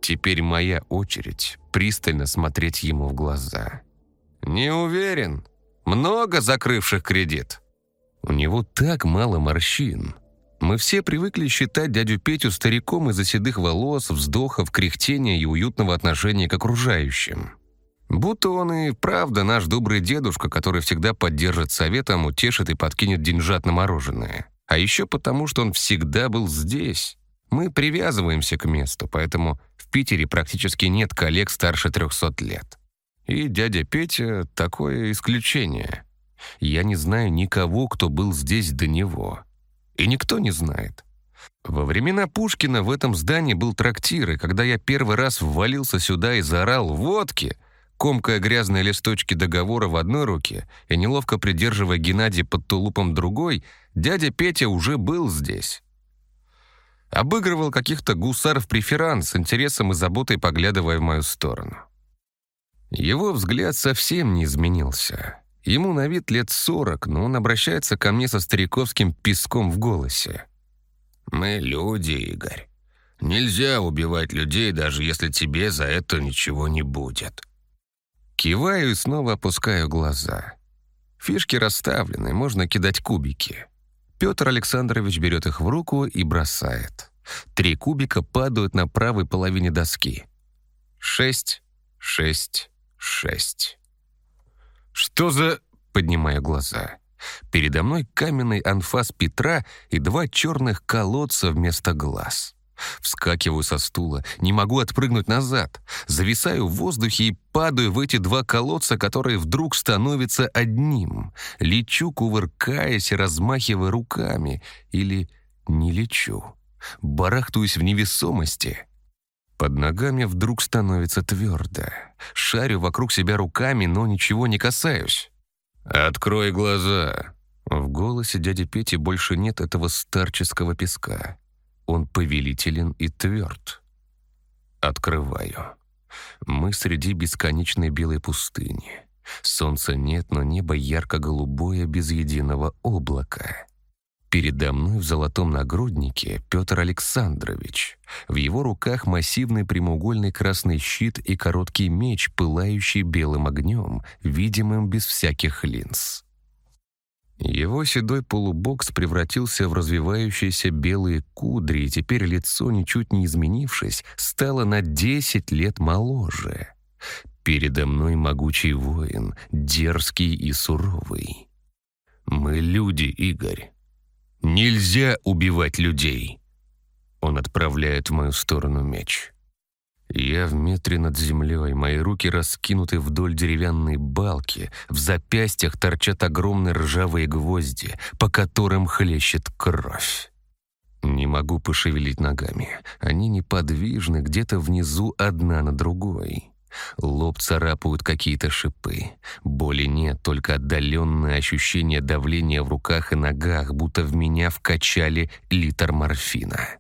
Теперь моя очередь пристально смотреть ему в глаза». «Не уверен. Много закрывших кредит». «У него так мало морщин. Мы все привыкли считать дядю Петю стариком из-за седых волос, вздохов, кряхтения и уютного отношения к окружающим. Будто он и правда наш добрый дедушка, который всегда поддержит советом, утешит и подкинет деньжат на мороженое. А еще потому, что он всегда был здесь. Мы привязываемся к месту, поэтому в Питере практически нет коллег старше 300 лет. И дядя Петя — такое исключение. Я не знаю никого, кто был здесь до него. И никто не знает. Во времена Пушкина в этом здании был трактир, и когда я первый раз ввалился сюда и заорал «водки», комкая грязные листочки договора в одной руке и неловко придерживая Геннадия под тулупом другой, дядя Петя уже был здесь. Обыгрывал каких-то гусар в с интересом и заботой поглядывая в мою сторону. Его взгляд совсем не изменился. Ему на вид лет сорок, но он обращается ко мне со стариковским песком в голосе. «Мы люди, Игорь. Нельзя убивать людей, даже если тебе за это ничего не будет». Киваю и снова опускаю глаза. Фишки расставлены, можно кидать кубики. Петр Александрович берет их в руку и бросает. Три кубика падают на правой половине доски. Шесть, шесть, шесть. «Что за...» — поднимаю глаза. Передо мной каменный анфас Петра и два черных колодца вместо глаз. Вскакиваю со стула, не могу отпрыгнуть назад. Зависаю в воздухе и падаю в эти два колодца, которые вдруг становятся одним. Лечу, кувыркаясь и размахивая руками. Или не лечу. Барахтаюсь в невесомости. Под ногами вдруг становится твердо. Шарю вокруг себя руками, но ничего не касаюсь. «Открой глаза!» В голосе дяди Пети больше нет этого старческого песка. Он повелителен и тверд. Открываю. Мы среди бесконечной белой пустыни. Солнца нет, но небо ярко-голубое, без единого облака. Передо мной в золотом нагруднике Петр Александрович. В его руках массивный прямоугольный красный щит и короткий меч, пылающий белым огнем, видимым без всяких линз. Его седой полубокс превратился в развивающиеся белые кудри, и теперь лицо, ничуть не изменившись, стало на 10 лет моложе. Передо мной могучий воин, дерзкий и суровый. «Мы люди, Игорь. Нельзя убивать людей!» Он отправляет в мою сторону меч. Я в метре над землей, мои руки раскинуты вдоль деревянной балки, в запястьях торчат огромные ржавые гвозди, по которым хлещет кровь. Не могу пошевелить ногами. Они неподвижны, где-то внизу одна на другой. Лоб царапают какие-то шипы. Боли нет, только отдаленное ощущение давления в руках и ногах, будто в меня вкачали литр морфина.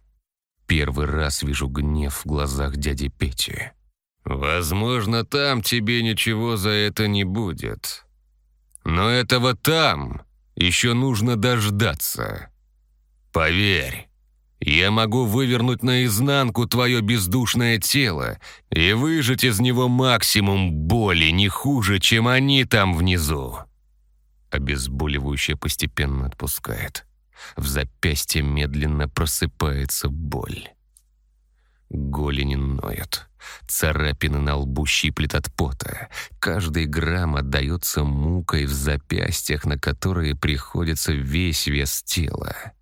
Первый раз вижу гнев в глазах дяди Пети. «Возможно, там тебе ничего за это не будет. Но этого там еще нужно дождаться. Поверь, я могу вывернуть наизнанку твое бездушное тело и выжать из него максимум боли не хуже, чем они там внизу». Обезболивающее постепенно отпускает. В запястье медленно просыпается боль. Голени ноют. Царапины на лбу щиплет от пота. Каждый грамм отдается мукой в запястьях, на которые приходится весь вес тела.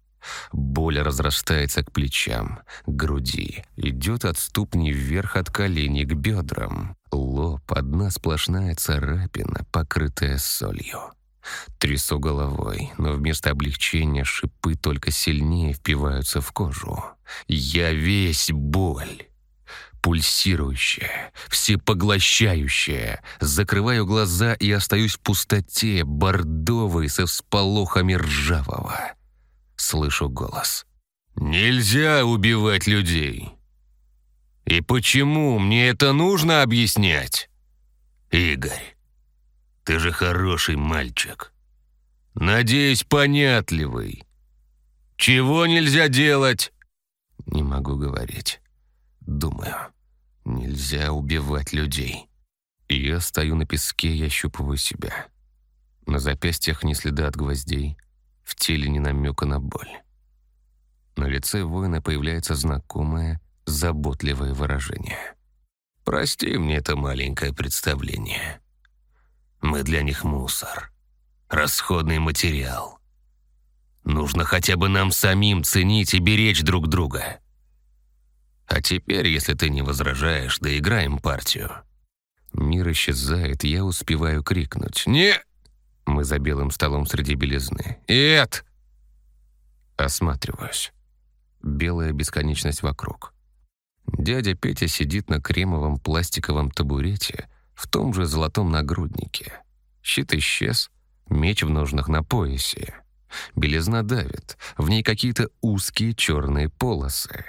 Боль разрастается к плечам, к груди, идет от ступни вверх от коленей к бедрам. Лоб — одна сплошная царапина, покрытая солью. Трясу головой, но вместо облегчения шипы только сильнее впиваются в кожу. Я весь боль. Пульсирующая, всепоглощающая. Закрываю глаза и остаюсь в пустоте, бордовой со всполохами ржавого. Слышу голос. «Нельзя убивать людей!» «И почему мне это нужно объяснять?» «Игорь, ты же хороший мальчик. Надеюсь, понятливый. Чего нельзя делать?» Не могу говорить. Думаю, нельзя убивать людей. Я стою на песке и ощупываю себя. На запястьях ни следа от гвоздей, в теле ни намека на боль. На лице воина появляется знакомое, заботливое выражение. «Прости мне это маленькое представление. Мы для них мусор. Расходный материал. Нужно хотя бы нам самим ценить и беречь друг друга. А теперь, если ты не возражаешь, доиграем партию». Мир исчезает, я успеваю крикнуть. «Не!» Мы за белым столом среди белизны. «Эд!» Осматриваюсь. Белая бесконечность вокруг. Дядя Петя сидит на кремовом пластиковом табурете в том же золотом нагруднике. Щит исчез, меч в ножнах на поясе. Белизна давит, в ней какие-то узкие черные полосы.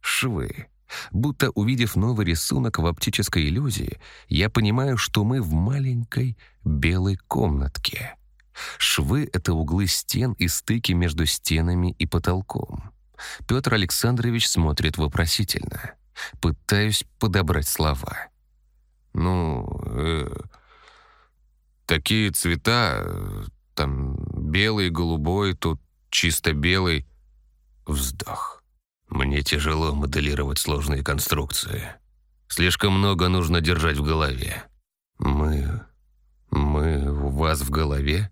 Швы. Будто увидев новый рисунок в оптической иллюзии, я понимаю, что мы в маленькой белой комнатке. Швы — это углы стен и стыки между стенами и потолком. Петр Александрович смотрит вопросительно. Пытаюсь подобрать слова. Ну, э, такие цвета, там белый, голубой, тут чисто белый. Вздох. Мне тяжело моделировать сложные конструкции. Слишком много нужно держать в голове. Мы... мы у вас в голове?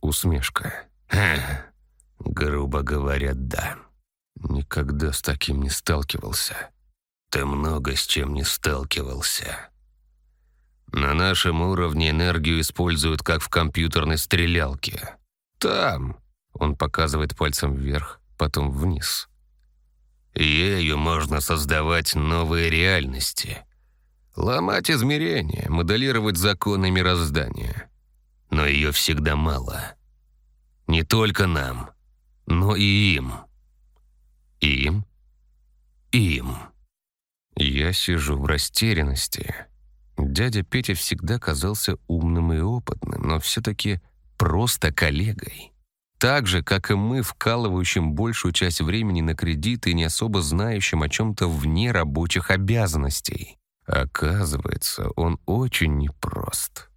Усмешка. Ха, грубо говоря, да. Никогда с таким не сталкивался. Ты много с чем не сталкивался. На нашем уровне энергию используют как в компьютерной стрелялке. Там, он показывает пальцем вверх, потом вниз. Ею можно создавать новые реальности, ломать измерения, моделировать законы мироздания. Но ее всегда мало. Не только нам, но и им. Им? Им. Я сижу в растерянности. Дядя Петя всегда казался умным и опытным, но все-таки просто коллегой. Так же, как и мы, вкалывающим большую часть времени на кредиты и не особо знающим о чем-то вне рабочих обязанностей. Оказывается, он очень непрост.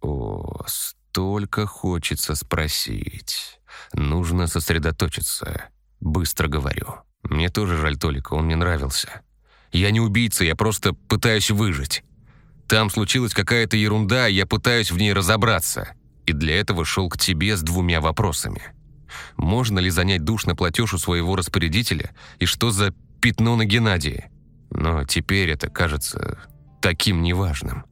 О, столько хочется спросить. Нужно сосредоточиться. Быстро говорю. Мне тоже жаль Толика, он мне нравился. Я не убийца, я просто пытаюсь выжить. Там случилась какая-то ерунда, я пытаюсь в ней разобраться. И для этого шел к тебе с двумя вопросами. Можно ли занять душ на платеж у своего распорядителя? И что за пятно на Геннадии? Но теперь это кажется таким неважным.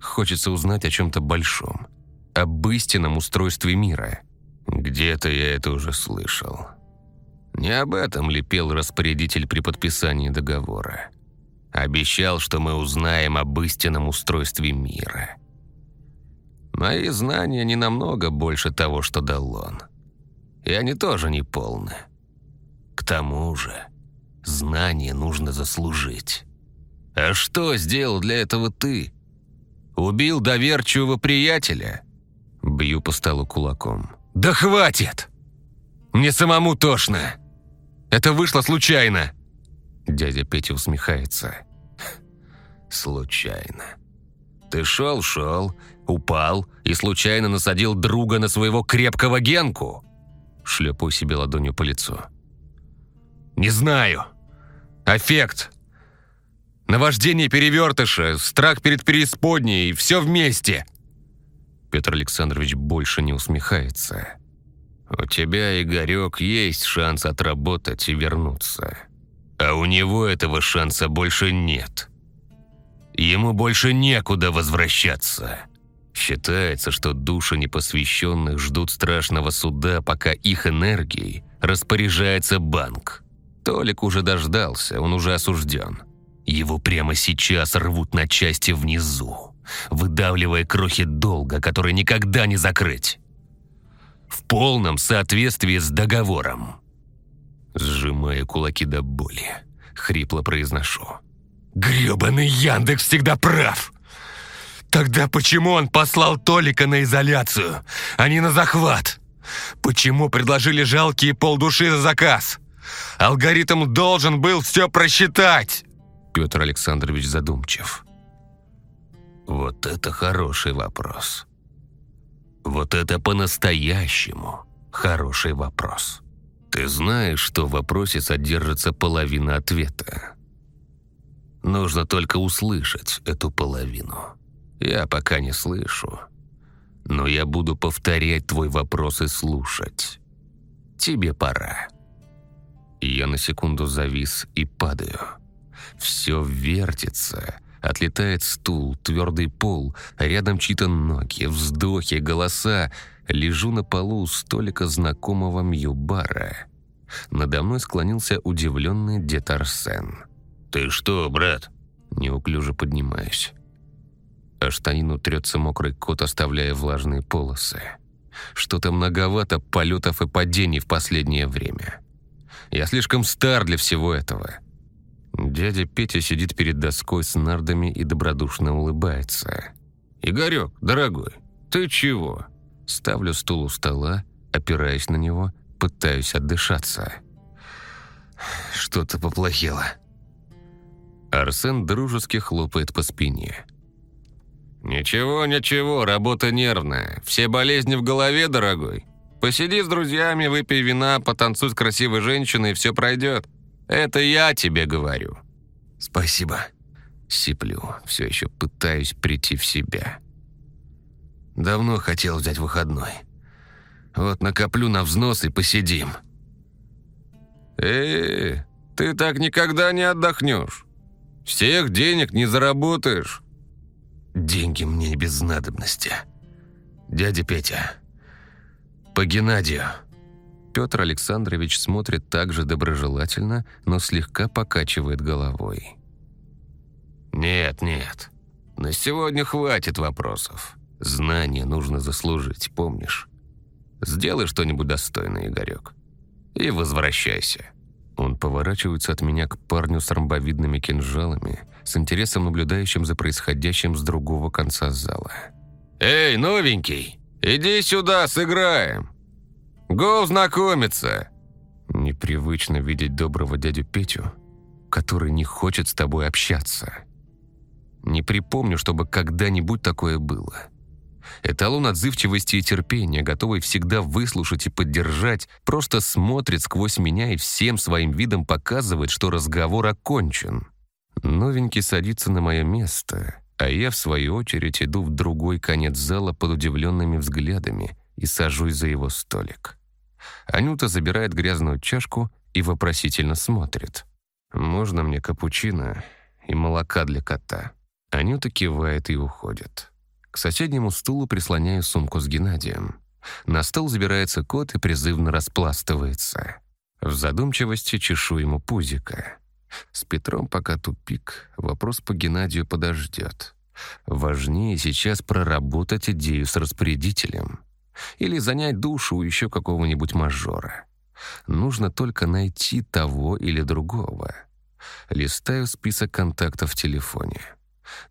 Хочется узнать о чем-то большом. Об истинном устройстве мира. Где-то я это уже слышал. Не об этом ли пел распорядитель при подписании договора? Обещал, что мы узнаем об истинном устройстве мира. Мои знания не намного больше того, что дал он. И они тоже не полны. К тому же, знания нужно заслужить. А что сделал для этого ты? Убил доверчивого приятеля? Бью по столу кулаком. Да хватит! Мне самому тошно! Это вышло случайно!» Дядя Петя усмехается. «Случайно. Ты шел-шел, упал и случайно насадил друга на своего крепкого генку?» Шлепаю себе ладонью по лицу. «Не знаю. Аффект. Наваждение перевертыша, страх перед преисподней, все вместе». Петр Александрович больше не усмехается. У тебя, Игорек, есть шанс отработать и вернуться. А у него этого шанса больше нет. Ему больше некуда возвращаться. Считается, что души непосвященных ждут страшного суда, пока их энергией распоряжается банк. Толик уже дождался, он уже осужден. Его прямо сейчас рвут на части внизу, выдавливая крохи долга, который никогда не закрыть в полном соответствии с договором. Сжимая кулаки до боли, хрипло произношу. «Гребаный Яндекс всегда прав! Тогда почему он послал Толика на изоляцию, а не на захват? Почему предложили жалкие полдуши за заказ? Алгоритм должен был все просчитать!» Петр Александрович задумчив. «Вот это хороший вопрос. Вот это по-настоящему хороший вопрос. Ты знаешь, что в вопросе содержится половина ответа. Нужно только услышать эту половину. Я пока не слышу. Но я буду повторять твой вопрос и слушать. Тебе пора. Я на секунду завис и падаю. Все вертится, Отлетает стул, твердый пол, рядом чьи-то ноги, вздохи, голоса. Лежу на полу у столика знакомого Мьюбара. Надо мной склонился удивленный дед Арсен. «Ты что, брат?» Неуклюже поднимаюсь. А штанину трется мокрый кот, оставляя влажные полосы. Что-то многовато полетов и падений в последнее время. Я слишком стар для всего этого. Дядя Петя сидит перед доской с нардами и добродушно улыбается. «Игорек, дорогой, ты чего?» Ставлю стул у стола, опираясь на него, пытаюсь отдышаться. Что-то поплохело. Арсен дружески хлопает по спине. «Ничего, ничего, работа нервная. Все болезни в голове, дорогой. Посиди с друзьями, выпей вина, потанцуй с красивой женщиной, и все пройдет. Это я тебе говорю». «Спасибо». Сиплю, все еще пытаюсь прийти в себя. Давно хотел взять выходной. Вот накоплю на взнос и посидим. э, ты так никогда не отдохнешь. Всех денег не заработаешь. Деньги мне без надобности. Дядя Петя, по Геннадию. Петр Александрович смотрит так же доброжелательно, но слегка покачивает головой. «Нет, нет. На сегодня хватит вопросов. Знания нужно заслужить, помнишь? Сделай что-нибудь достойное, Игорек. И возвращайся». Он поворачивается от меня к парню с ромбовидными кинжалами, с интересом наблюдающим за происходящим с другого конца зала. «Эй, новенький, иди сюда, сыграем! Го знакомиться!» Непривычно видеть доброго дядю Петю, который не хочет с тобой общаться. Не припомню, чтобы когда-нибудь такое было. Эталон отзывчивости и терпения, готовый всегда выслушать и поддержать, просто смотрит сквозь меня и всем своим видом показывает, что разговор окончен. Новенький садится на мое место, а я, в свою очередь, иду в другой конец зала под удивленными взглядами и сажусь за его столик. Анюта забирает грязную чашку и вопросительно смотрит. «Можно мне капучино и молока для кота?» Анюта кивает и уходит. К соседнему стулу прислоняю сумку с Геннадием. На стол забирается кот и призывно распластывается. В задумчивости чешу ему пузика. С Петром пока тупик, вопрос по Геннадию подождет. Важнее сейчас проработать идею с распорядителем. Или занять душу у еще какого-нибудь мажора. Нужно только найти того или другого. Листаю список контактов в телефоне.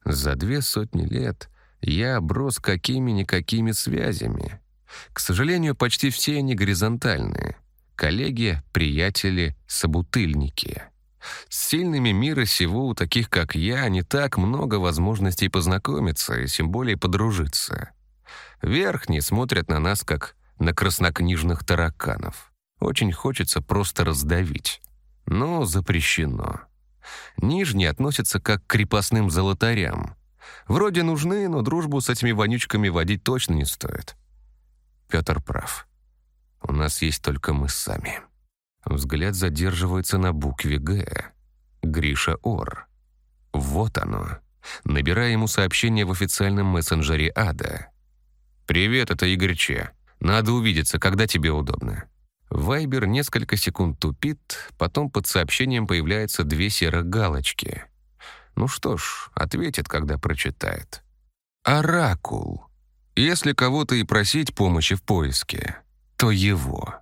За две сотни лет я оброс какими-никакими связями. К сожалению, почти все они горизонтальные. Коллеги, приятели, собутыльники. С сильными мира сего у таких, как я, не так много возможностей познакомиться и тем более подружиться. Верхние смотрят на нас, как на краснокнижных тараканов. Очень хочется просто раздавить. Но запрещено. Нижние относятся как к крепостным золотарям. Вроде нужны, но дружбу с этими вонючками водить точно не стоит. Петр прав. У нас есть только мы сами. Взгляд задерживается на букве «Г». Гриша Ор. Вот оно. Набирая ему сообщение в официальном мессенджере Ада. «Привет, это Игорь Че. Надо увидеться, когда тебе удобно». Вайбер несколько секунд тупит, потом под сообщением появляются две серых галочки. Ну что ж, ответит, когда прочитает. «Оракул. Если кого-то и просить помощи в поиске, то его».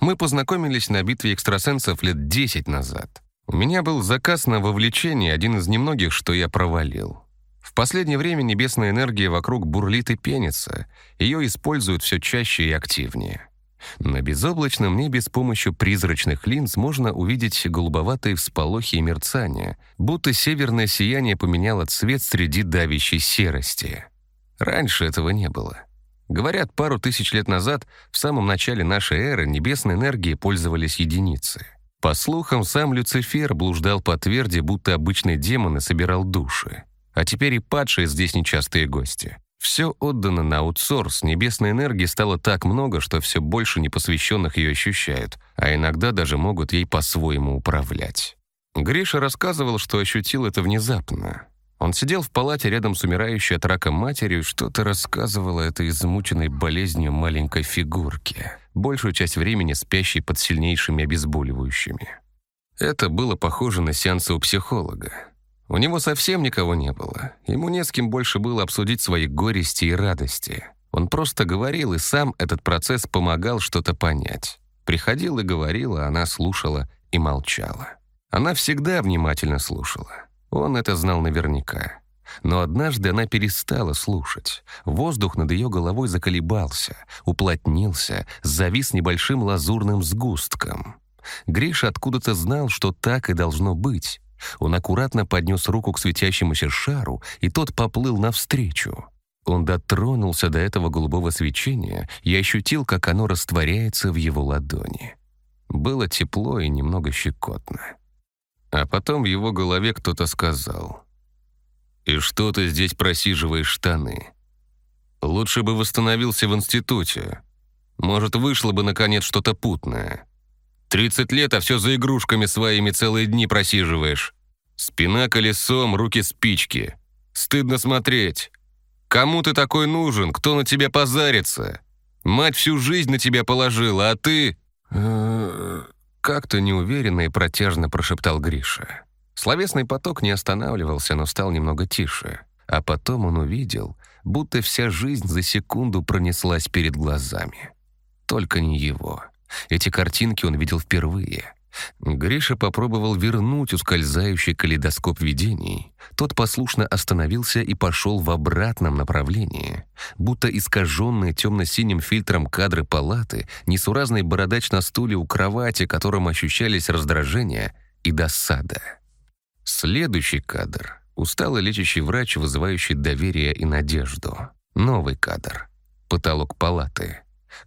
Мы познакомились на битве экстрасенсов лет 10 назад. У меня был заказ на вовлечение, один из немногих, что я провалил. В последнее время небесная энергия вокруг бурлит и пенится. Ее используют все чаще и активнее. На безоблачном небе с помощью призрачных линз можно увидеть голубоватые всполохи и мерцания, будто северное сияние поменяло цвет среди давящей серости. Раньше этого не было. Говорят, пару тысяч лет назад, в самом начале нашей эры, небесной энергией пользовались единицы. По слухам, сам Люцифер блуждал по тверди, будто обычный демон и собирал души. А теперь и падшие здесь нечастые гости. Все отдано на аутсорс, небесной энергии стало так много, что все больше непосвященных ее ощущают, а иногда даже могут ей по-своему управлять. Гриша рассказывал, что ощутил это внезапно. Он сидел в палате рядом с умирающей от рака матерью и что-то рассказывало этой измученной болезнью маленькой фигурке, большую часть времени спящей под сильнейшими обезболивающими. Это было похоже на сеансы у психолога. У него совсем никого не было. Ему не с кем больше было обсудить свои горести и радости. Он просто говорил, и сам этот процесс помогал что-то понять. Приходил и говорил, а она слушала и молчала. Она всегда внимательно слушала. Он это знал наверняка. Но однажды она перестала слушать. Воздух над ее головой заколебался, уплотнился, завис небольшим лазурным сгустком. Гриша откуда-то знал, что так и должно быть. Он аккуратно поднес руку к светящемуся шару, и тот поплыл навстречу. Он дотронулся до этого голубого свечения и ощутил, как оно растворяется в его ладони. Было тепло и немного щекотно. А потом в его голове кто-то сказал. «И что ты здесь просиживаешь штаны? Лучше бы восстановился в институте. Может, вышло бы, наконец, что-то путное. Тридцать лет, а все за игрушками своими целые дни просиживаешь. Спина колесом, руки спички. Стыдно смотреть. Кому ты такой нужен? Кто на тебя позарится? Мать всю жизнь на тебя положила, а ты...» «Э, Как-то неуверенно и протяжно прошептал Гриша. Словесный поток не останавливался, но стал немного тише. А потом он увидел, будто вся жизнь за секунду пронеслась перед глазами. Только не его. Эти картинки он видел впервые. Гриша попробовал вернуть ускользающий калейдоскоп видений. Тот послушно остановился и пошел в обратном направлении. Будто искаженные темно-синим фильтром кадры палаты, несуразный бородач на стуле у кровати, которым ощущались раздражение и досада. Следующий кадр — усталый лечащий врач, вызывающий доверие и надежду. Новый кадр — потолок палаты.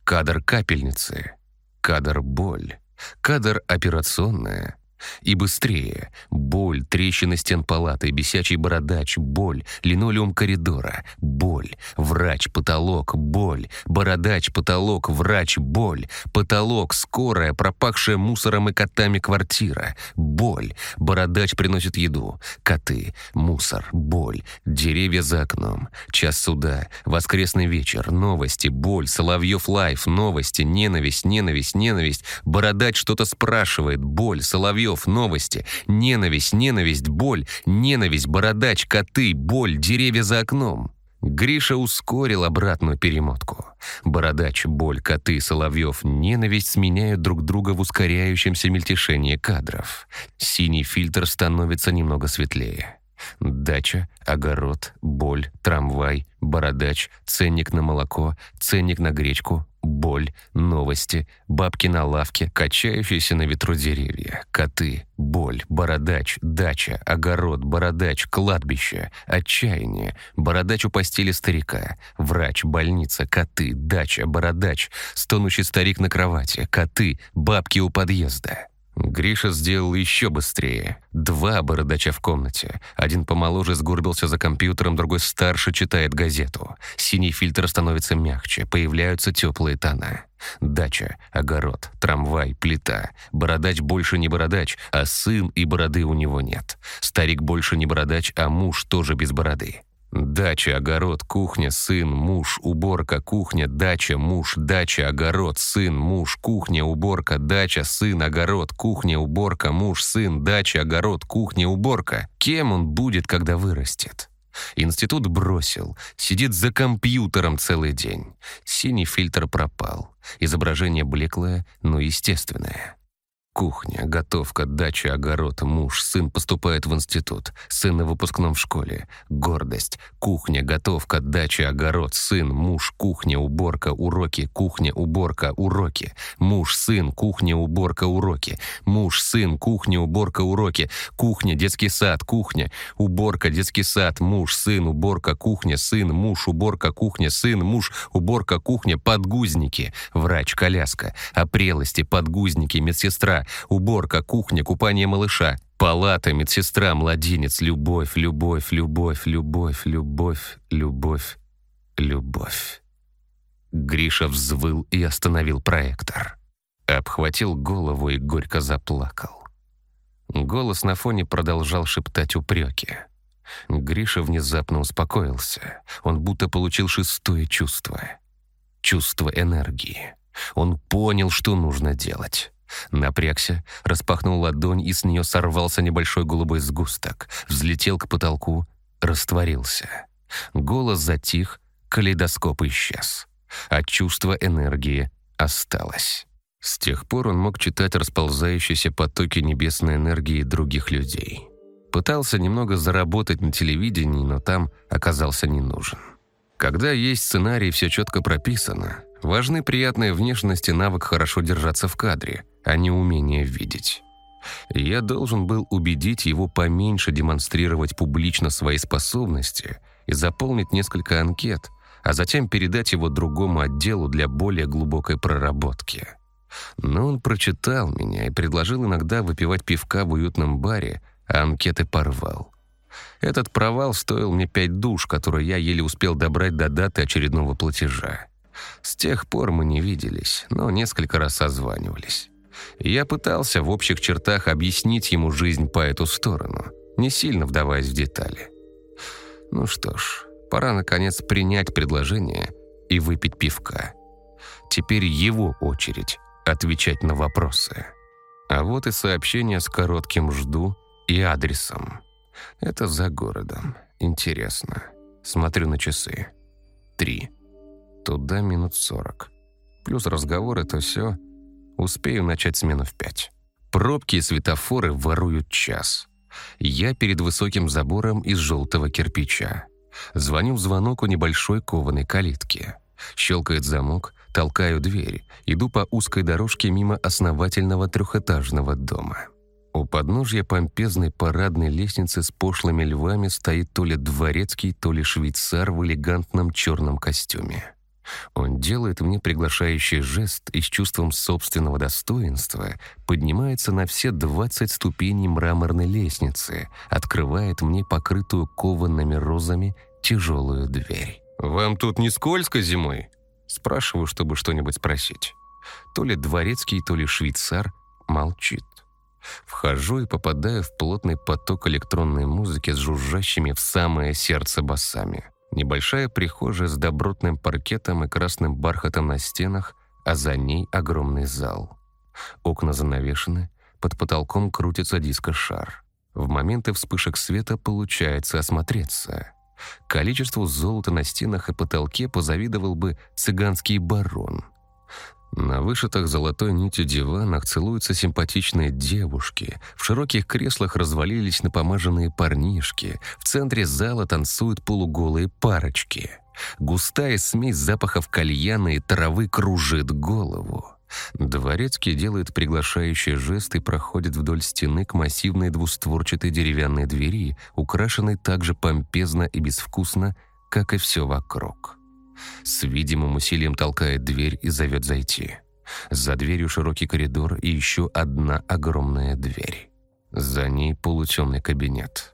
Кадр капельницы. Кадр боль. Кадр операционная. И быстрее. Боль, трещины стен палаты, бесячий бородач, боль, линолеум коридора, боль, врач, потолок, боль, бородач, потолок, врач, боль, потолок, скорая, пропахшая мусором и котами квартира, боль, бородач приносит еду, коты, мусор, боль, деревья за окном, час суда, воскресный вечер, новости, боль, Соловьев лайф, новости, ненависть, ненависть, ненависть, бородач что-то спрашивает, боль, Соловьев Соловьев, новости, ненависть, ненависть, боль, ненависть, бородач, коты, боль, деревья за окном. Гриша ускорил обратную перемотку. Бородач, боль, коты, Соловьев, ненависть сменяют друг друга в ускоряющемся мельтешении кадров. Синий фильтр становится немного светлее. Дача, огород, боль, трамвай, бородач, ценник на молоко, ценник на гречку, боль, новости, бабки на лавке, качающиеся на ветру деревья, коты, боль, бородач, дача, огород, бородач, кладбище, отчаяние, бородач у постели старика, врач, больница, коты, дача, бородач, стонущий старик на кровати, коты, бабки у подъезда. Гриша сделал еще быстрее. Два бородача в комнате. Один помоложе сгорбился за компьютером, другой старше читает газету. Синий фильтр становится мягче, появляются теплые тона. Дача, огород, трамвай, плита. Бородач больше не бородач, а сын и бороды у него нет. Старик больше не бородач, а муж тоже без бороды. Дача, огород, кухня, сын, муж, уборка, кухня, дача, муж, дача, огород, сын, муж, кухня, уборка, дача, сын, огород, кухня, уборка, муж, сын, дача, огород, кухня, уборка. Кем он будет, когда вырастет? Институт бросил, сидит за компьютером целый день. Синий фильтр пропал. Изображение блеклое, но естественное. Кухня, готовка, дача, огород, муж, сын поступает в институт, сын на выпускном в школе. Гордость, кухня, готовка, дача, огород, сын, муж, кухня, уборка, уроки, кухня, уборка, уроки. Муж, сын, кухня, уборка, уроки. Муж, сын, кухня, уборка, уроки. Кухня, детский сад, кухня, уборка, детский сад, муж, сын, уборка, кухня, сын, муж, уборка, кухня, сын, муж, уборка, кухня, подгузники. Врач, коляска, опрелости, подгузники, медсестра, уборка, кухня, купание малыша, палата, медсестра, младенец, любовь, любовь, любовь, любовь, любовь, любовь, любовь. Гриша взвыл и остановил проектор. Обхватил голову и горько заплакал. Голос на фоне продолжал шептать упреки. Гриша внезапно успокоился. Он будто получил шестое чувство. Чувство энергии. Он понял, что нужно делать. Напрягся, распахнул ладонь, и с нее сорвался небольшой голубой сгусток, взлетел к потолку, растворился. Голос затих, калейдоскоп исчез, а чувство энергии осталось. С тех пор он мог читать расползающиеся потоки небесной энергии других людей. Пытался немного заработать на телевидении, но там оказался не нужен. Когда есть сценарий, все четко прописано. Важны приятная внешность и навык хорошо держаться в кадре, а не умение видеть. Я должен был убедить его поменьше демонстрировать публично свои способности и заполнить несколько анкет, а затем передать его другому отделу для более глубокой проработки. Но он прочитал меня и предложил иногда выпивать пивка в уютном баре, а анкеты порвал. Этот провал стоил мне пять душ, которые я еле успел добрать до даты очередного платежа. С тех пор мы не виделись, но несколько раз созванивались. Я пытался в общих чертах объяснить ему жизнь по эту сторону, не сильно вдаваясь в детали. Ну что ж, пора наконец принять предложение и выпить пивка. Теперь его очередь отвечать на вопросы. А вот и сообщение с коротким «жду» и адресом. Это за городом. Интересно. Смотрю на часы. Три. Туда минут сорок. Плюс разговор это все. Успею начать смену в пять. Пробки и светофоры воруют час. Я перед высоким забором из желтого кирпича. Звоню в звонок у небольшой кованой калитки. Щелкает замок, толкаю дверь, иду по узкой дорожке мимо основательного трехэтажного дома. У подножья помпезной парадной лестницы с пошлыми львами стоит то ли дворецкий, то ли швейцар в элегантном черном костюме. Он делает мне приглашающий жест и с чувством собственного достоинства поднимается на все 20 ступеней мраморной лестницы, открывает мне покрытую коваными розами тяжелую дверь. «Вам тут не скользко зимой?» Спрашиваю, чтобы что-нибудь спросить. То ли дворецкий, то ли швейцар молчит. Вхожу и попадаю в плотный поток электронной музыки с жужжащими в самое сердце басами. Небольшая прихожая с добротным паркетом и красным бархатом на стенах, а за ней огромный зал. Окна занавешены, под потолком крутится диско-шар. В моменты вспышек света получается осмотреться. Количеству золота на стенах и потолке позавидовал бы цыганский барон. На вышитых золотой нитью диванах целуются симпатичные девушки, в широких креслах развалились напомаженные парнишки, в центре зала танцуют полуголые парочки. Густая смесь запахов кальяна и травы кружит голову. Дворецкий делает приглашающий жест и проходит вдоль стены к массивной двустворчатой деревянной двери, украшенной так же помпезно и безвкусно, как и все вокруг. С видимым усилием толкает дверь и зовет зайти. За дверью широкий коридор и еще одна огромная дверь. За ней полутемный кабинет.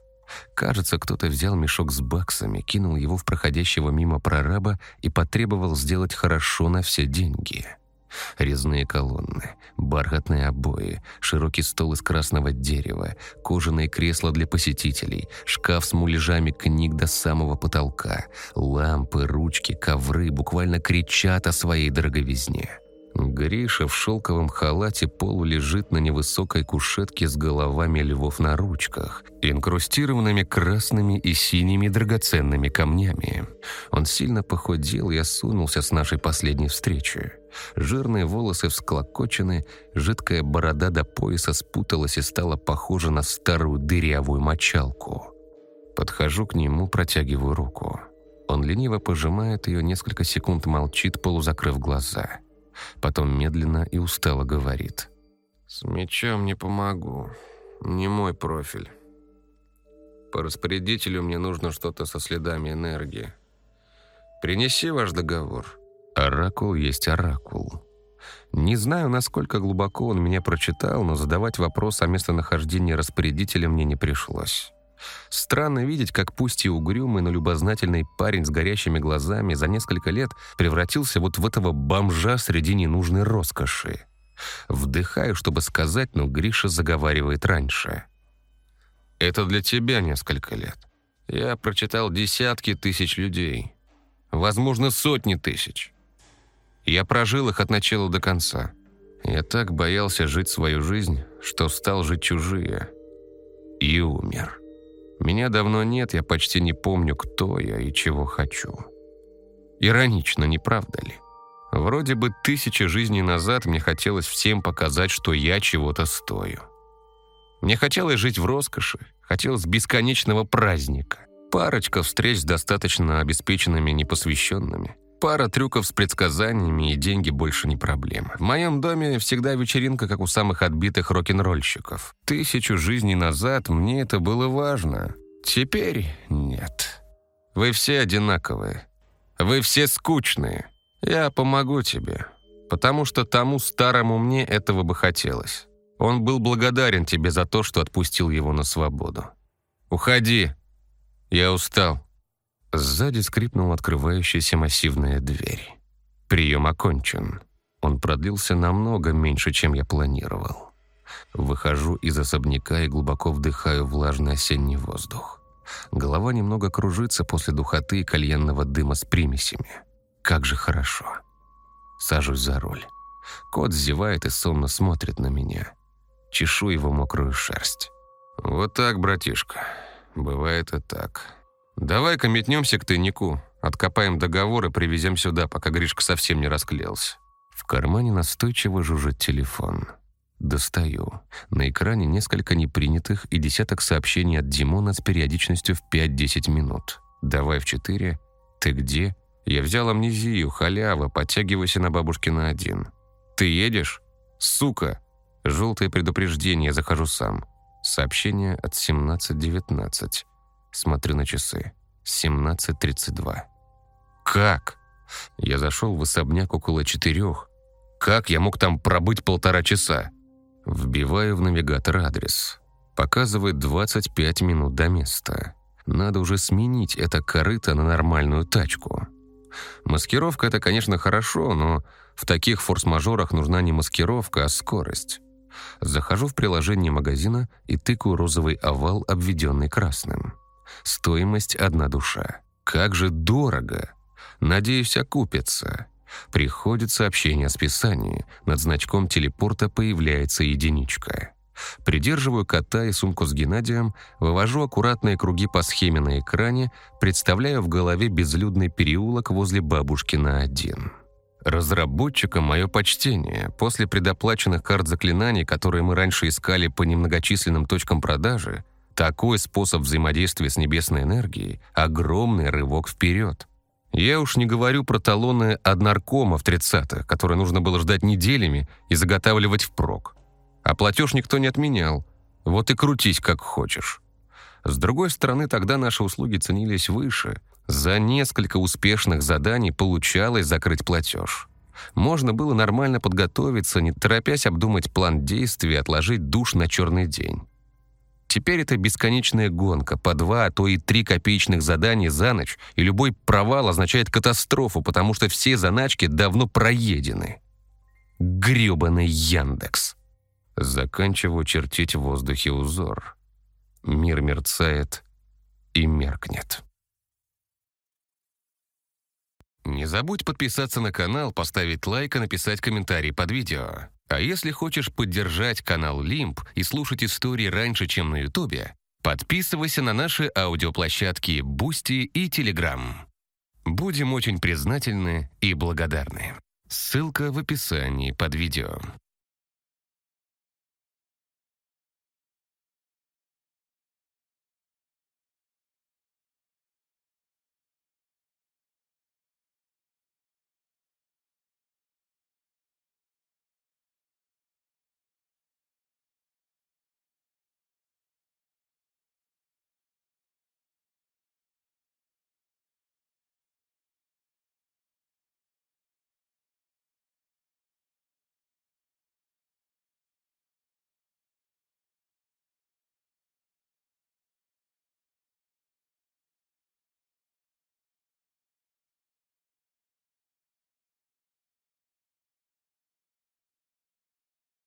Кажется, кто-то взял мешок с баксами, кинул его в проходящего мимо прораба и потребовал сделать хорошо на все деньги. Резные колонны, бархатные обои, широкий стол из красного дерева, кожаные кресла для посетителей, шкаф с муляжами книг до самого потолка, лампы, ручки, ковры буквально кричат о своей дороговизне. Гриша в шелковом халате полу лежит на невысокой кушетке с головами львов на ручках, инкрустированными красными и синими драгоценными камнями. Он сильно похудел и осунулся с нашей последней встречи. Жирные волосы всклокочены, жидкая борода до пояса спуталась и стала похожа на старую дырявую мочалку. Подхожу к нему, протягиваю руку. Он лениво пожимает ее, несколько секунд молчит, полузакрыв глаза. Потом медленно и устало говорит. «С мечом не помогу. Не мой профиль. По распорядителю мне нужно что-то со следами энергии. Принеси ваш договор». Оракул есть оракул. Не знаю, насколько глубоко он меня прочитал, но задавать вопрос о местонахождении распорядителя мне не пришлось. Странно видеть, как пусть и угрюмый, но любознательный парень с горящими глазами за несколько лет превратился вот в этого бомжа среди ненужной роскоши. Вдыхаю, чтобы сказать, но Гриша заговаривает раньше. «Это для тебя несколько лет. Я прочитал десятки тысяч людей. Возможно, сотни тысяч. Я прожил их от начала до конца. Я так боялся жить свою жизнь, что стал жить чужие. И умер. Меня давно нет, я почти не помню, кто я и чего хочу. Иронично, не правда ли? Вроде бы тысячи жизней назад мне хотелось всем показать, что я чего-то стою. Мне хотелось жить в роскоши, хотелось бесконечного праздника. Парочка встреч с достаточно обеспеченными непосвященными – Пара трюков с предсказаниями и деньги больше не проблема. В моем доме всегда вечеринка, как у самых отбитых рок-н-ролльщиков. Тысячу жизней назад мне это было важно. Теперь нет. Вы все одинаковые. Вы все скучные. Я помогу тебе. Потому что тому старому мне этого бы хотелось. Он был благодарен тебе за то, что отпустил его на свободу. Уходи. Я устал. Сзади скрипнула открывающаяся массивная дверь. Прием окончен. Он продлился намного меньше, чем я планировал. Выхожу из особняка и глубоко вдыхаю влажный осенний воздух. Голова немного кружится после духоты и кальянного дыма с примесями. Как же хорошо. Сажусь за руль. Кот зевает и сонно смотрит на меня. Чешу его мокрую шерсть. «Вот так, братишка. Бывает и так. Давай-ка метнемся к тайнику, откопаем договор и привезем сюда, пока Гришка совсем не расклеился». В кармане настойчиво жужжит телефон. Достаю. На экране несколько непринятых и десяток сообщений от Димона с периодичностью в 5-10 минут. «Давай в 4». «Ты где?» «Я взял амнезию, халява, подтягивайся на бабушкина один». «Ты едешь?» «Сука!» Желтое предупреждение, захожу сам. Сообщение от 17.19. Смотрю на часы. 17.32. «Как?» Я зашел в особняк около четырех. Как я мог там пробыть полтора часа? Вбиваю в навигатор адрес. Показывает 25 минут до места. Надо уже сменить это корыто на нормальную тачку. Маскировка — это, конечно, хорошо, но в таких форс-мажорах нужна не маскировка, а скорость. Захожу в приложение магазина и тыкаю розовый овал, обведенный красным. Стоимость одна душа. Как же дорого! Надеюсь, окупится. Приходит сообщение о списании. Над значком телепорта появляется единичка. Придерживаю кота и сумку с Геннадием, вывожу аккуратные круги по схеме на экране, представляю в голове безлюдный переулок возле бабушки на один. Разработчикам мое почтение. После предоплаченных карт заклинаний, которые мы раньше искали по немногочисленным точкам продажи, такой способ взаимодействия с небесной энергией – огромный рывок вперед. Я уж не говорю про талоны от наркома в 30-х, которые нужно было ждать неделями и заготавливать впрок. А платеж никто не отменял. Вот и крутись, как хочешь. С другой стороны, тогда наши услуги ценились выше. За несколько успешных заданий получалось закрыть платеж. Можно было нормально подготовиться, не торопясь обдумать план действий и отложить душ на черный день. Теперь это бесконечная гонка, по два, а то и три копеечных задания за ночь, и любой провал означает катастрофу, потому что все заначки давно проедены. Грёбаный Яндекс. Заканчиваю чертить в воздухе узор. Мир мерцает и меркнет. Не забудь подписаться на канал, поставить лайк и написать комментарий под видео. А если хочешь поддержать канал Лимп и слушать истории раньше, чем на Ютубе, подписывайся на наши аудиоплощадки Boosty и Телеграм. Будем очень признательны и благодарны. Ссылка в описании под видео.